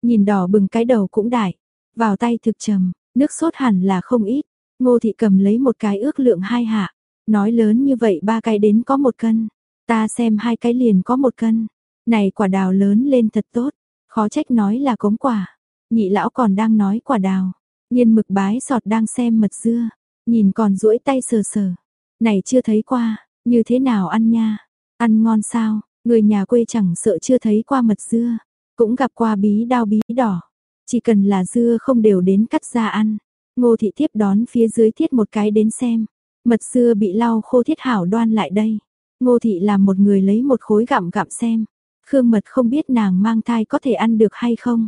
Nhìn đỏ bừng cái đầu cũng đại. Vào tay thực trầm, nước sốt hẳn là không ít. Ngô thị cầm lấy một cái ước lượng hai hạ. Nói lớn như vậy ba cái đến có một cân. Ta xem hai cái liền có một cân. Này quả đào lớn lên thật tốt. Khó trách nói là cống quả. Nhị lão còn đang nói quả đào. Nhiên mực bái sọt đang xem mật dưa. Nhìn còn duỗi tay sờ sờ. Này chưa thấy qua, như thế nào ăn nha? Ăn ngon sao? Người nhà quê chẳng sợ chưa thấy qua mật dưa. Cũng gặp qua bí đao bí đỏ. Chỉ cần là dưa không đều đến cắt ra ăn. Ngô thị tiếp đón phía dưới thiết một cái đến xem. Mật dưa bị lau khô thiết hảo đoan lại đây. Ngô thị làm một người lấy một khối gặm gặm xem. Khương mật không biết nàng mang thai có thể ăn được hay không.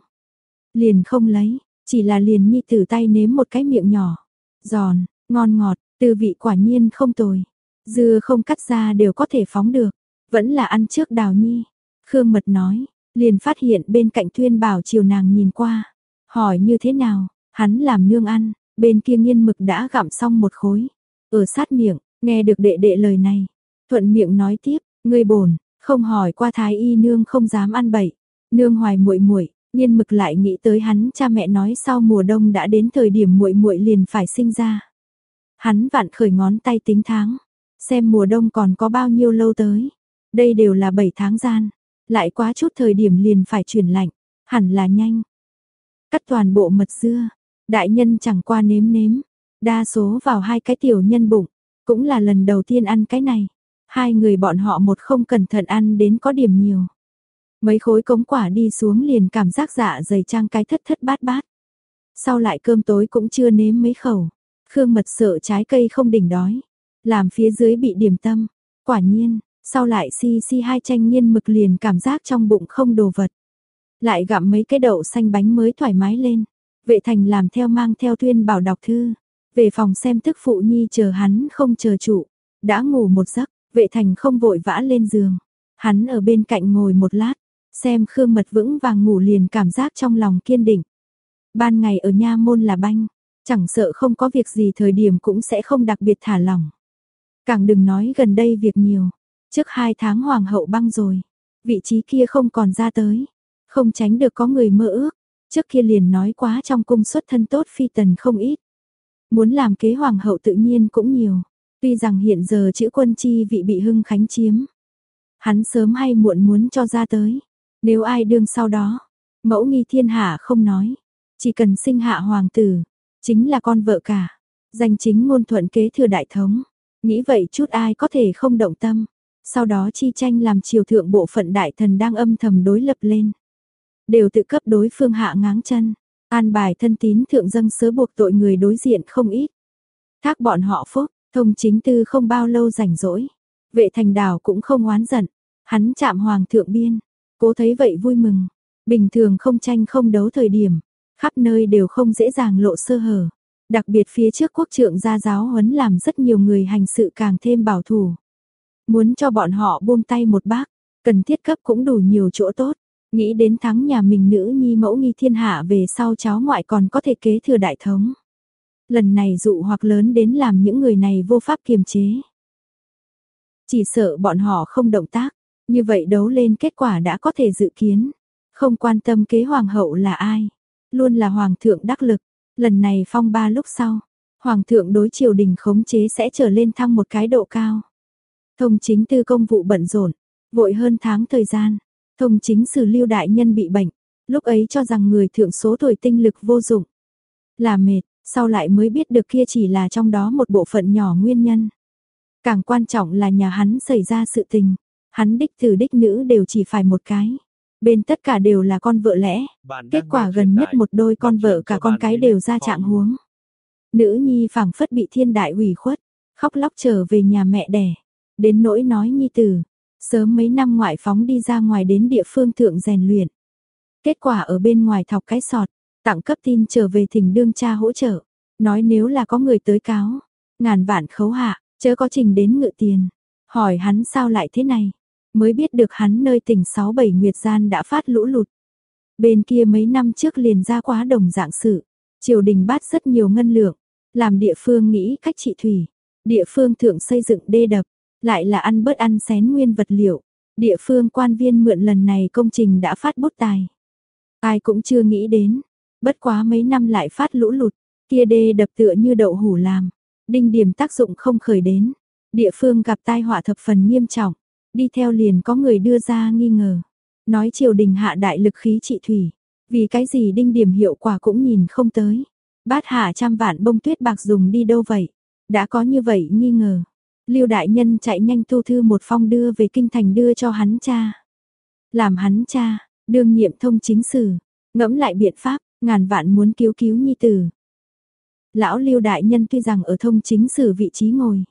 Liền không lấy, chỉ là liền nhi tử tay nếm một cái miệng nhỏ. Giòn, ngon ngọt, tư vị quả nhiên không tồi. Dưa không cắt ra đều có thể phóng được. Vẫn là ăn trước đào nhi. Khương mật nói, liền phát hiện bên cạnh tuyên bảo chiều nàng nhìn qua. Hỏi như thế nào, hắn làm nương ăn, bên kia nghiên mực đã gặm xong một khối. Ở sát miệng, nghe được đệ đệ lời này. Thuận miệng nói tiếp, ngươi bổn, không hỏi qua thái y nương không dám ăn bậy. Nương hoài muội muội Nhiên mực lại nghĩ tới hắn cha mẹ nói sau mùa đông đã đến thời điểm muội muội liền phải sinh ra. Hắn vặn khởi ngón tay tính tháng, xem mùa đông còn có bao nhiêu lâu tới. Đây đều là 7 tháng gian, lại quá chút thời điểm liền phải chuyển lạnh, hẳn là nhanh. Cắt toàn bộ mật dưa, đại nhân chẳng qua nếm nếm, đa số vào hai cái tiểu nhân bụng, cũng là lần đầu tiên ăn cái này. Hai người bọn họ một không cẩn thận ăn đến có điểm nhiều. Mấy khối cống quả đi xuống liền cảm giác dạ dày trang cái thất thất bát bát. Sau lại cơm tối cũng chưa nếm mấy khẩu. Khương mật sợ trái cây không đỉnh đói. Làm phía dưới bị điểm tâm. Quả nhiên, sau lại si si hai tranh nhiên mực liền cảm giác trong bụng không đồ vật. Lại gặm mấy cái đậu xanh bánh mới thoải mái lên. Vệ thành làm theo mang theo tuyên bảo đọc thư. Về phòng xem thức phụ nhi chờ hắn không chờ trụ. Đã ngủ một giấc, vệ thành không vội vã lên giường. Hắn ở bên cạnh ngồi một lát, Xem Khương Mật vững vàng ngủ liền cảm giác trong lòng kiên định. Ban ngày ở nha môn là banh, chẳng sợ không có việc gì thời điểm cũng sẽ không đặc biệt thả lỏng. Càng đừng nói gần đây việc nhiều, trước hai tháng hoàng hậu băng rồi, vị trí kia không còn ra tới, không tránh được có người mơ ước, trước kia liền nói quá trong cung xuất thân tốt phi tần không ít. Muốn làm kế hoàng hậu tự nhiên cũng nhiều, tuy rằng hiện giờ chữ quân chi vị bị hưng khánh chiếm. Hắn sớm hay muộn muốn cho ra tới, nếu ai đương sau đó, mẫu nghi thiên hạ không nói, chỉ cần sinh hạ hoàng tử, chính là con vợ cả, danh chính ngôn thuận kế thừa đại thống. Nghĩ vậy chút ai có thể không động tâm. Sau đó chi tranh làm triều thượng bộ phận đại thần đang âm thầm đối lập lên. Đều tự cấp đối phương hạ ngáng chân. An bài thân tín thượng dâng sớ buộc tội người đối diện không ít. Thác bọn họ phúc, thông chính tư không bao lâu rảnh rỗi. Vệ thành đào cũng không oán giận. Hắn chạm hoàng thượng biên, Cố thấy vậy vui mừng. Bình thường không tranh không đấu thời điểm, khắp nơi đều không dễ dàng lộ sơ hở. Đặc biệt phía trước quốc trượng gia giáo huấn làm rất nhiều người hành sự càng thêm bảo thủ. Muốn cho bọn họ buông tay một bác, cần thiết cấp cũng đủ nhiều chỗ tốt. Nghĩ đến thắng nhà mình nữ nhi mẫu nghi thiên hạ về sau cháu ngoại còn có thể kế thừa đại thống. Lần này dụ hoặc lớn đến làm những người này vô pháp kiềm chế. Chỉ sợ bọn họ không động tác, như vậy đấu lên kết quả đã có thể dự kiến. Không quan tâm kế hoàng hậu là ai, luôn là hoàng thượng đắc lực. Lần này phong ba lúc sau, hoàng thượng đối triều đình khống chế sẽ trở lên thăng một cái độ cao. Thông chính tư công vụ bận rộn, vội hơn tháng thời gian, thông chính sử lưu đại nhân bị bệnh, lúc ấy cho rằng người thượng số tuổi tinh lực vô dụng. Là mệt, sau lại mới biết được kia chỉ là trong đó một bộ phận nhỏ nguyên nhân. Càng quan trọng là nhà hắn xảy ra sự tình, hắn đích tử đích nữ đều chỉ phải một cái. Bên tất cả đều là con vợ lẽ, kết quả gần nhất một đôi con vợ cả con cái đều ra trạng huống. Nữ nhi phảng phất bị thiên đại ủy khuất, khóc lóc trở về nhà mẹ đẻ, đến nỗi nói nhi tử, sớm mấy năm ngoại phóng đi ra ngoài đến địa phương thượng rèn luyện. Kết quả ở bên ngoài thọc cái sọt, tặng cấp tin trở về thỉnh đương cha hỗ trợ, nói nếu là có người tới cáo, ngàn vạn khấu hạ, chớ có trình đến ngự tiền. Hỏi hắn sao lại thế này, mới biết được hắn nơi tỉnh 6-7 Nguyệt Gian đã phát lũ lụt. Bên kia mấy năm trước liền ra quá đồng dạng sự, triều đình bát rất nhiều ngân lượng, làm địa phương nghĩ cách trị thủy, địa phương thượng xây dựng đê đập, lại là ăn bớt ăn xén nguyên vật liệu, địa phương quan viên mượn lần này công trình đã phát bút tài. Ai cũng chưa nghĩ đến, bất quá mấy năm lại phát lũ lụt, kia đê đập tựa như đậu hủ làm, đinh điểm tác dụng không khởi đến, địa phương gặp tai họa thập phần nghiêm trọng, đi theo liền có người đưa ra nghi ngờ, nói triều đình hạ đại lực khí trị thủy, vì cái gì đinh điểm hiệu quả cũng nhìn không tới, bát hạ trăm vạn bông tuyết bạc dùng đi đâu vậy, đã có như vậy nghi ngờ. Lưu đại nhân chạy nhanh thu thư một phong đưa về kinh thành đưa cho hắn cha. Làm hắn cha, đương nhiệm thông chính sử, ngẫm lại biện pháp, ngàn vạn muốn cứu cứu nhi tử. Lão Lưu đại nhân tuy rằng ở thông chính sử vị trí ngồi,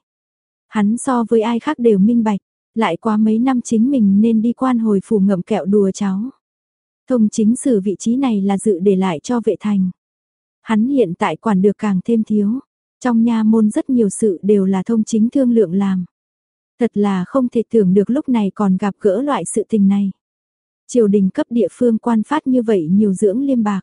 hắn so với ai khác đều minh bạch, lại qua mấy năm chính mình nên đi quan hồi phủ ngậm kẹo đùa cháu. Thông chính sử vị trí này là dự để lại cho vệ thành. Hắn hiện tại quản được càng thêm thiếu, trong nha môn rất nhiều sự đều là thông chính thương lượng làm. Thật là không thể tưởng được lúc này còn gặp gỡ loại sự tình này. Triều đình cấp địa phương quan phát như vậy nhiều dưỡng liêm bạc.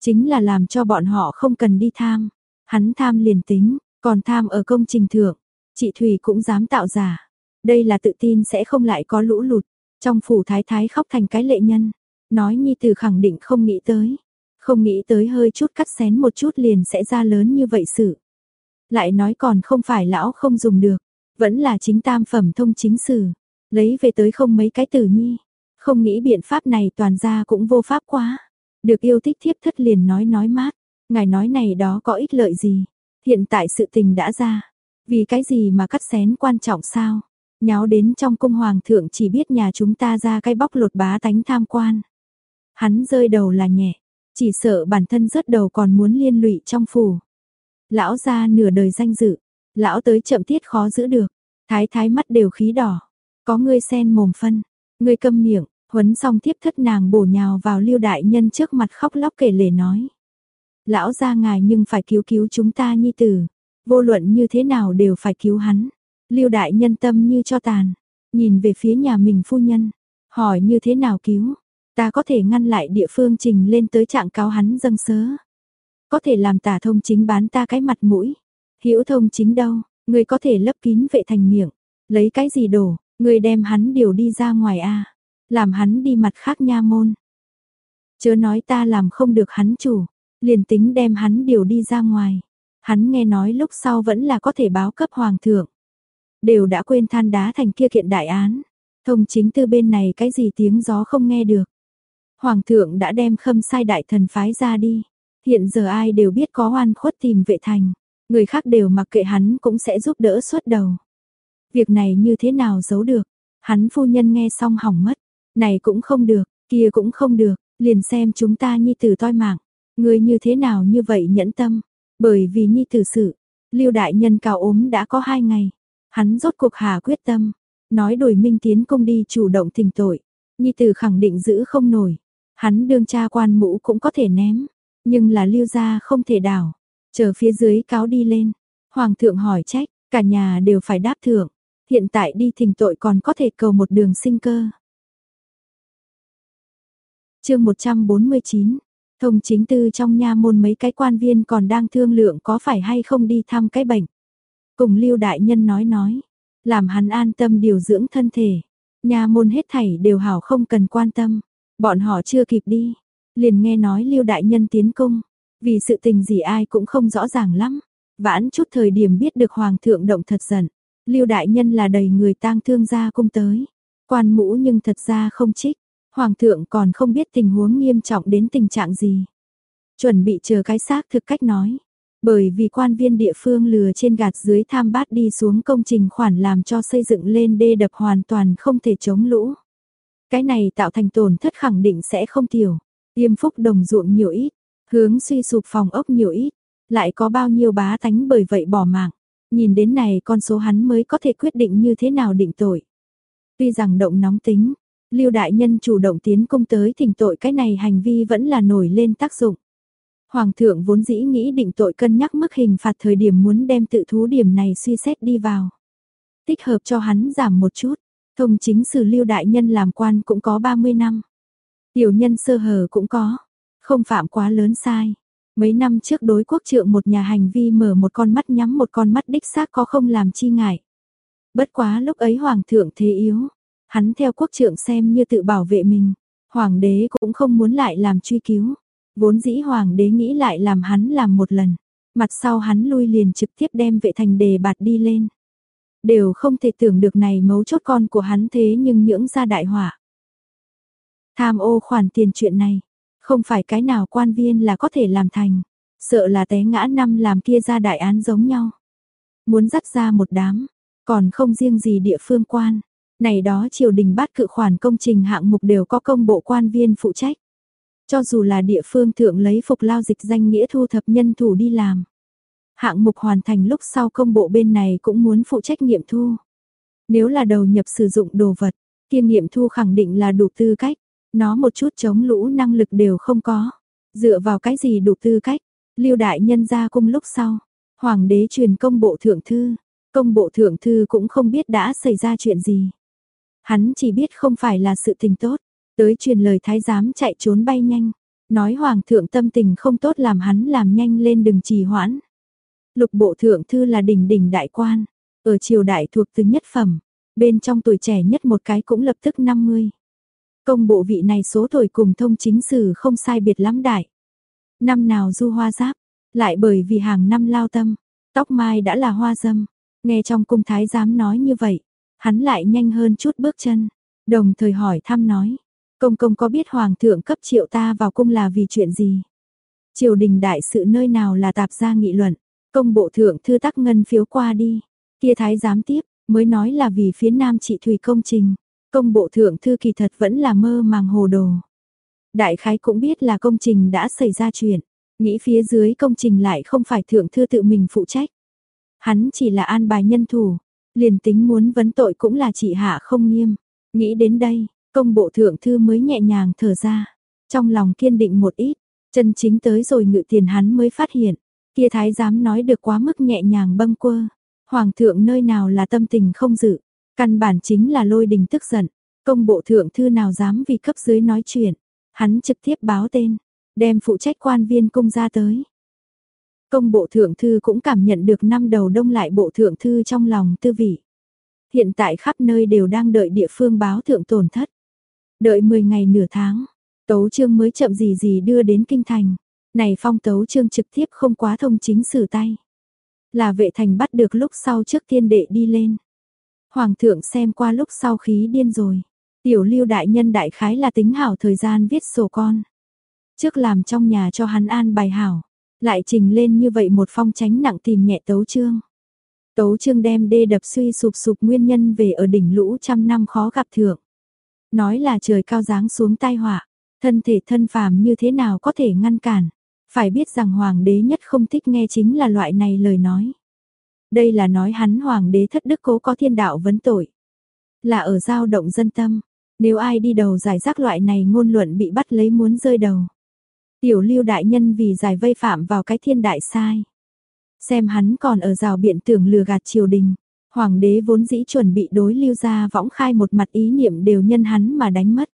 Chính là làm cho bọn họ không cần đi tham. Hắn tham liền tính, còn tham ở công trình thượng. Chị Thủy cũng dám tạo giả. Đây là tự tin sẽ không lại có lũ lụt. Trong phủ thái thái khóc thành cái lệ nhân. Nói nhi tử khẳng định không nghĩ tới. Không nghĩ tới hơi chút cắt xén một chút liền sẽ ra lớn như vậy sự. Lại nói còn không phải lão không dùng được, vẫn là chính tam phẩm thông chính sử, lấy về tới không mấy cái tử nhi. Không nghĩ biện pháp này toàn ra cũng vô pháp quá. Được yêu thích thiếp thất liền nói nói mát, ngài nói này đó có ích lợi gì? Hiện tại sự tình đã ra, vì cái gì mà cắt xén quan trọng sao? Nháo đến trong cung hoàng thượng chỉ biết nhà chúng ta ra cái bóc lột bá tánh tham quan. Hắn rơi đầu là nhẹ, chỉ sợ bản thân rớt đầu còn muốn liên lụy trong phủ. Lão ra nửa đời danh dự, lão tới chậm tiết khó giữ được, thái thái mắt đều khí đỏ. Có ngươi sen mồm phân, ngươi câm miệng, huấn xong tiếp thất nàng bổ nhào vào liêu đại nhân trước mặt khóc lóc kể lể nói. Lão ra ngài nhưng phải cứu cứu chúng ta nhi tử, vô luận như thế nào đều phải cứu hắn. Liêu đại nhân tâm như cho tàn, nhìn về phía nhà mình phu nhân, hỏi như thế nào cứu, ta có thể ngăn lại địa phương trình lên tới trạng cáo hắn dâng sớ. Có thể làm tả thông chính bán ta cái mặt mũi. hiểu thông chính đâu, người có thể lấp kín vệ thành miệng. Lấy cái gì đổ, người đem hắn điều đi ra ngoài a Làm hắn đi mặt khác nha môn. Chớ nói ta làm không được hắn chủ, liền tính đem hắn điều đi ra ngoài. Hắn nghe nói lúc sau vẫn là có thể báo cấp hoàng thượng. Đều đã quên than đá thành kia kiện đại án. Thông chính tư bên này cái gì tiếng gió không nghe được. Hoàng thượng đã đem khâm sai đại thần phái ra đi. Hiện giờ ai đều biết có oan khuất tìm vệ thành, người khác đều mặc kệ hắn cũng sẽ giúp đỡ suốt đầu. Việc này như thế nào giấu được? Hắn phu nhân nghe xong hỏng mất, này cũng không được, kia cũng không được, liền xem chúng ta nhi tử toi mạng. Người như thế nào như vậy nhẫn tâm? Bởi vì nhi tử sự, Lưu đại nhân cao ốm đã có hai ngày. Hắn rốt cuộc hà quyết tâm, nói đổi Minh tiến công đi chủ động tình tội. Nhi tử khẳng định giữ không nổi. Hắn đương cha quan mũ cũng có thể ném, nhưng là lưu gia không thể đảo. Chờ phía dưới cáo đi lên, hoàng thượng hỏi trách, cả nhà đều phải đáp thượng. Hiện tại đi thỉnh tội còn có thể cầu một đường sinh cơ. chương 149 Thông chính tư trong nha môn mấy cái quan viên còn đang thương lượng có phải hay không đi thăm cái bệnh. Cùng lưu đại nhân nói nói, làm hắn an tâm điều dưỡng thân thể. nhà môn hết thảy đều hảo không cần quan tâm. Bọn họ chưa kịp đi, liền nghe nói lưu đại nhân tiến cung. Vì sự tình gì ai cũng không rõ ràng lắm. Vãn chút thời điểm biết được hoàng thượng động thật giận. Lưu đại nhân là đầy người tang thương ra cung tới. Quan mũ nhưng thật ra không trích. Hoàng thượng còn không biết tình huống nghiêm trọng đến tình trạng gì. Chuẩn bị chờ cái xác thực cách nói. Bởi vì quan viên địa phương lừa trên gạt dưới tham bát đi xuống công trình khoản làm cho xây dựng lên đê đập hoàn toàn không thể chống lũ. Cái này tạo thành tổn thất khẳng định sẽ không tiểu. Tiêm phúc đồng ruộng nhiều ít, hướng suy sụp phòng ốc nhiều ít, lại có bao nhiêu bá tánh bởi vậy bỏ mạng. Nhìn đến này con số hắn mới có thể quyết định như thế nào định tội. Tuy rằng động nóng tính, Lưu đại nhân chủ động tiến công tới thỉnh tội cái này hành vi vẫn là nổi lên tác dụng. Hoàng thượng vốn dĩ nghĩ định tội cân nhắc mức hình phạt thời điểm muốn đem tự thú điểm này suy xét đi vào. Tích hợp cho hắn giảm một chút, thông chính sử lưu đại nhân làm quan cũng có 30 năm. Tiểu nhân sơ hở cũng có, không phạm quá lớn sai. Mấy năm trước đối quốc trượng một nhà hành vi mở một con mắt nhắm một con mắt đích xác có không làm chi ngại. Bất quá lúc ấy hoàng thượng thế yếu, hắn theo quốc trượng xem như tự bảo vệ mình, hoàng đế cũng không muốn lại làm truy cứu. Vốn dĩ hoàng đế nghĩ lại làm hắn làm một lần, mặt sau hắn lui liền trực tiếp đem vệ thành đề bạt đi lên. Đều không thể tưởng được này mấu chốt con của hắn thế nhưng nhưỡng ra đại họa. Tham ô khoản tiền chuyện này, không phải cái nào quan viên là có thể làm thành, sợ là té ngã năm làm kia ra đại án giống nhau. Muốn dắt ra một đám, còn không riêng gì địa phương quan, này đó triều đình bắt cự khoản công trình hạng mục đều có công bộ quan viên phụ trách. Cho dù là địa phương thượng lấy phục lao dịch danh nghĩa thu thập nhân thủ đi làm. Hạng mục hoàn thành lúc sau công bộ bên này cũng muốn phụ trách nghiệm thu. Nếu là đầu nhập sử dụng đồ vật, kia nghiệm thu khẳng định là đủ tư cách. Nó một chút chống lũ năng lực đều không có. Dựa vào cái gì đủ tư cách, lưu đại nhân ra cung lúc sau. Hoàng đế truyền công bộ thượng thư, công bộ thượng thư cũng không biết đã xảy ra chuyện gì. Hắn chỉ biết không phải là sự tình tốt, tới truyền lời thái giám chạy trốn bay nhanh, nói hoàng thượng tâm tình không tốt làm hắn làm nhanh lên đừng trì hoãn. Lục bộ thượng thư là đỉnh đỉnh đại quan, ở triều đại thuộc từ nhất phẩm, bên trong tuổi trẻ nhất một cái cũng lập tức 50. Công bộ vị này số tuổi cùng thông chính sử không sai biệt lắm đại. Năm nào du hoa giáp, lại bởi vì hàng năm lao tâm, tóc mai đã là hoa dâm, nghe trong cung thái giám nói như vậy, Hắn lại nhanh hơn chút bước chân, đồng thời hỏi thăm nói, công công có biết hoàng thượng cấp triệu ta vào cung là vì chuyện gì? Triều đình đại sự nơi nào là tạp gia nghị luận, công bộ thượng thư tắc ngân phiếu qua đi, kia thái giám tiếp, mới nói là vì phía nam trị thủy công trình, công bộ thượng thư kỳ thật vẫn là mơ màng hồ đồ. Đại khái cũng biết là công trình đã xảy ra chuyện, nghĩ phía dưới công trình lại không phải thượng thư tự mình phụ trách. Hắn chỉ là an bài nhân thủ, liền tính muốn vấn tội cũng là chỉ hạ không nghiêm. Nghĩ đến đây, công bộ thượng thư mới nhẹ nhàng thở ra, trong lòng kiên định một ít, chân chính tới rồi ngự tiền hắn mới phát hiện, kia thái giám nói được quá mức nhẹ nhàng bâng quơ. Hoàng thượng nơi nào là tâm tình không dự, căn bản chính là lôi đình tức giận, công bộ thượng thư nào dám vì cấp dưới nói chuyện, hắn trực tiếp báo tên, đem phụ trách quan viên cung ra tới. Công bộ thượng thư cũng cảm nhận được năm đầu đông lại bộ thượng thư trong lòng tư vị. Hiện tại khắp nơi đều đang đợi địa phương báo thượng tổn thất. Đợi 10 ngày nửa tháng, tấu trương mới chậm gì gì đưa đến kinh thành. Này phong tấu trương trực tiếp không quá thông chính sử tay. Là vệ thành bắt được lúc sau trước tiên đệ đi lên. Hoàng thượng xem qua lúc sau khí điên rồi. Tiểu lưu đại nhân đại khái là tính hảo thời gian viết sổ con. Trước làm trong nhà cho hắn an bài hảo. Lại trình lên như vậy một phong tránh nặng tìm nhẹ tấu trương. Tấu trương đem đê đập suy sụp sụp nguyên nhân về ở đỉnh lũ trăm năm khó gặp thượng. Nói là trời cao giáng xuống tai họa, thân thể thân phàm như thế nào có thể ngăn cản. Phải biết rằng hoàng đế nhất không thích nghe chính là loại này lời nói. Đây là nói hắn hoàng đế thất đức cố có thiên đạo vấn tội. Là ở giao động dân tâm, Nếu ai đi đầu giải rác loại này ngôn luận bị bắt lấy muốn rơi đầu. Tiểu lưu đại nhân vì giải vây phạm vào cái thiên đại sai. Xem hắn còn ở rào biện tưởng lừa gạt triều đình. Hoàng đế vốn dĩ chuẩn bị đối lưu gia võng khai một mặt ý niệm đều nhân hắn mà đánh mất.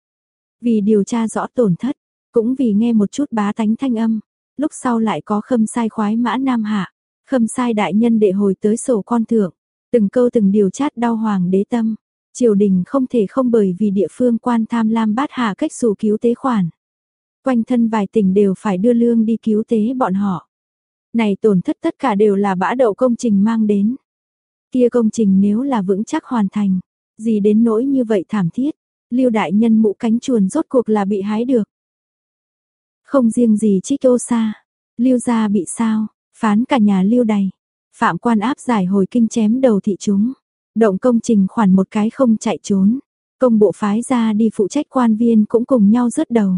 Vì điều tra rõ tổn thất, cũng vì nghe một chút bá tánh thanh âm, lúc sau lại có khâm sai khoái mã nam hạ, khâm sai đại nhân đệ hồi tới sổ con thượng, từng câu từng điều chát đau hoàng đế tâm, triều đình không thể không bởi vì địa phương quan tham lam bát hạ cách xù cứu tế khoản. Quanh thân vài tỉnh đều phải đưa lương đi cứu tế bọn họ. Này tổn thất tất cả đều là bã đậu công trình mang đến. Kia công trình nếu là vững chắc hoàn thành, gì đến nỗi như vậy thảm thiết, lưu đại nhân mũ cánh chuồn rốt cuộc là bị hái được. Không riêng gì trích ô xa, lưu gia bị sao, phán cả nhà lưu đầy. Phạm quan áp giải hồi kinh chém đầu thị chúng. Động công trình khoản một cái không chạy trốn. Công bộ phái ra đi phụ trách quan viên cũng cùng nhau rớt đầu.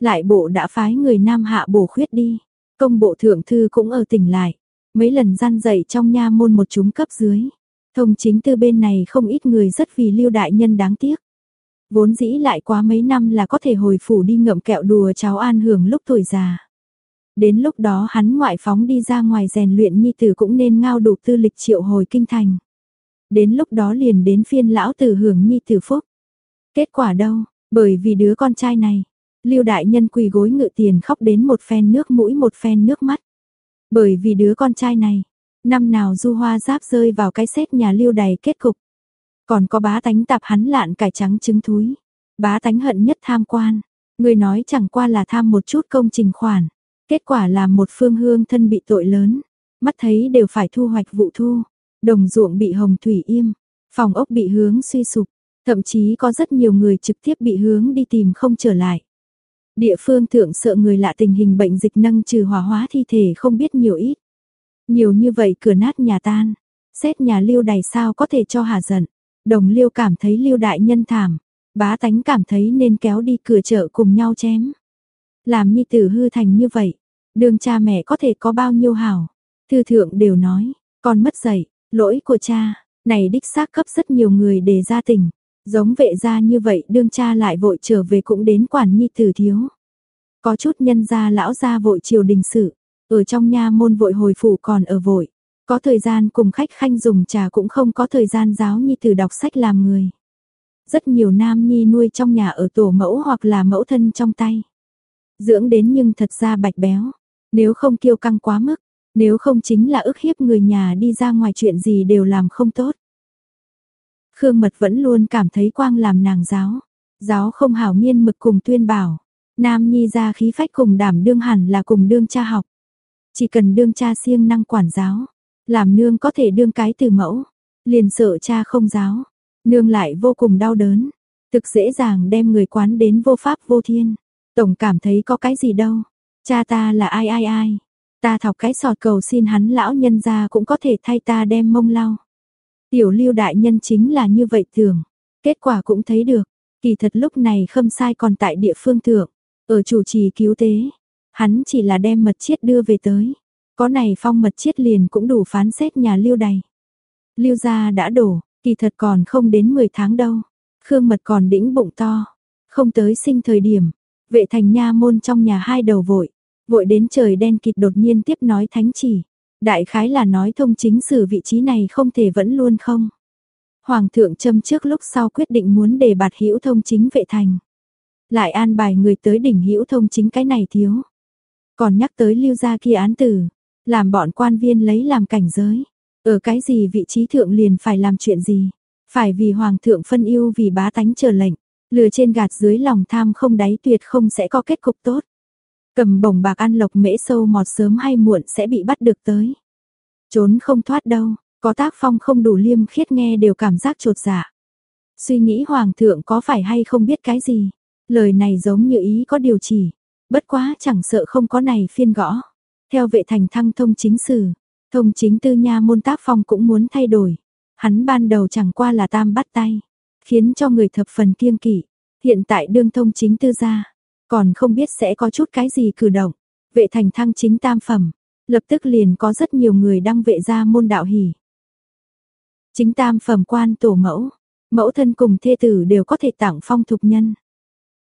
Lại bộ đã phái người nam hạ bổ khuyết đi. Công bộ thượng thư cũng ở tỉnh lại. Mấy lần gian dậy trong nha môn một chúng cấp dưới. Thông chính tư bên này không ít người rất vì lưu đại nhân đáng tiếc. Vốn dĩ lại quá mấy năm là có thể hồi phủ đi ngậm kẹo đùa cháu an hưởng lúc tuổi già. Đến lúc đó hắn ngoại phóng đi ra ngoài rèn luyện nhi tử cũng nên ngao đủ tư lịch triệu hồi kinh thành. Đến lúc đó liền đến phiên lão tử hưởng nhi tử phúc. Kết quả đâu, bởi vì đứa con trai này, Lưu đại nhân quỳ gối ngự tiền khóc đến một phen nước mũi một phen nước mắt. Bởi vì đứa con trai này, năm nào du hoa giáp rơi vào cái xét nhà Lưu đầy kết cục. Còn có bá tánh tạp hắn lạn cải trắng trứng thúi. Bá tánh hận nhất tham quan. Người nói chẳng qua là tham một chút công trình khoản. Kết quả là một phương hương thân bị tội lớn. Mắt thấy đều phải thu hoạch vụ thu. Đồng ruộng bị hồng thủy im. Phòng ốc bị hướng suy sụp. Thậm chí có rất nhiều người trực tiếp bị hướng đi tìm không trở lại. Địa phương thượng sợ người lạ tình hình bệnh dịch nâng trừ hỏa hóa thi thể không biết nhiều ít. Nhiều như vậy cửa nát nhà tan. Xét nhà lưu đài sao có thể cho hà giận. Đồng liêu cảm thấy lưu đại nhân thảm. Bá tánh cảm thấy nên kéo đi cửa chợ cùng nhau chém. Làm nhi tử hư thành như vậy, đường cha mẹ có thể có bao nhiêu hảo. Thư thượng đều nói, con mất dạy, lỗi của cha, này đích xác cấp rất nhiều người để ra tình. Giống vệ gia như vậy đương cha lại vội trở về cũng đến quản nhi tử thiếu. Có chút nhân gia lão gia vội triều đình sự, ở trong nha môn vội hồi phủ còn ở vội. Có thời gian cùng khách khanh dùng trà cũng không có thời gian giáo nhi tử đọc sách làm người. Rất nhiều nam nhi nuôi trong nhà ở tổ mẫu hoặc là mẫu thân trong tay. Dưỡng đến nhưng thật ra bạch béo. Nếu không kiêu căng quá mức, nếu không chính là ức hiếp người nhà đi ra ngoài chuyện gì đều làm không tốt. Khương Mật vẫn luôn cảm thấy quang làm nàng giáo. Giáo không hảo miên mực cùng tuyên bảo. Nam nhi ra khí phách cùng đảm đương hẳn là cùng đương cha học. Chỉ cần đương cha siêng năng quản giáo. Làm nương có thể đương cái từ mẫu. Liền sợ cha không giáo. Nương lại vô cùng đau đớn. Thực dễ dàng đem người quán đến vô pháp vô thiên. Tổng cảm thấy có cái gì đâu. Cha ta là ai ai ai. Ta thọc cái sọt cầu xin hắn lão nhân ra cũng có thể thay ta đem mông lau. Tiểu lưu đại nhân chính là như vậy thường. Kết quả cũng thấy được. Kỳ thật lúc này khâm sai còn tại địa phương thượng. Ở chủ trì cứu tế. Hắn chỉ là đem mật chiết đưa về tới. Có này phong mật chiết liền cũng đủ phán xét nhà lưu đầy. Lưu gia đã đổ, kỳ thật còn không đến 10 tháng đâu. Khương mật còn đĩnh bụng to. Không tới sinh thời điểm, Vệ thành nha môn trong nhà hai đầu vội, vội đến trời đen kịt đột nhiên tiếp nói thánh chỉ. Đại khái là nói thông chính sử vị trí này không thể vẫn luôn không. Hoàng thượng châm trước lúc sau quyết định muốn đề bạt hữu thông chính vệ thành. Lại an bài người tới đỉnh hữu thông chính cái này thiếu. Còn nhắc tới lưu gia kia án tử, làm bọn quan viên lấy làm cảnh giới. Ở cái gì vị trí thượng liền phải làm chuyện gì. Phải vì hoàng thượng phân yêu vì bá tánh chờ lệnh. Lừa trên gạt dưới lòng tham không đáy tuyệt không sẽ có kết cục tốt. Cầm bổng bạc ăn lộc mễ sâu mọt sớm hay muộn sẽ bị bắt được tới. Trốn không thoát đâu, có tác phong không đủ liêm khiết nghe đều cảm giác trột dạ. Suy nghĩ hoàng thượng có phải hay không biết cái gì. Lời này giống như ý có điều chỉ. Bất quá chẳng sợ không có này phiên gõ. Theo vệ thành thăng thông chính sử, thông chính tư nha môn tác phong cũng muốn thay đổi. Hắn ban đầu chẳng qua là tam bắt tay khiến cho người thập phần kiêng kỵ. Hiện tại đương thông chính tư gia, còn không biết sẽ có chút cái gì cử động. Vệ thành thăng chính tam phẩm, lập tức liền có rất nhiều người đăng vệ gia môn đạo hỉ. Chính tam phẩm quan tổ mẫu, Mẫu thân cùng thê tử đều có thể tặng phong thục nhân.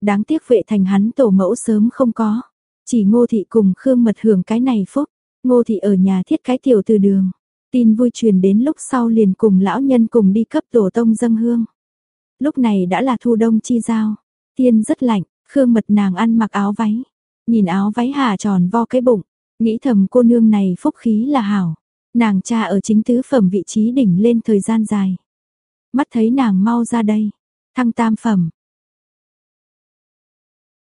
Đáng tiếc vệ thành hắn tổ mẫu sớm không có. Chỉ ngô thị cùng Khương Mật hưởng cái này phúc. Ngô thị ở nhà thiết cái tiểu từ đường. Tin vui truyền đến lúc sau liền cùng lão nhân cùng đi cấp tổ tông dâng hương. Lúc này đã là thu đông chi giao. Tiên rất lạnh, Khương Mật nàng ăn mặc áo váy. Nhìn áo váy hà tròn vo cái bụng. Nghĩ thầm cô nương này phúc khí là hảo. Nàng cha ở chính tứ phẩm vị trí đỉnh lên thời gian dài. Mắt thấy nàng mau ra đây. Thăng tam phẩm,